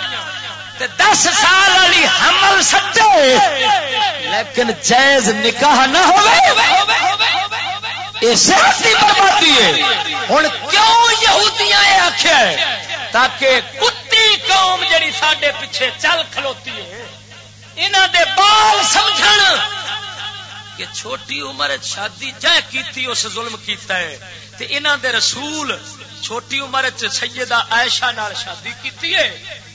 دس سال والی حمل سچے لیکن جائز نکاح نہ ہو بربادی ہے. ہوں کیوں یہودیاں یہ آخیا تاکہ کتی قوم جڑی سڈے پیچھے چل کھلوتی ہے انہوں دے بال سمجھ کہ چھوٹی عمر شادی جائے کیتی، اس ظلم کیتا ہے۔ تے انہاں دے رسول چھوٹی عمر چ سیدہ عائشہ نال شادی کیتی ہے۔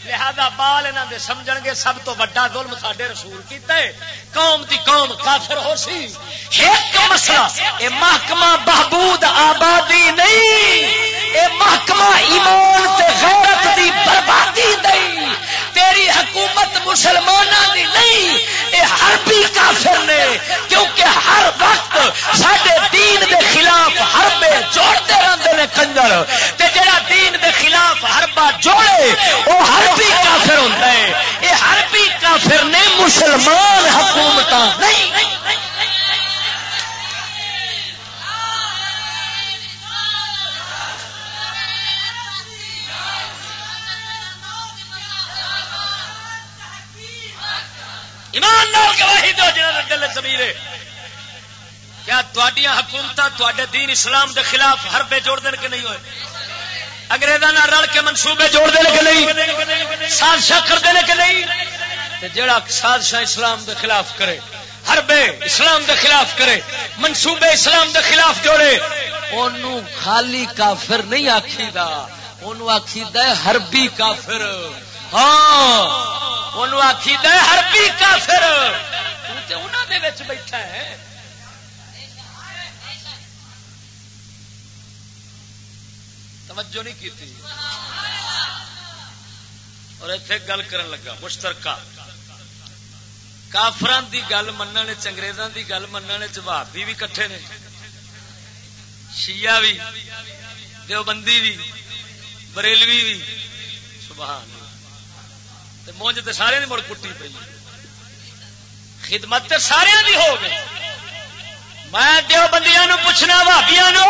لہذا بال انہوں دے سمجھ گے سب تو وڈا ظلم سڈے رسول کیتا ہے۔ قوم دی قوم کافر ہو سی۔ ایک مسئلہ، اے محکمہ بہبود آبادی نہیں۔ اے محکمہ ایمان تے غیرت دی بربادی نہیں۔ تیری حکومت مسلمانوں دی نہیں۔ اے ہر بھی کافر نے، کیونکہ ہر وقت سڈے دین دے خلاف ہر بے جوڑتے رہتے ہیں کنجر۔ تے جڑا دین دے خلاف ہر بار جوڑے وہ ہر بھی کافر ہوتا ہے۔ یہ ہر بھی کافر نے مسلمان حکومت نہیں۔ ایماندار گواہی دو جنہوں دل زمیر کیا تھوڑیاں حکومت تے دین اسلام دے خلاف ہر بے جوڑ دین کے نہیں ہوئے؟ اگریزوں رل کے منصوبے جوڑ دے کہ نہیں؟ سازشاں کرتے ہیں کہ نہیں؟ جڑا سازشاں اسلام دے خلاف کرے ہر بے اسلام دے خلاف کرے، منصوبے اسلام دے خلاف جوڑے انہوں خالی کافر نہیں آخی دا انہوں آخی دا ہربی کافر۔ ہاں انہوں آخی دا ہربی کافر۔ تو انہوں دے وچ بیٹھا ہے۔ توجہ نہیں کی اور اتنے گل کرن لگا، مشترکہ۔ کافران دی گل من انگریزوں دی گل من بھابی بھی کٹھے نے۔ شیعہ بھی دیوبندی بھی بریلوی بھی سبحان مونج تو سارے دی مڑ کٹی پی خدمت سارے دی ہو گئی۔ میں دیوبندیاں نو پوچھنا بھابیا نو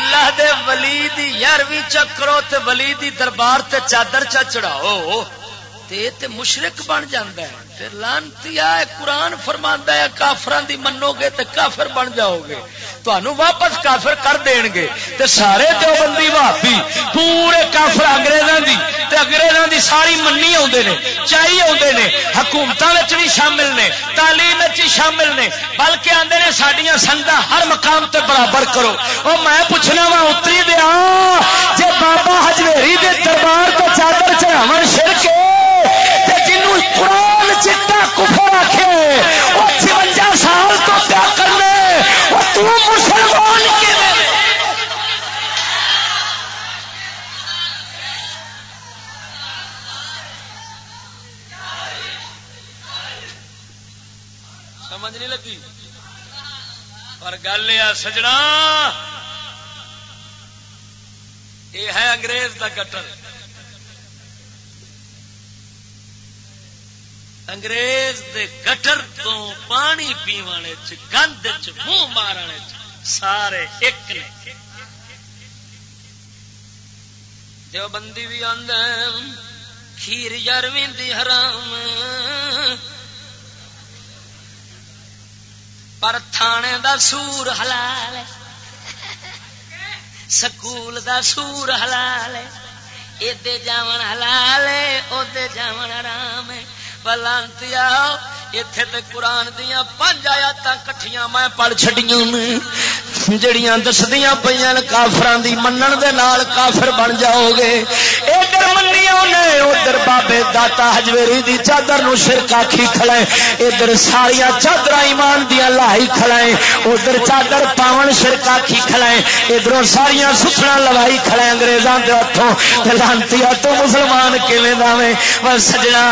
اللہ دے ولی دی یارویں چکرو تے ولی دی دربار تے چادر چا چڑھاؤ، تے تے مشرک بن جاندا ہے۔ لانتی ہے قرآن فرماندا ہے کافراں دی منو گے تے کافر بن جاؤ گے تانوں واپس کافر کر دین گے۔ تے سارے دیوبندی وہابی پورے کافر انگریزاں دی۔ تے انگریزاں دی ساری منی اوندے نے چاہی اوندے نے۔ حکومتاں وچ بھی شامل نے، تعلیم وچ بھی شامل نے۔ بلکہ آندے نے، ساڈیاں سنگا ہر مقام تے برابر کرو۔ او میں پوچھنا وا، اتری دیا جے بابا حجویری دے دربار تے چادر چڑھاون شرک تے جنوں قرآن چٹا کفر آکھے، او 56 سال تو تو مسلمان سمجھ نہیں لگی؟ پر گل یہ سجنا، یہ ہے انگریز کا کٹر انگریز دے گٹر تو پانی پیوانے گند منہ مارنے سارے ایک نے۔ دیوبندی بھی آدھ کھیر یارویں حرام۔ پر تھانے دا سور حلال ہے۔ سکول دا سور حلال ہے۔ ادے جاون حلال ہے ادے جاون حرام ہے۔ بلانتیا اتے تے قرآن دیا پانچ آیات کٹھیاں میں پڑھ چڈیاں جڑیاں دسدیاں پہ کافران دی منن دے نال کافر بن جاؤ گے ادھر منیا نے ادھر بابے داتا ہجویری دی چادر نو شرک آخی کھڑے ادھر ساریا چادر ایمان دیا لائی کھڑے ادھر چادر پاون شرک آخی کھڑے ادھر ساریا ستنا لوائی کھڑے انگریزاں دے ہاتھوں لانتی تو مسلمان کیویں داویں سجنا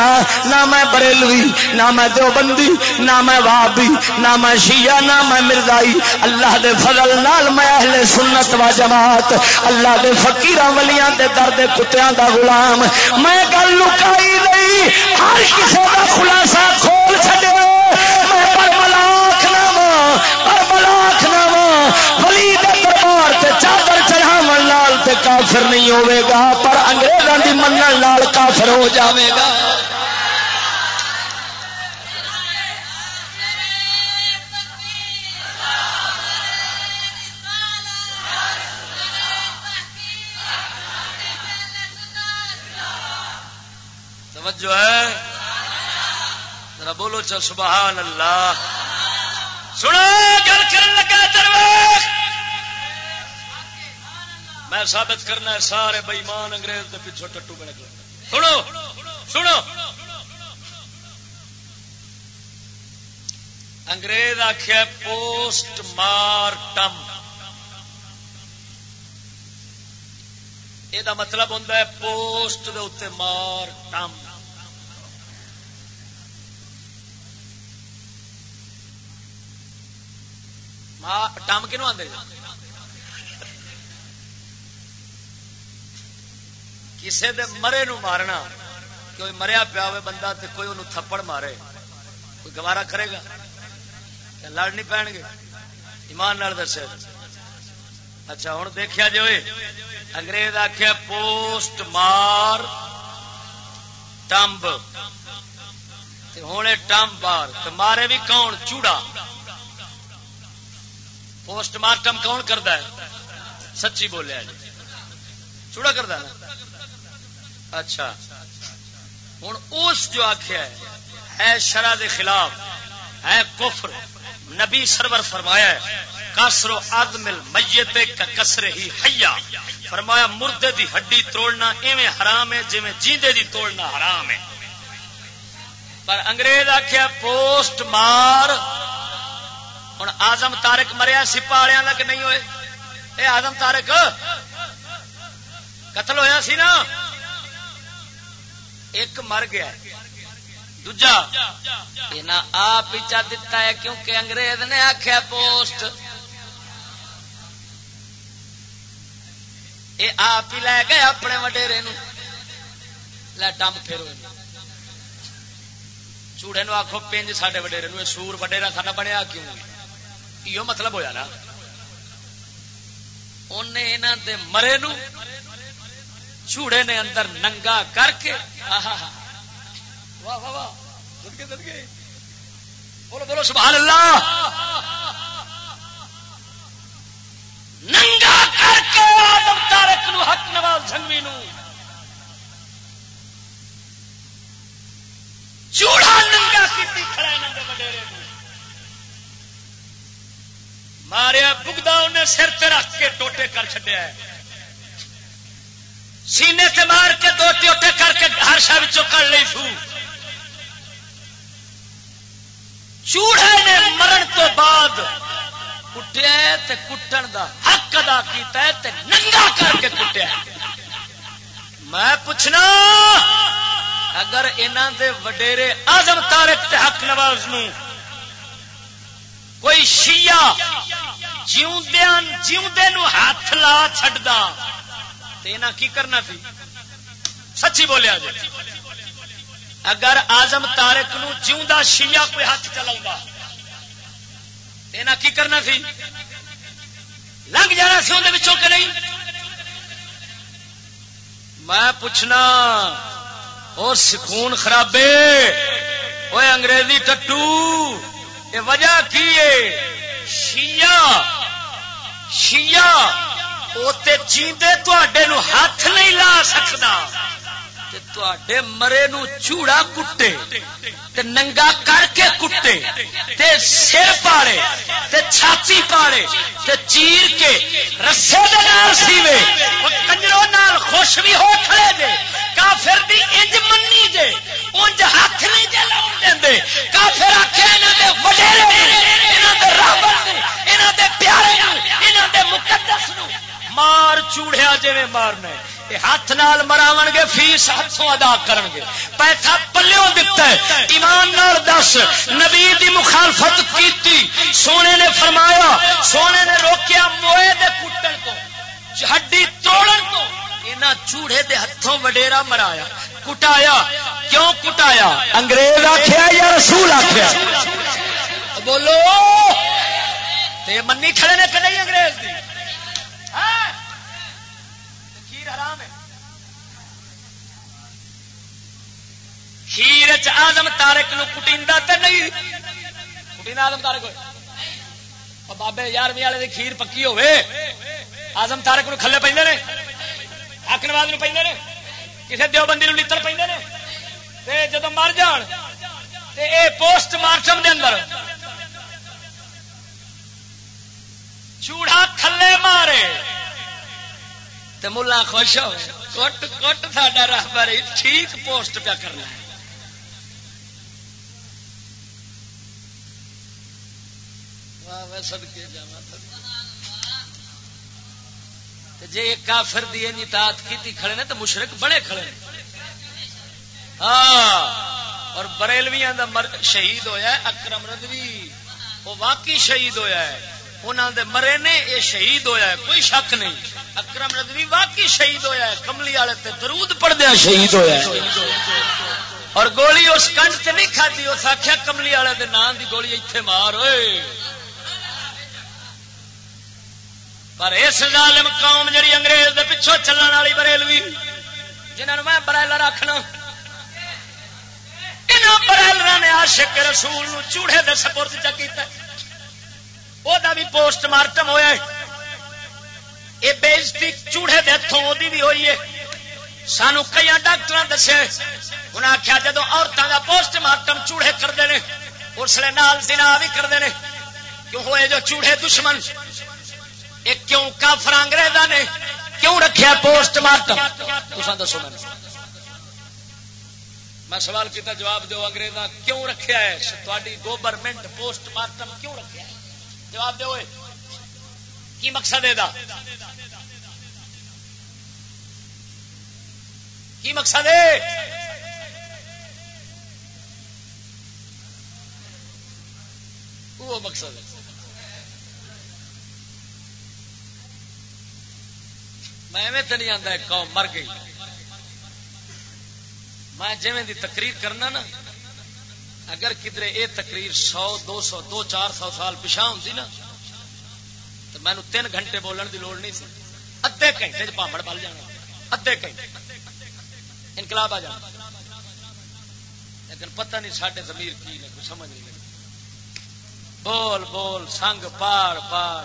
نہ میں بریلوی نہ میں دو بندی نہ میں وابی، نہ میں شیعہ، نہ میں مرزائی۔ اللہ دے فضل نال میں اہل سنت و جماعت، اللہ دے فقیراں ولیاں دے درد کتیاں دا غلام۔ میں گل لکائی نہیں، ہر کسی دا خلاصہ کھول چھڈے۔ میں پر ملاک نہ پر ملاک نہ ولی دے دربار تے چادر چڑھاون نال تے کافر نہیں ہوے گا، پر انگریزاں دی منن نال کافر ہو جاوے گا۔ توجہ ہے، ذرا بولو چل سبحان اللہ سنو، گل کر لگا درویش۔ میں ثابت کرنا ہے سارے بےمان انگریز کے پیچھے ٹٹو بنے سنو سنو۔ انگریز آخیا پوسٹ مارٹم۔ یہ مطلب ہوتا ہے پوسٹ دے اتنے مارٹم۔ ہاں، ٹم کنو آدھے جی؟ کسی دے مرے نو مارنا، کوئی مریا پیا ہوئے بندہ تے کوئی انہوں تھپڑ مارے، کوئی گوارا کرے گا؟ لڑ نہیں پہن گے؟ ایمان نال دسے۔ اچھا ہوں دیکھا جو انگریز آخیا پوسٹ مار ٹمب۔ ہوں ٹمب بار مارے بھی کون؟ چوڑا۔ پوسٹ مارٹم کون کرتا ہے؟ سچی بولیا جی چوڑا کرتا ہے اچھا۔ ہوں اس جو آخیا ہے شرح کے خلاف ہے کفر، نبی سرور فرمایا ہے کسرو آدمل میت کا ہی حیا۔ فرمایا، مردے دی ہڈی توڑنا ایویں حرام ہے جی جیندے دی توڑنا حرام ہے۔ پر انگریز آخیا پوسٹ مار ہوں آزم تارک مریا سپا والوں کا نہیں ہوئے۔ اے آزم تارک، قتل ہویا سی نا؟ ایک مر گیا۔ دوجا آپ چا دتا ہے کیونکہ انگریز نے آخیا پوسٹ۔ یہ آپ ہی لے گئے اپنے وڈیرے ڈم پھر چوڑے نو آخو پنج سڈے وڈیرے سور وڈیرا سا بنیا کیوں یہ مطلب ہویا نا؟ انہیں دے مرے نو چوڑے نے اندر ننگا کر کے واہ واہ واہ۔ بولو بولو، سبحان اللہ۔ ننگا کر کے آدم تارک نو حق نواز جنگوی نو چوڑا ننگا کی کھڑا ننگا وڈیرے ماریا بگدا انہیں سر تے رکھ کے ٹوٹے کر چڈیا ہے۔ سینے سے مار کے دو ٹوٹے کر کے ہر شا کر لی سو۔ چوڑے نے مرن تو بعد کٹیا کٹن دا حق ادا کیتا ہے تے ننگا کر کے کٹیا میں پوچھنا، اگر انہوں دے وڈیرے آزم تارک تے حق نواز نو کوئی شیعہ جیوندے نو ہاتھ لا چڈا کی کرنا سی؟ سچی بولیا جی اگر آزم تارک نو جیوندا شیعہ کوئی ہاتھ چلا کی کرنا سی؟ لنگ جانا سی اندر کہ نہیں؟ میں پوچھنا اور سکون خرابے وہ انگریزی ٹٹو یہ وجہ کی ہے شیعہ شیعہ تے چیندے تے ہاتھ نہیں لا سکتا تے مرے نو چوڑا کٹے تے ننگا کر کے کٹے تے سر پاڑے تے چھاتی پاڑے تے چیر کے رسے دے نال سیوے کنجروں نال خوش بھی ہو کھڑے دے کافر دی انج منی جے۔ انج ہاتھ نہیں جے لاؤن دے کافر آکھے انہاں دے وڈیرے انہاں دے رابر انہاں دے پیارے انہاں دے مقدس نو مار چوڑیا جی مارنا ہاتھ نال مراو گے فیس ہاتھوں ادا کر گے۔ پیسہ پلو دتا ہے۔ ایمان نال دس نبی دی مخالفت کیتی۔ سونے نے فرمایا سونے نے روکیا موئے دے کٹن کو ہڈی توڑن کو چوڑے دے ہاتھوں وڈیرا مرایا۔ کٹایا۔ کیوں کٹایا؟ انگریز آخیا یا رسول آخیا بولو۔ منی کھڑے نے کدی انگریز دی؟ کھیر حرام ہے۔ کھیر آدم تارک نو کٹیندا تے نہیں۔ کٹینا آدم تارک ہوئے۔ بابے یارویں والے کی کھیر پکی ہوے آزم تارک نو کھلے پہ حق نواز پہ کسی دیو بندی لڑ پہ جب مر جان، تے اے پوسٹ مارٹم دے اندر چوڑا تھلے مارے۔ تو ملا خوش ہو۔ کٹ کٹ ساڈا رہبر ٹھیک پوسٹ پیا کرنا ہے۔ جی کافر دی اطاعت کی کھڑے نے تو مشرق بڑے کھڑے نے۔ ہاں اور بریلویاں دا شہید ہویا ہے، اکرم ردوی وہ واقعی شہید ہویا ہے۔ انہوں دے مرے نے یہ شہید ہویا ہے، کوئی شک نہیں۔ اکرم ندوی واقعی شہید ہویا ہے، کملی والے تے درود پڑھ دیا شہید ہویا ہے۔ اور گولی اس کنڈ سے نہیں کھدی اس آخیا کملی والے دے نام دی گولی اتنے مار ہوئے پر اس ظالم قوم جڑی انگریز دے پچھو چلن والی بریلوی جنہوں میں برائلر رکھنا برائلر نے آشک رسول چوڑے دے سپورٹ چکیتا وہ بھی پوسٹ مارٹم ہوا یہ بےزتی چوڑے دے ہاتھوں وہ بھی ہوئی ہے سانو کئی ڈاکٹر دسے انہیں آخیا جب عورتوں کا پوسٹ مارٹم چوڑے کرتے ہیں اس لیے نال دن بھی کرتے ہیں کیوں ہوئے جو چوڑے دشمن؟ ایک کیوں کافر انگریزا نے کیوں رکھیا پوسٹ مارٹم؟ تسان دسو میں میں سوال کیتا، جواب دو انگریزا کیوں رکھیا ہے؟ تاری گورنمنٹ پوسٹ مارٹم کیوں رکھیا ہے؟ جواب دو کی مقصد ہے دا؟ کی مقصد ہے؟ وہ مقصد ہے۔ میں تو نہیں آتا قوم مر گئی۔ میں جی دی تقریر کرنا نا، اگر کدھر یہ تقریر سو، دو سو، دو چار سو سال پچھا ہوں نا مینو تین گھنٹے بولن دی لوڑ نہیں سی۔ ادے گھنٹے پامڑ بل جانا۔ ادے گھنٹے۔ انقلاب آ جانا۔ لیکن پتہ نہیں سڈے زمیر کی نے کچھ سمجھ نہیں لگی۔ بول بول، سنگ پار پار۔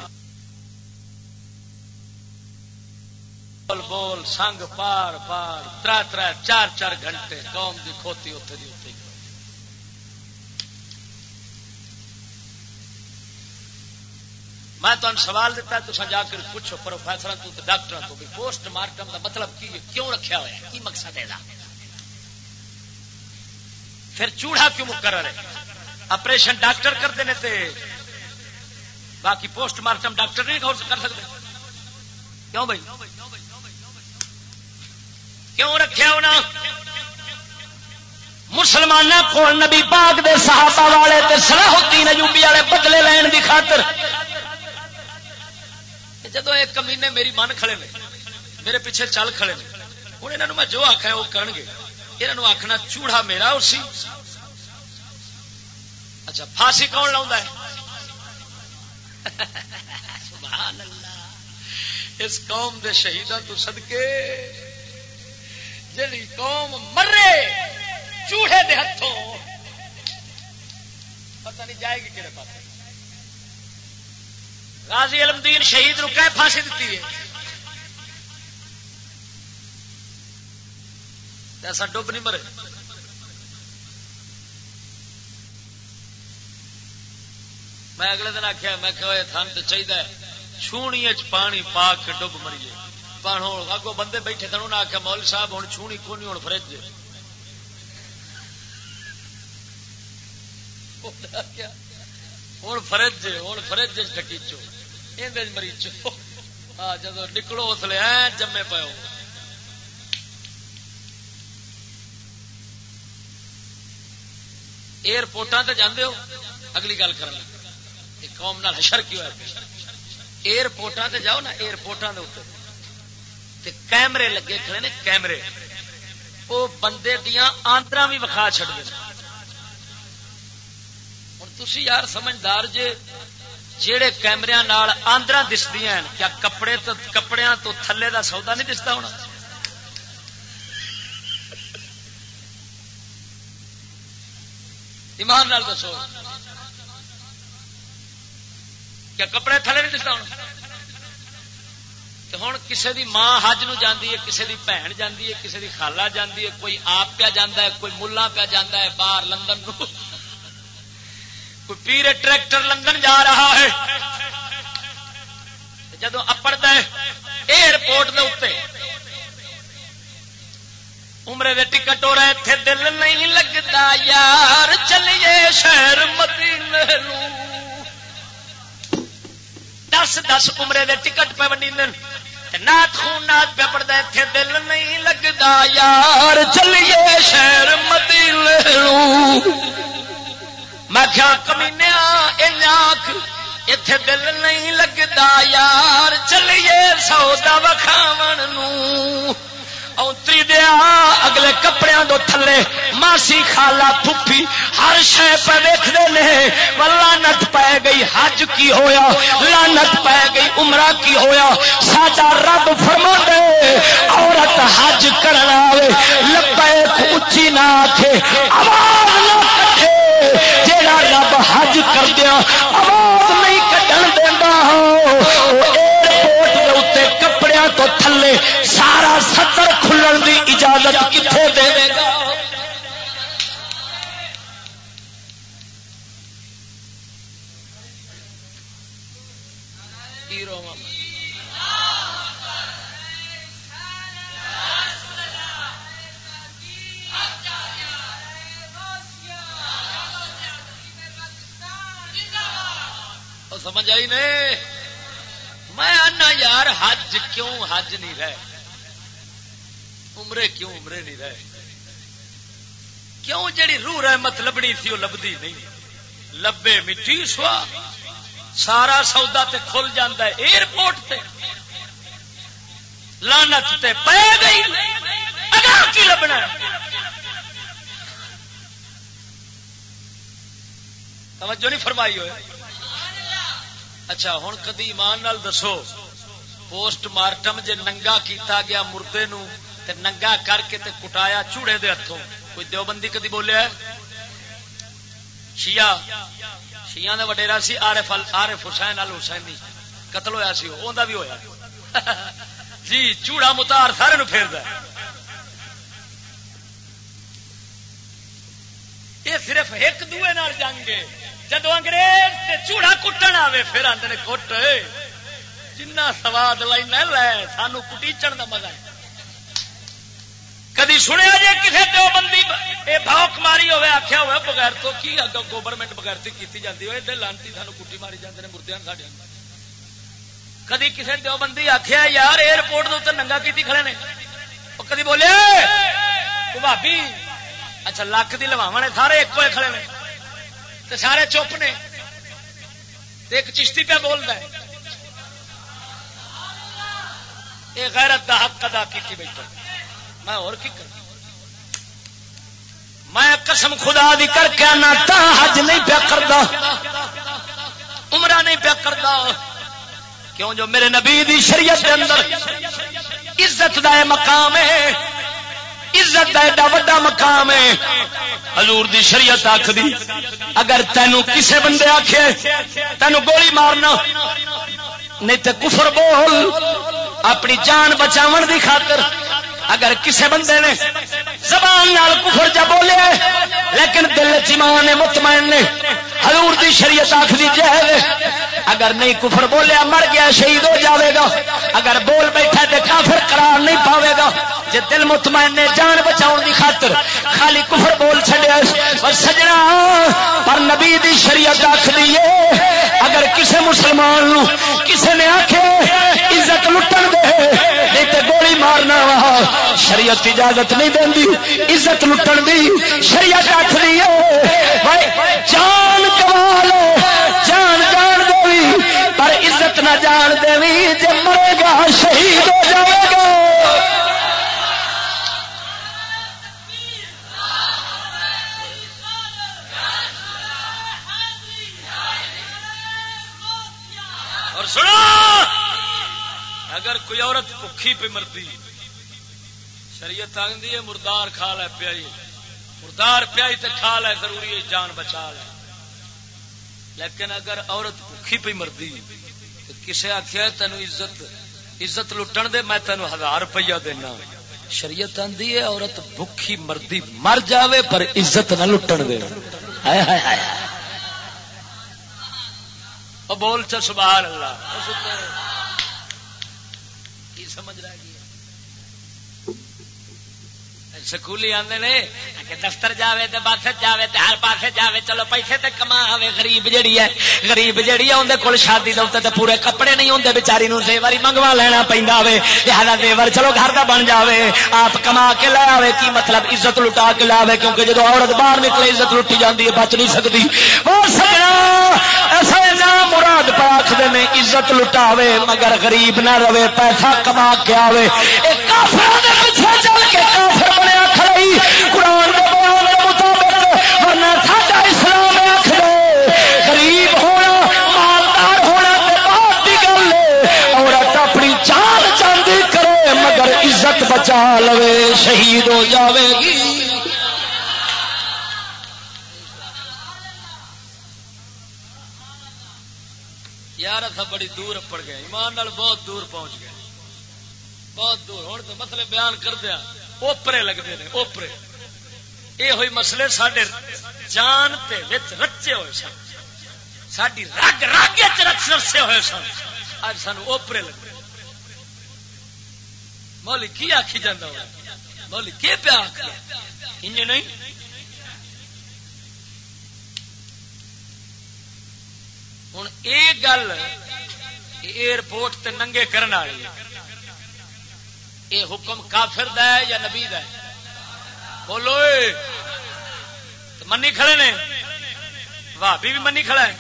بول بول، سنگ پار پار۔ تر تر چار چار گھنٹے قوم کی کھوتی اتنے دی اتنے میں تمہیں سوال دیتا ہے تو جا کر پوچھو پروفیسر تو ڈاکٹر تو بھی پوسٹ مارٹم کا مطلب کی کیوں رکھا ہوا ہے؟ کی مقصد ہے پھر چوڑا کیوں مقرر ہے؟ آپریشن ڈاکٹر کرتے ہیں تے باقی پوسٹ مارٹم ڈاکٹر نہیں کر سکتے؟ کیوں بھائی؟ کیوں رکھا ہونا؟ مسلمان کو نبی پاک دے صحابہ والے تے صلاح الدین ایوبی والے بدلے لین دی خاطر جدو ایک کمینے میری من کھڑے نے، میرے پیچھے چل کھڑے نے ہوں یہاں میں جو آخا وہ کرن گے۔ یہ آخنا چوڑا میرا اسی اچھا پھانسی کون لاؤں سبحان اللہ۔ اس قوم دے شہیدان تو صدقے۔ جی قوم مرے، چوڑے دے ہاتھوں پتہ نہیں جائے گی کہڑے پاس غازی علمدین شہید نو کہ پھانسی دیتی ہے۔ ایسا ڈب نہیں مرے۔ میں اگلے دن آخیا میں کہ تھن تو چاہیے چھونی پانی پا کے ڈب مریے۔ اگو بندے بیٹھے تھے انہوں نے آخیا مول صاحب ہوں چھونی کونی ہوں فرج ہوں فرج ہوں فرج ڈکیچو یہ مریچو ہاں جب نکلو اس لیے جمے پاؤ ایئرپورٹان سے جانے ہو اگلی گل کر قوم نال حشر کی ہوا ایئرپورٹان سے جاؤ نا ایئرپورٹان اتنے کیمرے لگے کھڑے نے کیمرے وہ بندے دیا آندرا بھی وکھا چڑ دے ہوں تھی یار سمجھدار جے جہے کیمرے آندرا دسدیا کیا کپڑے تو کپڑے تو تھلے دا سودا نہیں دستا ہونا؟ ایمان نال دسو۔ کیا کپڑے تھلے نہیں دستا ہوں ہوں کسی دی ماں حج نو جاندی ہے کسی دی بہن جاندی ہے کسی دی خالہ جاندی ہے، کوئی آپ پیا جانا ہے، کوئی ملا پیا جانا ہے، باہر لندن نو۔ کوئی پیر ٹریکٹر لندن جا رہا ہے، جدو اپڑتا ہے، ایئرپورٹ کے اتنے عمرے دے ٹکٹ ہو رہے تھے دل نہیں لگتا، یار چلیے شہر مدینے دس دس عمرے دے ٹکٹ پہ ونی نات خون نات پہ پڑتا اتنے دل نہیں لگتا، یار چلیے شہر مدیل میں کیا کمینیا آخ اتے دل نہیں لگتا یار چلیے سودا وکھاو اوتری دیا اگلے کپڑے دو تھلے، ماسی خالا پھپھی ہر شہ پہ ویکتے ہیں لانت پی گئی، حج کی ہویا لانت پی گئی، عمرہ کی ہویا۔ ساڈا رب فرما دے عورت حج کرنا لبے اچھی نہ آخے آواز نہ کٹے رب حج کردیا، آواز نہیں کٹن دینا ایئرپورٹ کے کپڑے تو تھلے، سارا سطر کھلن دی اجازت سمجھ آئی نہیں میں آنا یار، حج کیوں؟ حج نہیں رہے۔ عمرے کیوں عمرے نہیں رہے؟ کیوں جڑی روح رحمت لبنی تھی وہ لبھی نہیں؟ لبے مٹی سوا۔ سارا سودا تے کھل جاتا ہے، ایئرپورٹ تے۔ لانت تے پہ گئی۔ اگر کی لبنا توجہ نہیں فرمائی ہوئے۔ اچھا ہوں کدی ایمان نال دسو، پوسٹ مارٹم جے ننگا کیتا گیا مردے نو، تے ننگا کر کے تے کٹایا چوڑے دے ہاتھوں کوئی دیوبندی کدی بولیا شیعہ شیعہ دے وڈیرا سی عارف عارف حسین ال حسین قتل ہویا سی، اوندا بھی ہویا۔ جی چوڑا متار سارے نو پھیردا یہ صرف ایک دوے نال جنگ ہے۔ جدو انگریز تے چوڑا کٹن آوے، پھر آدھے کٹ۔ جنہ سواد لینا لے، سانو کٹیچن دا مزہ ہے۔ کدی سنیا جی کسی دو بندی بھاؤک ماری ہوئے آخیا ہوا بغیر تو کی اگ گورنمنٹ بغیر کی جاتی ہوئے ادھر لانتی سانو کٹی ماری جاتے ہیں مردے ساڈے کدی کسی دو بندی آخیا یار ایئرپورٹ کے اتنے ننگا کی کھڑے نے۔ کدی بولے بھابی اچھا لکھ دی لواوا نے سارے ایک کھڑے نے۔ تو سارے چپ نے ایک چشتی پہ بول رہا ہے۔ یہ غیرت دا حق ادا کی بیٹھا۔ میں اور کی کر میں قسم خدا دی کر کے آنا، تا حج نہیں پیا کرتا۔ عمرہ نہیں پیا کرتا۔ کیوں جو میرے نبی دی شریعت دے اندر عزت دا مقام ہے۔ عزت دا ایڈا وڈا مقام ہے۔ حضور دی شریعت آخ دی اگر تینو کسے بندے آخے تینو گولی مارنا، نہیں تے کفر بول، اپنی جان بچاون دی خاطر اگر کسے بندے نے زبان نال کفر جا بولے، لیکن دل چمان نے مطمئن نے حضور دی شریعت آخری جائے اگر نہیں کفر بولیا، مر گیا، شہید ہو جاوے گا، اگر بول بیٹھا تے کافر قرار نہیں پاوے گا، جے دل مطمئن نے جان بچاؤ دی خاطر خالی کفر بول چڈیا پر سجنا، پر نبی دی شریعت آخری اگر کسے مسلمان نو کسے نے آخے عزت لٹن دے، نہیں تے گولی مارنا وا۔ شریعت اجازت نہیں دینی، عزت لٹن دی۔ شریعت آخری جان کمال جان جان دے پر عزت نہ جان دے جی مرے گا، شہید ہو جائے گا۔ اور سنو۔ اگر کوئی عورت بکھی پہ مرتی، شریعت آگی ہے مردار کھا لے پیائی، مردار پیائی تو کھا لے، ضروری ہے جان بچا لے۔ لیکن اگر عورت بکھی پہ مردی تو کسے آخیا تینو عزت عزت لٹن دے، میں تینو ہزار روپیہ دینا۔ شریعت آندی ہے عورت بکھی مردی مر جاوے، پر عزت نہ لٹن دے۔ ہائے ہائے ہائے بول چ سبحان اللہ۔ سمجھ رہا ہے سکولی آدھے نے دفتر جاوے تے بس جاوے تے ہر پاسے جاوے، چلو پیسے تے کما آوے غریب جڑی ہے، غریب جڑی ہے اندر کول شادی دے تے پورے کپڑے نہیں ہوندے، بیچاری نو زیوری منگوا لینا پیندا ہوے لہذا زیور چلو گھر دا بن جاوے، آپ کما کے لے آوے، کی مطلب عزت لٹا کے لے آوے کیونکہ جدو عورت باہر نکلے، عزت لٹی جاندی ہے، بچ نہیں سکدی۔ او سجنا، ایسا نام مراد پاک دے میں عزت لٹاوے، مگر غریب نہ رہے، پیسہ کما کے آوے۔ اے کافر دے پیچھے چل کے کافر بنے۔ قرآن کے بیان کے مطابق، ورنہ ساڈا اسلام آخ دے۔ غریب ہونا، مالدار ہونا تے کی گل ہے۔ عورت اپنی چاندی کرے، مگر عزت بچا لوے، شہید ہو جاوے گی۔ یار اتنا بڑی دور پڑ گئے، ایمان نال بہت دور پہنچ گئے۔ بہت دور ہوں تو مسئلے بیان کر دیا اوپرے لگتے ہیں، اوپرے۔ یہ ہوئی مسئلے سڈے جان تے رچے ہوئے سن۔ ساری رگ رگ رچے ہوئے سن۔ اج سان اوپرے لگے مولی کی آخی جانا مولی کی پیا انج نہیں؟ ہوں یہ گل ایئرپورٹ تے ننگے کرنے والی یہ حکم کافر دا ہے یا نبی دا ہے؟ بولو منی کھڑے نے؟ بھابی بھی منی کھڑا ہے۔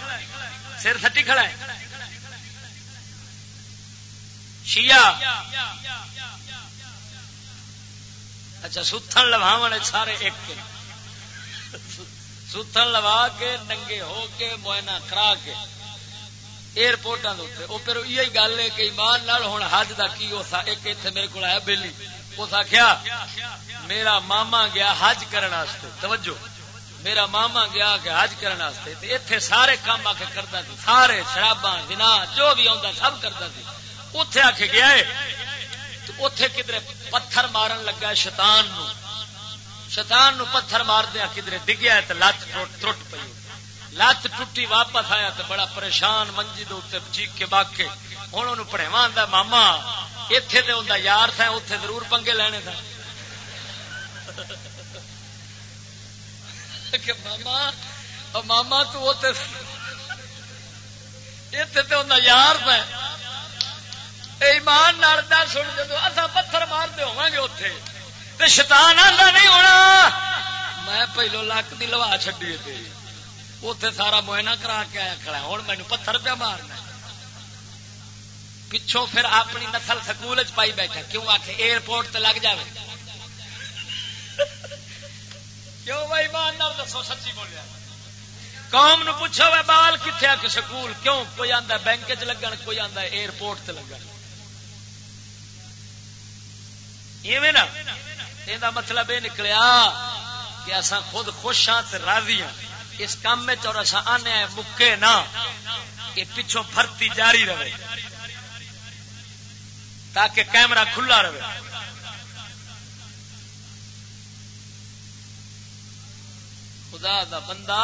سر تھٹی کھڑا ہے۔ شیعہ۔ اچھا ستھن لواو سارے ایک ستھن لوا کے، ننگے ہو کے موائنا کرا کے۔ ایئرپورٹوں وہ پھر یہ گل ہے کہ ایمان نال ہوں حج کا کی ایک اتنے میرے کو آیا بہلی اس آخیا میرا ماما گیا حج کرنے توجہ میرا ماما گیا کہ حج کرنے اتنے سارے کام آ کے کرتا سی سارے شراباں دنا جو بھی آتا سب کرتا سی اتے آ کے گیا اتے کدھر پتھر مارن لگا شیطان نو شیطان نو پتھر مار دیا کدھر ڈگیا تو لت ٹوٹ پی لت ٹوٹی واپس آیا تو بڑا پریشان منجی دے چیک کے باغ کے۔ ہوں ان پڑھوا ماما اتے تو ان یار تھا اتے ضرور پنگے لینے تھا۔ ماما ماما تو اتے تو ان یار تھا۔ ایمان ناردا سن جدو اصا پتھر مارتے ہوا گے اتے تو شیطان آتا نہیں ہونا۔ میں پہلو لک دی لوا چڈی تیری۔ اتے سارا موئنا کرا کے آیا کھڑا ہوں مینو پتھر پیا مارنا پچھوں پھر اپنی نسل سکول پائی بیٹھا کیوں آ کے ایئرپورٹ تے لگ جائے کیوں بھائی مان دسو، سچی بولیا۔ قوم نو پوچھو بال کتنے آ کے سکول؟ کیوں؟ کوئی آتا بینک چ لگن، کوئی آتا ایئرپورٹ تے لگن۔ نا یہ مطلب یہ نکلیا کہ اصا خود خوش ہاں راضی ہاں۔ اس کام میں اور اصا آنے مکے نہ یہ پچھوں بھرتی جاری رہے۔ تاکہ کیمرہ کھلا رہے۔ خدا دا بندہ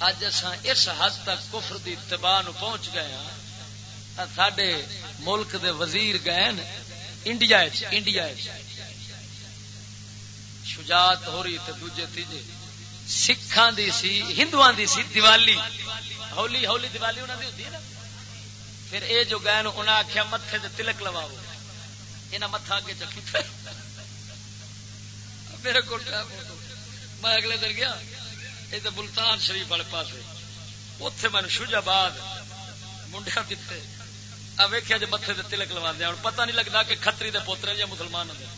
اج اصا اس حد تک کفر دی اتباع نو پہنچ گئے ہاں۔ سڈے ملک دے وزیر گئے انڈیا انڈیا شجاعت ہو رہی تے دوجے، تیجے۔ سکھان دی سی ہندو دی سی، دیوالی۔ ہولی ہولی دیوالی انہوں دی ہوتی ہے نا؟ پھر اے جو گئے انہوں نے آخیا متے سے تلک لواؤ۔ یہ متھا اگے چکی میرے کو میں اگلے دن گیا۔ یہ تو ملتان شریف والے پاس اتے میں شوجاباد منڈیا دیتے آ ویخیا جی متے سے تلک لوا دیا ہوں پتا نہیں لگتا کہ کتری دے پوترے یا مسلمان ہوں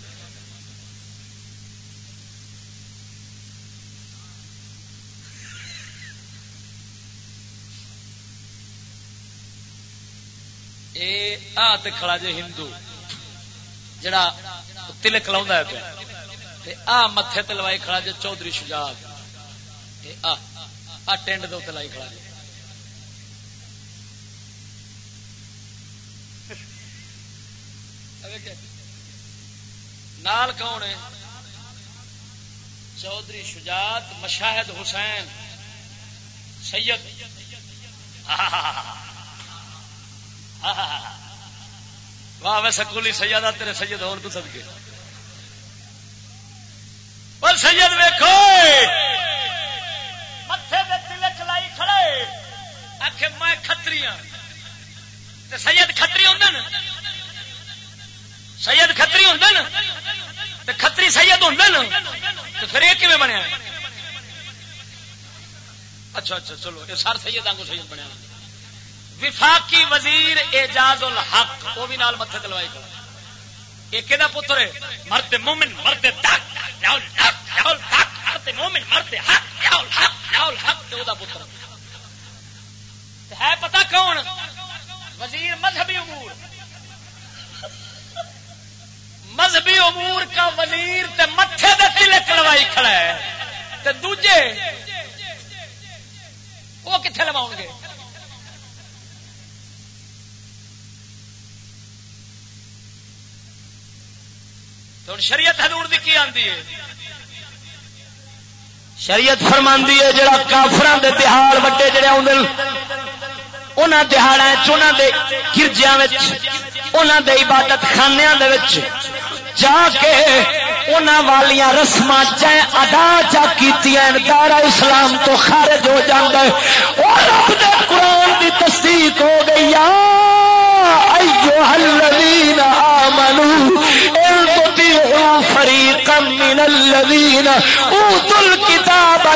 کھڑا جے ہندو، جڑا تلک لا پیا۔ آ متے تلوائی کھڑا جے چودھری شجاعت۔ آ ٹینڈ دو تلائی کھڑا جے۔ نال کون ہے؟ چودھری شجاعت، مشاہد حسین، سید۔ واہ میں سکولی سیادہ تیرے سید ہون تو سد کے پر سید ویکو متے تلک لائی کھڑے۔ آخ میں کتری ہوں سید کتری ہوں سید کتری ہوں کتری سید ہوں تو پھر یہ کیون بنیا؟ اچھا اچھا چلو، یہ سر سید آگوں سید بنیا۔ وفاقی وزیر اعجاز الحق، وہ بھی نال متے تلوائی کر ایک پتر ہے؟ مرد مومن، مرد مرد مومن، مرد پتر ہے۔ پتا کون؟ وزیر مذہبی امور۔ مذہبی امور کا وزیر تے متے دے تلک لوائی کھڑا ہے۔ تے دوجے، وہ کتنے لواؤ گے؟ تو شریعت حضور دی کی آندی ہے؟ شریعت فرماندی ہے جڑا کافران دے تہاڑ وڈے جڑے آدھے انہوں تہاڑا چونا دے گرجیا انہوں دے عبادت خانیا جا کے انہاں والیاں رسم چ ادا چا کیتیاں دارا اسلام تو خارج ہو جاندے او رب دے قرآن دی تصدیق ہو گئی، یا ایوہ الذین آمنوا فریقا من الذین اوتوا الكتاب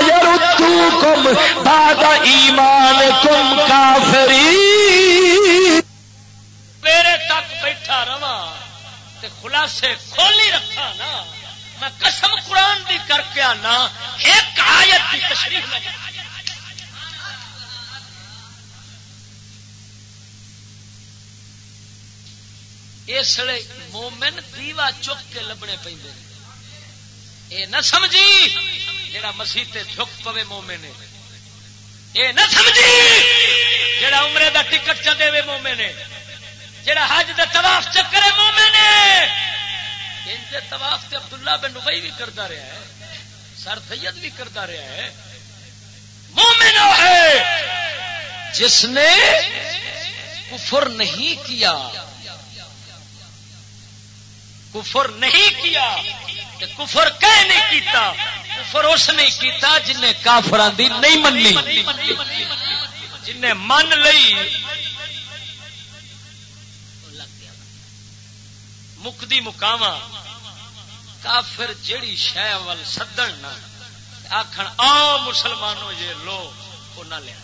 بعد ایمانکم کافرین۔ میرے تک بیٹھا رہا خلاصے کھولی رکھا نا۔ میں قسم قرآن دی کر کے آنا، ایک آیت کی تشریح میں اس لیے مومن دیوا چک کے لبنے پہ اے نہ سمجھی جڑا مسیح جھک پوے مومے نے اے نہ سمجھی جڑا عمرے دا ٹکٹ چ دے مومے نے جڑا حج دے طواف چکرے مومے نے ان دے طواف تے عبداللہ بن نبی بھی کرتا رہا ہے۔ سر سید بھی کرتا رہا ہے۔ مومن ہے۔ جس نے کفر نہیں کیا کفر نہیں کیا کفر کہہ نہیں کیتا، کفر اس نہیں کیتا جن نے کافران دی نہیں مننی جن نے من لئی۔ مکدی مکاوا کافر جیڑی شہ ول سدن نہ آخر آ مسلمانوں یہ لو وہ نہ لیا۔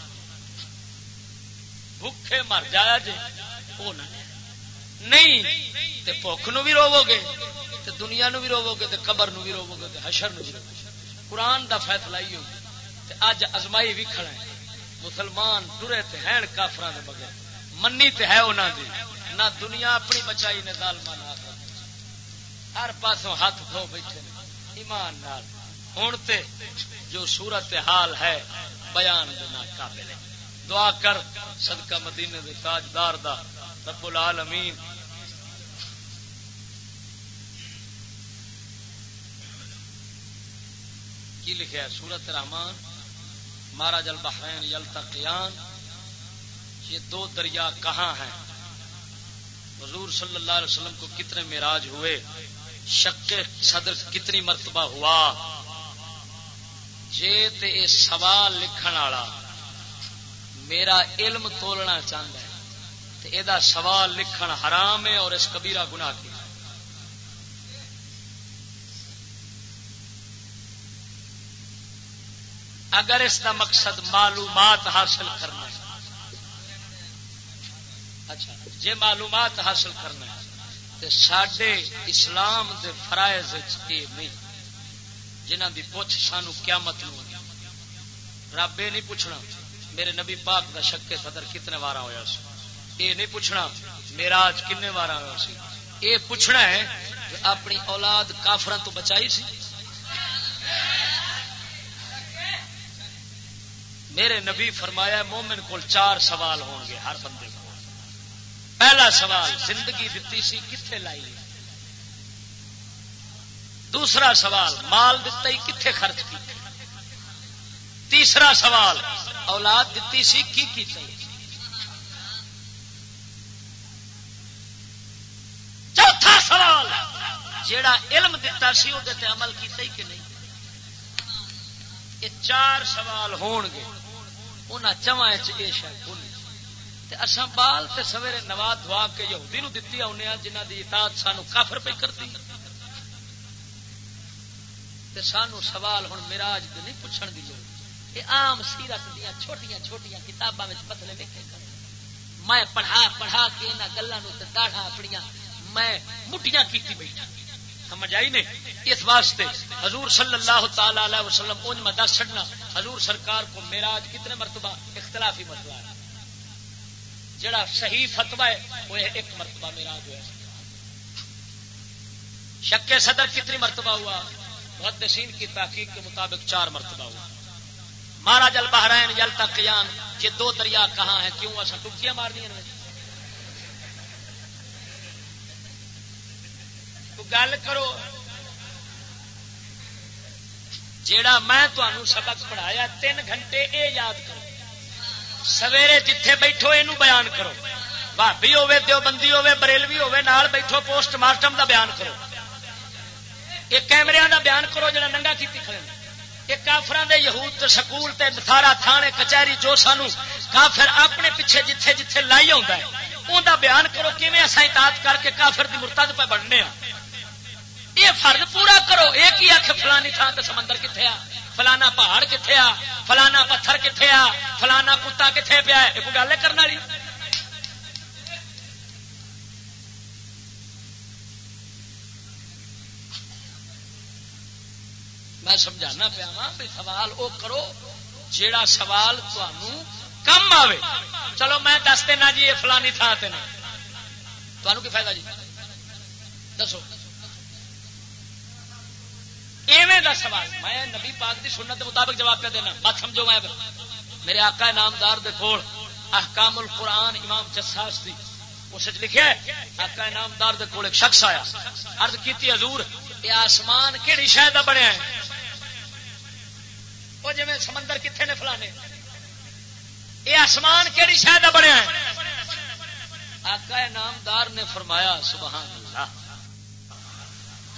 بھوکھے مر جایا جی وہ نہ نہیں، تے بھوک نو بھی روو گے تے دنیا نو بھی روو گے تے قبر نو بھی روو گے تے حشر نو بھی روو گے قرآن دا فیصلہ ہی ہوگی تے اج ازمائی بھی کھڑا ہے۔ مسلمان ٹرے تے ہیں کافران بغیر، منی تے ہے انہاں دی نہ دنیا اپنی بچائی نے ظالمان آخر ہر پاسوں ہاتھ دھو بیٹھے ایمان نال۔ ہوں تے جو صورت حال ہے، بیان دینا قابل ہے۔ دعا کر صدقہ مدینے دے تاجدار دا رب العالمین۔ کی لکھا ہے؟ سورت رحمان مہاراج البحرین، یلتقیان۔ یہ دو دریا کہاں ہیں؟ حضور صلی اللہ علیہ وسلم کو کتنے میراج ہوئے؟ شک صدر کتنی مرتبہ ہوا؟ جے تے اے سوال لکھن والا میرا علم تولنا چاہتا ہے۔ تے اے دا سوال لکھن حرام ہے اور اس کبیرہ گناہ کی۔ اگر اس کا مقصد معلومات حاصل کرنا اچھا جی معلومات حاصل کرنا تو سڈے اسلام دے فرائض یہ نہیں، جنہ دی پوچھ سانو کیا مطلب رب یہ نہیں پوچھنا، میرے نبی پاک دا شکے صدر کتنے وار ہوا سی یہ نہیں پوچھنا میرا آج کنے وار ہوا سی؟ یہ پوچھنا ہے اپنی اولاد کافران تو بچائی سی؟ میرے نبی فرمایا مومن کو چار سوال ہون گے ہر بندے کو پہلا سوال، زندگی دیتی سی کتنے لائی؟ دوسرا سوال، مال دتا ہی کتنے خرچ کی تیسرا سوال، اولاد دیتی سی، کی کی سوال جیڑا علم دتا سی وہ عمل کیتا ہی کہ نہیں؟ یہ چار سوال ہون گے۔ انہیں چواں شاید اصا بال تے سویرے نوا دعا کے یہودی نو دتی آنے جنہ دی اطاعت سانو کافر پہ کرتی۔ تے سانو سوال ہوں میراج تو نہیں پوچھن دی لوڑ۔ یہ عام سیرت دیا چھوٹیاں چھوٹیاں کتاباں وچ پتلے ویکے میں پڑھا پڑھا کے یہاں گلوں داڑا اپنی میں مٹیاں کیتی بیٹھا۔ سمجھ آئی نہیں؟ اس واسطے حضور صلی اللہ تعالی علیہ وسلم ان میں دس چڑنا حضور سرکار کو میراج کتنے مرتبہ اختلافی مرتبہ ہے۔ جڑا صحیح فتوا ہے، وہ ایک مرتبہ میراج ہوا شک صدر کتنی مرتبہ ہوا؟ محدثین کی تحقیق کے مطابق چار مرتبہ ہوا۔ مہاراج البحرین یل تک یہ دو دریا کہاں ہیں، کیوں؟ ایسا ٹکیاں مار دیا گل کرو۔ جیڑا میں تمہوں سبق پڑھایا، تین گھنٹے اے یاد کرو۔ سویرے جتھے بیٹھو یہ بیان کرو۔ بھابی ہوے دیو بندی ہوے بریلوی ہوے نال بیٹھو، پوسٹ مارٹم دا بیان کرو۔ ایک کیمرے کا بیان کرو جڑا ننگا کی کھڑے کافران دے یہود تے سکول تے سارا تھانے، کچہری جو سانو کافر اپنے پیچھے جتھے جتھے لائی ہوتا ہے ان کا بیان کرو کیون اصا اطاعت کر کے کافر دی مرتد پہ بننے ہاں۔ یہ فرد پورا کرو، ایک ہی آخ فلانی تھان تے سمندر کتنے آ؟ فلانا پہاڑ کتنے آ؟ فلانا پتھر کتنے آ؟ فلانا کتا کتنے پیا یہ کوئی گل کرنے والی؟ میں سمجھانا پیا بھی سوال وہ کرو، جیڑا سوال تمہوں کم آوے۔ چلو میں دس دینا جی یہ فلانی تھان سے تمہوں کی فائدہ جی؟ دسو۔ ایویں دا سوال۔ میں نبی پاک دی سنت کے مطابق جواب پہ دینا۔ بات سمجھو میں میرے آقا نامدار دے کول احکام القرآن امام جساس دی۔ اس لکھا ہے، آقا نامدار دے کول ایک شخص آیا۔ عرض کیتی، حضور یہ آسمان کہڑی شاید بنیا ہے؟ وہ جی سمندر کتنے نے فلانے؟ یہ آسمان کہڑی شاید بنیا ہے؟ آقا نامدار نے فرمایا، سبحان اللہ.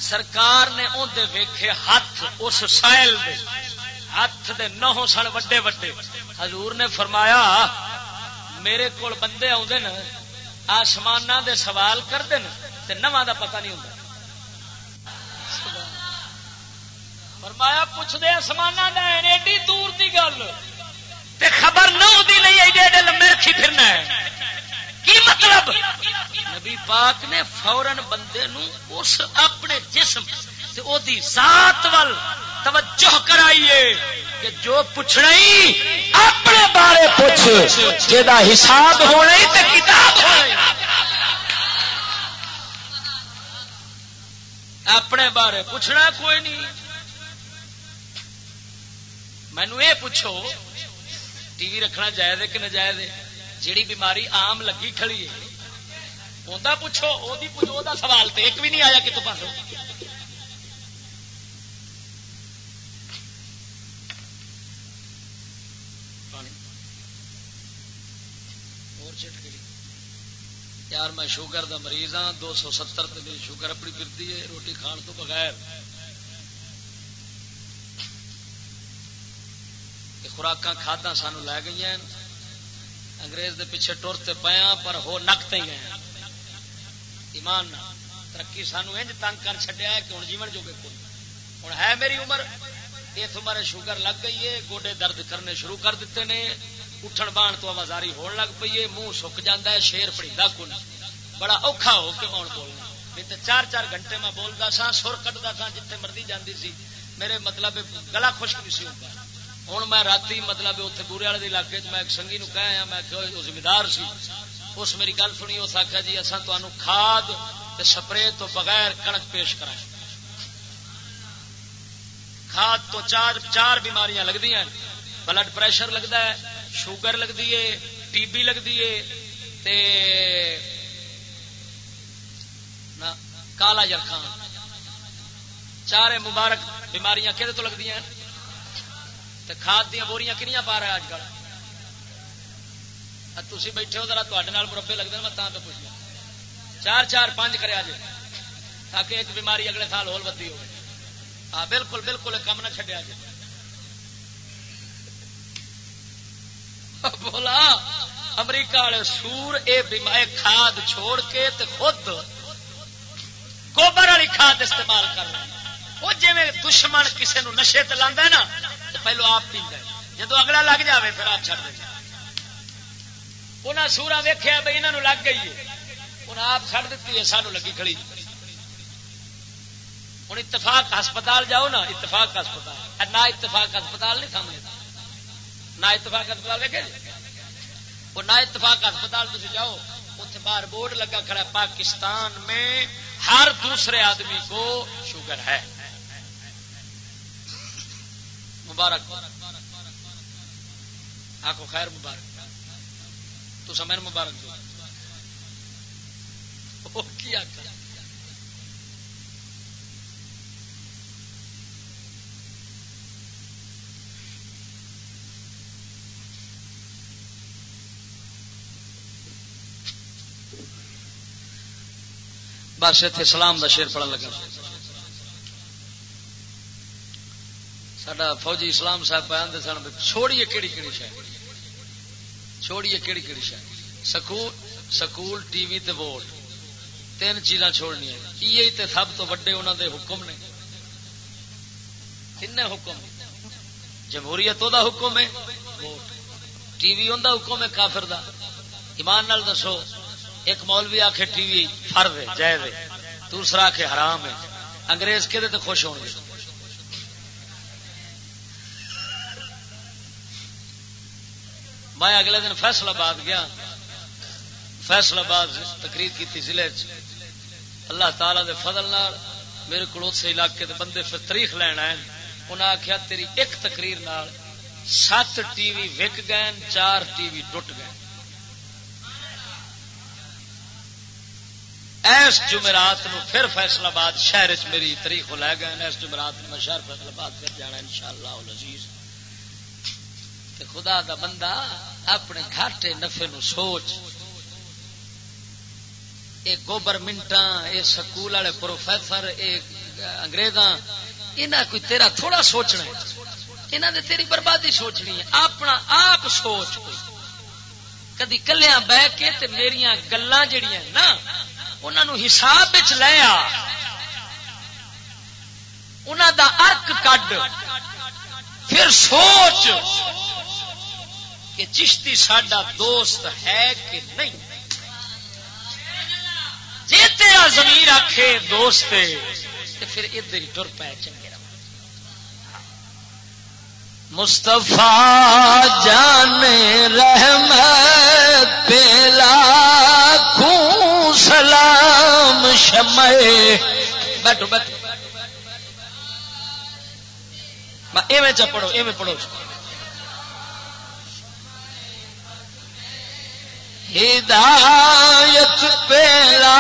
سرکار نے اندر ویخے ہاتھ، اس سائل دے۔ ہاتھ دے نہوں سن وڈے وڈے۔ حضور نے فرمایا، میرے کو بندے آدھے آسمان دے سوال کرتے ہیں نواں دا پتہ نہیں ہوتا فرمایا پوچھتے آسمان ایڈی دور کی گل۔ خبر نہ ہوتی نہیں، ایڈے ایڈے لمبے رکھی پھرنا ہے۔ کی مطلب؟ نبی پاک نے فورن بندے نو اس اپنے جسم تے او دی ذات وال توجہ کرائیے کہ جو پوچھنا ہی اپنے بارے پوچھ جا حساب ہونا ہی تے کتاب ہونا اپنے بارے پوچھنا کوئی نہیں۔ مینو یہ پوچھو، ٹی وی رکھنا جائز ہے کہ نجائز ہے؟ جیڑی بیماری آم لگی کھڑی ہے۔ انہیں پوچھو وہ سوال تو ایک بھی نہیں آیا کتوں پاس یار میں شوگر دا مریض ہاں دو سو ستر شوگر اپنی پھرتی ہے، روٹی کھان تو بغیر۔ خوراک کھادا سانو لے گئی انگریز دے پیچھے ٹرتے پیا ہاں، پر ہو نکتے ہی گئے ایمان ترقی سانو انج تنگ کر چڈیا کہ ہوں جیون جو کوئی ہوں ہے میری عمر۔ اس عمر شوگر لگ گئی ہے، گوڈے درد کرنے شروع کر دیتے ہیں اٹھن بان تو آوازاری ہون لگ پی ہے، منہ سک جا ہے، شیر پڑیدا کن بڑا اوکھا ہو کے کون بولنا۔ نہیں چار چار گھنٹے میں بولتا سا سر کٹتا سا جتنے مرضی جاتی سی۔ میرے مطلب گلا خشک نہیں سی ہوتا ہوں میں رات مطلب اتنے بورے والے علاقے میں ایک سنگھی نو کہا میں ذمہ دار سی اس میری گل سنی اس آخیا جی اصا تمہوں کھاد سپرے تو بغیر کنک پیش کرائیں کھاد تو چار چار بیماریاں لگتی ہیں بلڈ پریشر لگتا ہے شوگر لگتی ہے ٹی بی لگتی ہے تے کالا جرخان چار مبارک بیماریاں کہ لگتی ہیں کھاد دیا بوریاں کنیا پا رہا اج کل؟ تھی بیٹھے ہو ذرا مربے لگتے میں پہ پوچھ چار چار پانچ کرے جی تاکہ ایک بیماری اگلے سال ہو بدی ہو ہاں بالکل بالکل کم نہ چڈیا جی بولا، امریکہ والے سور اے کھاد چھوڑ کے تے خود گوبر والی کھاد استعمال کر رہے وہ جی دشمن کسی نشے نا پہلو آپ پیندا جب اگلا لگ جائے پھر آپ چڑھ دیں۔ انہیں سورا ویخیا بھائی یہاں لگ گئی ہے۔ انہیں آپ چڑھ دیتی ہے سانو لگی کھڑی۔ ہوں اتفاق ہسپتال جاؤ نا، اتفاق ہسپتال۔ نہ اتفاق ہسپتال نہیں سامنے۔ نہ اتفاق ہسپتال لگے جی؟ وہ نہ اتفاق ہسپتال تھی جاؤ اتنے باہر بورڈ لگا کھڑا پاکستان میں ہر دوسرے آدمی کو شوگر ہے۔ مبارک۔ آخو خیر مبارک۔ تو سمیر مبارک دو کیا بس اتنے سلام کا شیر پڑھن لگا۔ سڈا فوجی اسلام صاحب پہ آدھے سن چھوڑیے کہڑی کہڑی شہ چھوڑیے کہڑی کہڑی شہ سکول سکول ٹی وی تے ووٹ تین چیزاں چھوڑنی یہ سب تو وڈے انہوں دے حکم نے تین حکم جمہوریت وہ حکم ہے ووٹ ٹی وی ان حکم ہے کافر دا ایمان نال دسو ایک مولوی آخ ٹی وی فرد ہے جائز ہے دوسرا آخ حرام ہے انگریز کہ خوش ہو گے میں اگلے دن فیصلہ باد گیا۔ فیصلہ باد تقریر کی ضلع اللہ تعالی دے فضل نال میرے کو علاقے دے بندے پھر تاریخ لین آئے۔ انہیں آخیا تیری ایک تقریر نال سات ٹی وی وک گئے چار ٹی وی ٹوٹ گئے ایس جمعرات نو پھر فیصلہ باد شہر چ میری تاریخ لے گئے اس جمعرات میں شہر فیصلہ باد پھر جانا ان شاء اللہ عزیز خدا دا بندہ اپنے گھاٹے نفے نو سوچ۔ یہ گوبرمنٹا یہ سکول والے پروفیسر اگریزاں یہاں کوئی تیرا تھوڑا سوچنا یہاں نے تیری بربادی سوچنی ہے۔ اپنا آپ سوچ۔ کدی کلیا بہ کے میری گلان جہیا نا انہوں حساب لیا انہوں دا ارک کڈ۔ پھر سوچ۔ کہ چشتی ساڈا دوست ہے کہ نہیں؟ جی تیرا زمین آخے دوست پھر ادھر ہی ٹر پائے چنگے مستفا جان رحمت، پیلا خوں سلام شمع۔ بیٹھو بیٹھو۔ ایویں چ پڑھو، ایویں پڑھو۔ ہدایت پیلا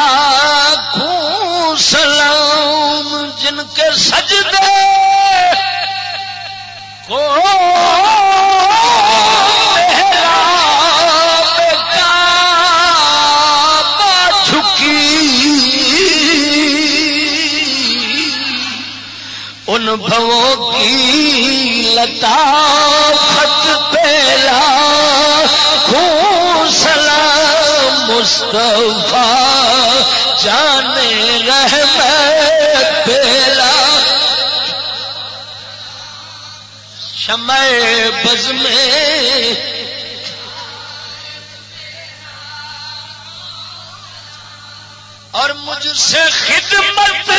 خوں سلام جن کے سجدے کو ان بھووں کی لتا شمع بز میں اور مجھ سے خدمت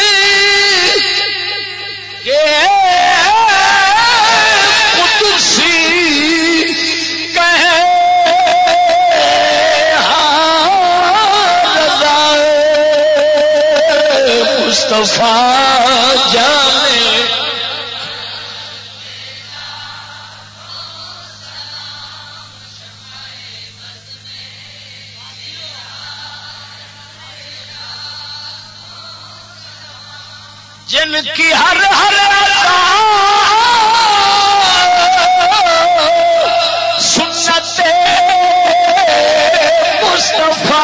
کے قدسی کہے ہاں، مصطفیٰ جانے جن کی ہر ہر سنت مصطفیٰ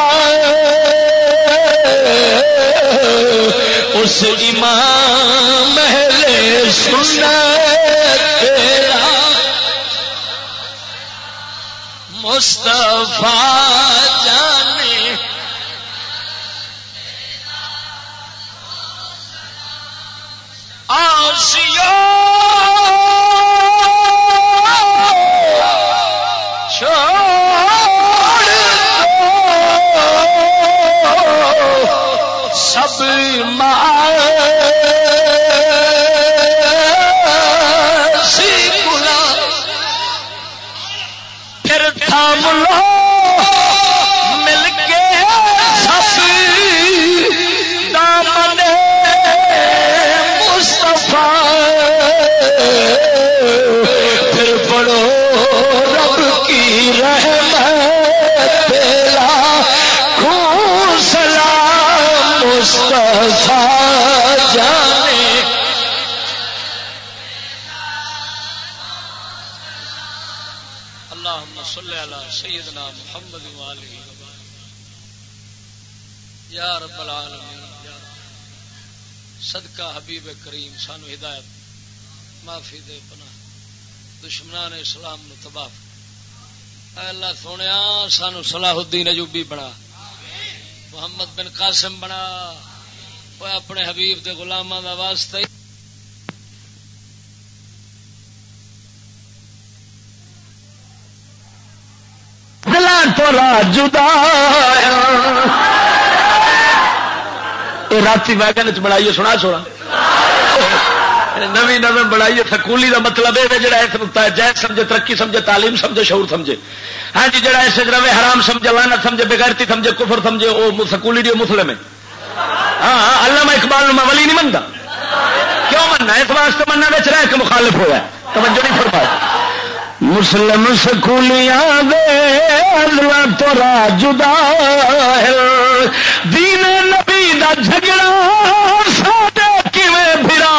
اس امام محل سنت تیرا مصطفیٰ جانے سب سی گلا پھر تھام لو مل کے سب دامن مصطفیٰ جانے۔ اللهم صل على سيدنا محمد وآله یا رب العالمین، صدقہ حبیب کریم، سانو ہدایت، معافی دے پنا دشمنان اسلام نو تباہ اللہ سونے، سانو صلاح الدین اجوبی بنا۔ محمد بن قاسم بنا۔ اپنے حبیب دے غلاماں دا واسطہ رات ویگن چ بنائیے سنا چھوڑا نوی نو بنائیے سکولی کا مطلب یہ جڑا اس جائز سمجھے ترقی سمجھے تعلیم سمجھے شعور سمجھے ہاں جی جڑا اس روے حرام سمجھے لانا سمجھے بغیرتی سمجھے کفر سمجھے وہ سکولی ڈی مسلم ہے ہاں, ہاں، اللہ میں اقبال میں ولی نہیں منتا کیوں مننا اس واسطے مننا بچ رہا کہ مخالف ہوا توجہ نہیں فرمایا مسلم سکولیاں دے تو جدا دین نبی دا جھگڑا ساڈے کیویں پھرا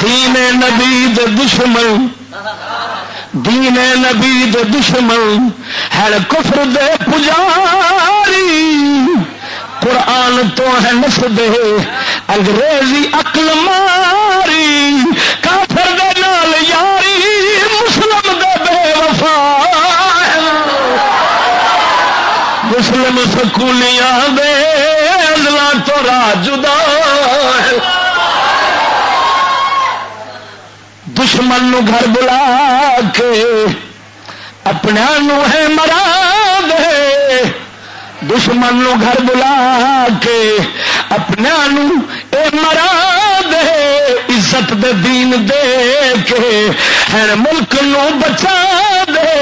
دین نبی دے دشمن دین نبی دے دشمن، ہے کفر دے پجاری۔ قرآن تو ہے نس دے انگریزی اقل ماری۔ کافر دے نال یاری، مسلم دے بے وفا۔ مسلم سکولیاں دے دشمن نو گھر بلا کے اپنے ہے مرا دے دشمن نو گھر بلا کے اپنے اے مرا دے عزت دے دین دے کے ہے ملک نو بچا دے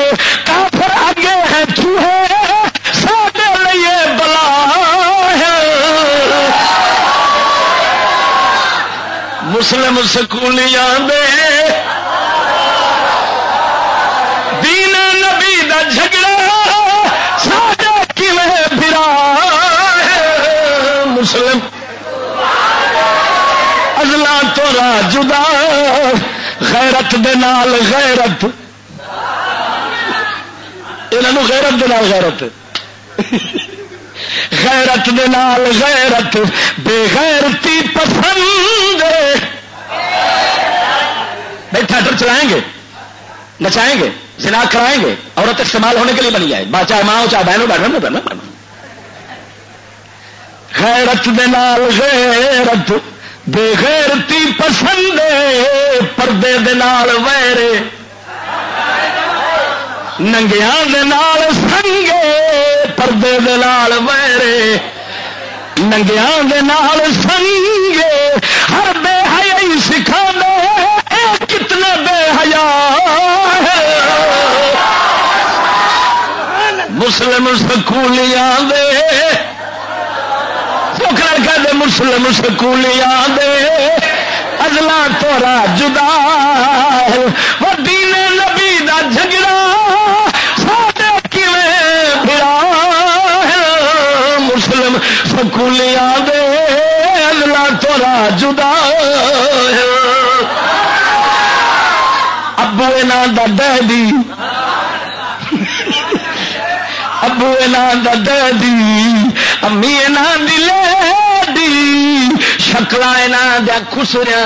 کافر آگے ہے چوہے سادے لیے بلا ہے مسلم سکولیاں دے دین نبی دا جھگڑا مسلم۔ ازلا تو را جدا، غیرت دے نال غیرت۔ انہوں غیرت دے نال غیرت۔ غیرت دے نال غیرت بے غیرتی پسند۔ بیٹھا ڈر چلائیں گے، نچائیں گے، زنا کرائیں گے، عورت استعمال ہونے کے لیے بنی جائے چاہے ماں چاہے بہنوں بیٹھنا بیٹھنا غیرت دے نال غیرت، بے غیرتی پسند پردے دے نال ویرے ننگیا نال سنگے، پردے دے نال ویرے ننگیا نال سنگے، ہر بے حیا سکھا دے کتنے بے حیا مسلم سکولیاں دے دے مسلم سکولیا دے ازلا تورا جدا وہ دین نبی دا جھگڑا ساڈے کیویں پھرا مسلم سکولیا دے ازلا تورا جدا ابو نا دا ڈیڈی ابو نا دا امی نا دی شکل دیا خسریا،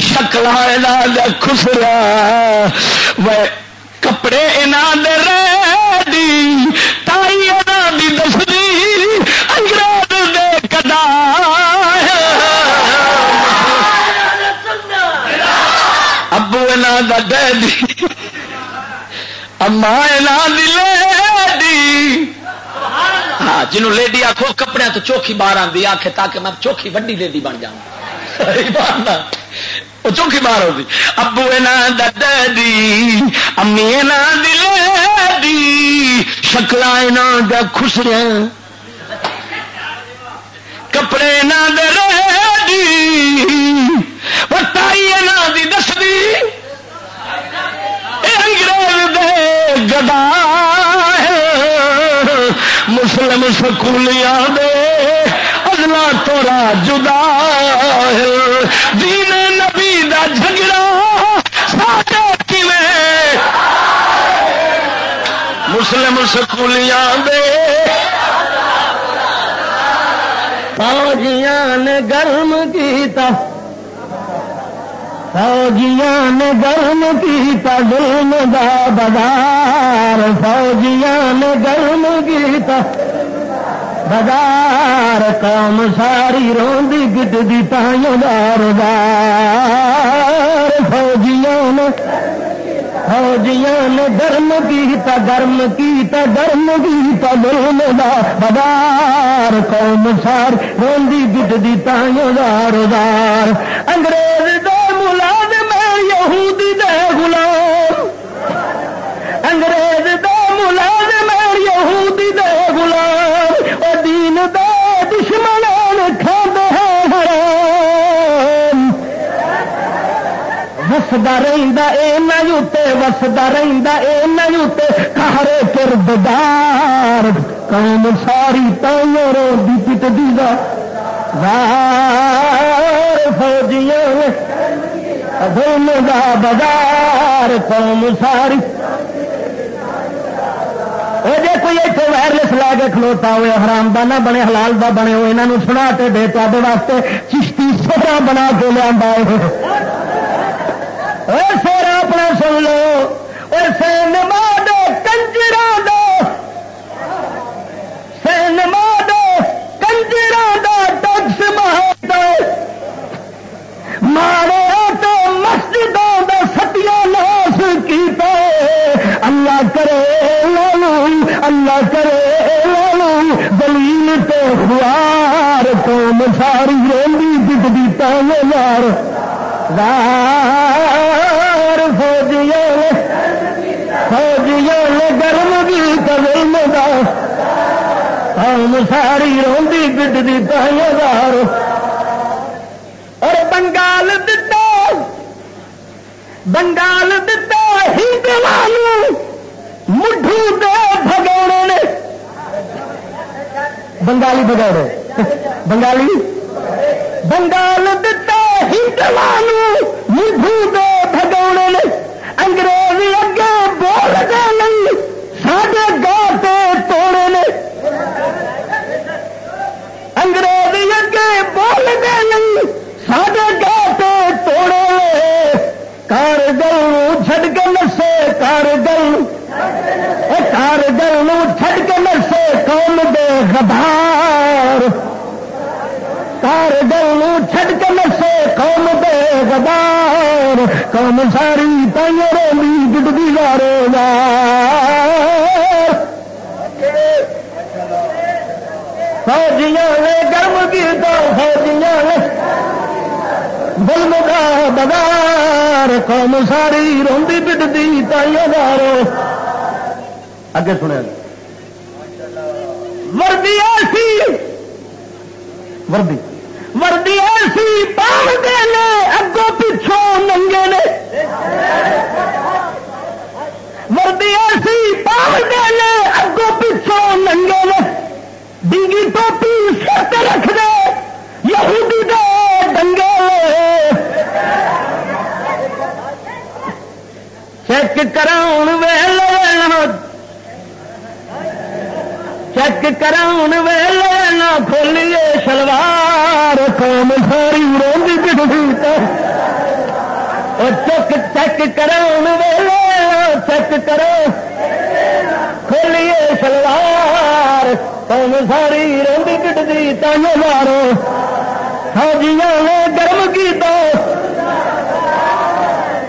شکل دیا خسریا۔ وہ کپڑے دے ریڈی، تائی دی دسدی انگریز دے کدا ابو نا دا ڈیڈی اما دی لیڈی۔ ہاں جنوں لیڈی آخو کپڑے تو چوکھی باہر آتی آخ تاکہ میں چوکھی وڈی لیڈی بن جا وہ چوکھی باہر ہوتی ابو دی امی دی شکل خسرے کپڑے نہ تائی دی دستی۔ انگریز دے گدا۔ مسلم سکولیاں دے۔ ادلا تورا جدا دین نبی دا جھگڑا ساڈے کیویں؟ مسلم سکولیاں دے۔ فوجیاں نے گرم کیتا۔ فوجیاں نے گرم کیتا ظلم دا بازار فوجیاں نے گرم کیتا بازار، قوم ساری روندی گٹ دی تائیوں دار دار فوجیاں نے فوجیاں نے گرم کیتا گرم کیتا گرم کیتا ظلم دا بازار۔ قوم ساری روندی گٹ دی تائیوں دار دار انگریز دے ملازم یہودی دے غلام، انگریز دے ملازم یہودی دے غلام او دین دے دشمنان کھاندے ہیں حرام۔ وسدا رہندا اے نیوتے وسدا رہندا اے نیوتے کہرے کردار قوم ساری تائیوں رو دی پٹ دی دا وار فوجیاں دون دا بازار قوم ساری۔ وہ جی کوئی اتنے وائرلس لا کے کھلوتا ہوئے، حرام دا نہ بنے، حلال دا بنے ہوئے انہوں سنا کے دے تے واسطے چشتی سوٹا بنا کے لیا سورا اپنا سن لو۔ اور سینما دو کنجرا دو سینما دو کنجرا دو ٹیکس مہا مارے مسجدوں کا ستیا ناس کیتا اللہ کرے لالو اللہ کرے لالو دلیل تو خوار قوم ساری روندی پٹتی تانے یار۔ وار فوجیاں فوجیاں نے گرم بھی کبل دا۔ قوم ساری روندی پٹتی تانے یار۔ اور بنگال دتا بنگال دتا ہندوانو مٹھو دے بگوڑے نے۔ بنگالی بگوڑے بنگالی؟ بنگال دتا ہندوانو مٹھو دے بگوڑے نے۔ انگریزی اگے بول دے نہیں، ساڈے گاتے توڑے نے۔ انگریزی اگے بول دے نہیں، ساڈے گاتے توڑے کارگل چھڈ کے نسے کارگل کارگل چھڈ کے نسے قوم دے غدار کارگل چھڈ کے نسے قوم دے غدار قوم ساری تائیں رولی گڈی گارے فوجیاں نے گرم کیتا، فوجیاں نے ظلم کا بازار قوم ساری روندی پٹتی تائیوں دارو اگے سنیا وردی ایسی۔ وردی۔ وردی ایسی پاؤتے نے، اگوں پچھوں ننگے نے۔ وردی ایسی پاؤتے نے، اگوں پچھوں ننگے نے۔ ڈنگی ٹوپی سر رکھ دے، یہودی دے چیک کراؤن ویل چیک کراؤن ویل نہ کھولیے شلوار، قوم ساری روندی پٹھی چیک چیک کراؤن ویل چیک کرو کھولیے شلوار، قوم ساری روندی پٹتی تانو مارو فوجیاں نے گرم کیتا۔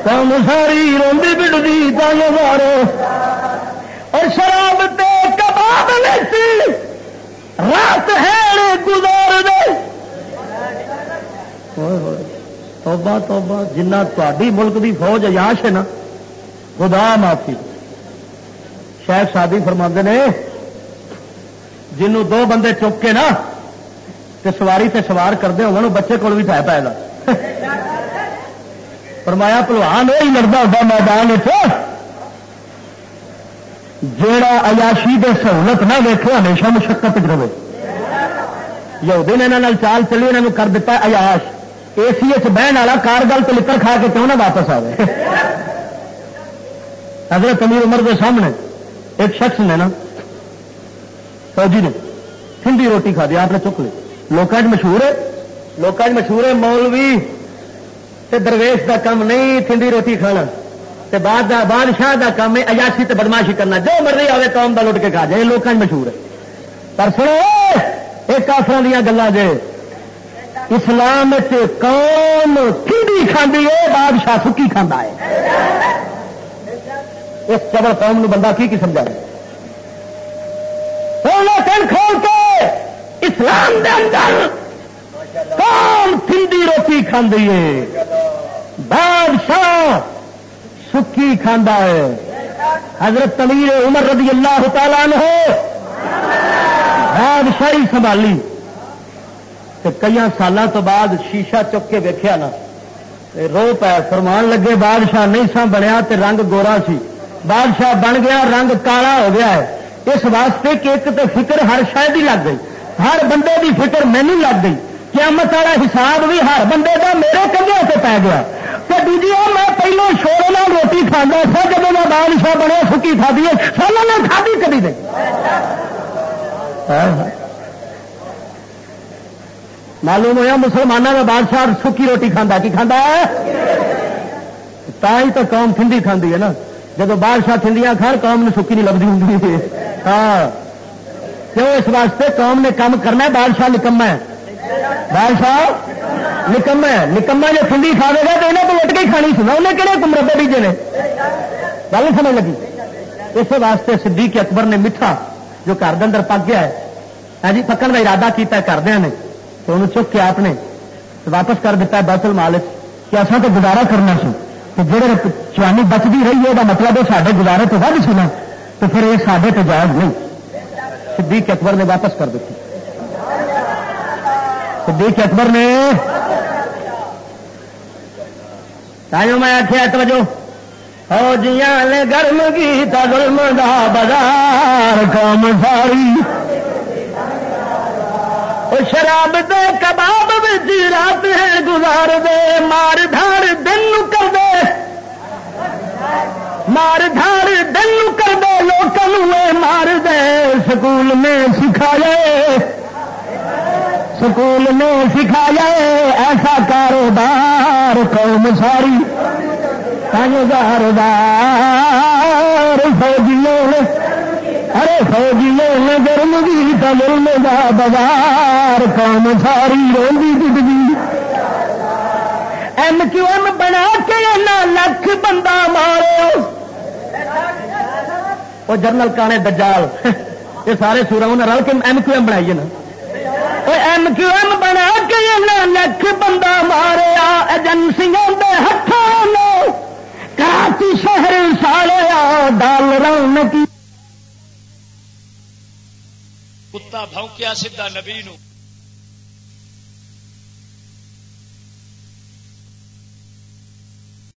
قوم ساری روندی پٹتی تانو مارو اور شراب تے کباب لیتی رات ہے گزار دے۔ توبہ توبہ، جنہ تاری ملک دی فوج عیاش ہے نا خدا معافی۔ شاید شادی فرما نے، جنوں دو بندے چک کے نا، تے سواری تے سوار کرتے ہو بچے کول بھی ٹھہ پائے گا فرمایا، پلوان وہی لڑتا ہوتا میدان جیڑا عیاشی دے سہولت نہ ویکے ہمیشہ مشقت رہے۔ یہودی نے یہاں چال چلی انہوں کر دیتا عیاش۔ اے سی ایچ بہن والا کار گل تو لکڑ کھا کے کیوں نہ واپس آئے حضرت امیر عمر کے سامنے ایک شخص نے نا، فوجی نے ہندی روٹی کھا دی، آپ نے چک لی۔ لوگ مشہور ہے لوگ مشہور ہے مولوی تے درویش دا کام نہیں تھنڈی روٹی کھانا۔ تے بعد بادشاہ دا کام ہے اجاسی تے بدماشی کرنا۔ جو مرضی آئے قوم دا لٹ کے کھا جائے لوگ مشہور ہے۔ پر سنو ایک کافر دیا گلا جے اسلام قوم کھی کھاندی ہے، بادشاہ سکی کھانا ہے۔ اس چبل قوم نو بندہ کی کی سمجھا کھول کے، اسلام دے اندر قوم تھنڈی روٹی کھاندی ہے۔ بادشاہ سکی کھانا ہے۔ حضرت تمیر عمر رضی اللہ تعالیٰ نے بادشاہی سنبھالی۔ کئی سالوں تو بعد شیشہ چک کے ویکیا نا۔ رو پہ فرمان لگے بادشاہ نہیں سا بنیا تے رنگ گورا سی۔ بادشاہ بن گیا، رنگ کالا ہو گیا ہے۔ اس واسطے کہ ایک تو فکر ہر شاید ہی لگ گئی۔ ہر بندے دی فکر مینو لگ گئی۔ قیامت والا حساب بھی ہر بندے کا میرے کندھے سے پی گیا تو دوجی میں پہلو شور روٹی کھانا سا جب میں بادشاہ بنے سکی کھادی ہے۔ سالوں نے کھادی کبھی نہیں۔ ہاں۔ معلوم ہوا مسلمانوں کا بادشاہ سکی روٹی کھانا کی کھانا ہے؟ ہی تو قوم تھنڈی کھاندی ہے نا۔ جب بادشاہ تھنڈیاں کھان، قوم نے سکی نہیں لگتی ہوں ہاں۔ کیوں؟ اس واسطے قوم نے کام کرنا ہے، بادشاہ نکما ہے۔ بادشاہ نکما نکما جو تھنڈی کھا دے گا تو انہیں تو لٹ کے کھانی سنا انہیں کہڑے کمربے بیجے نے؟ گل سمجھ لگی؟ اس واسطے صدیق اکبر نے میٹھا جو گھر اندر پک گیا ہے ہاں جی پکن کا ارادہ کیا کردیا نے، تو انہوں چک کے آپ نے واپس کر دیتا ہے بیتل مالک کہ اصل تو گزارا کرنا سی۔ کہ جہے چوانی بچتی رہی ہے وہ مطلب ہے سارے گزارے تو ود سنا، تو پھر یہ سارے تو جائز نہیں۔ صدیق اکبر نے واپس کر دیتی صدیق اکبر نے تاجو میں آخیا توجہ۔ فوجیاں نے گرم کی ظلم دا بازار، قوم ساری۔ شراب دے کباب رات ہے گزار دے، مار دھار دن کر دے۔ مار دھار دن کر دے لوگوں مار دے، سکول میں سکھایا۔ سکول میں سکھایا ایسا کاروبار قوم ساری۔ کاروبار فوجیوں ارے فوجی نے گرم بھی تمل دا بازار کام ساری روی ددی ایم کیو ایم بنا کے لکھ بندہ مارو وہ جنرل کانے دجال۔ یہ سارے سورا انہیں رل کے ایم کیو ایم بنائی نا۔ ایم کیو ایم بنا کے لکھ بندہ ماریا ایجنسیاں کے ہاتھوں کراچی شہر سارے ڈالر کی کتا بھونکیا سیدا نبی نو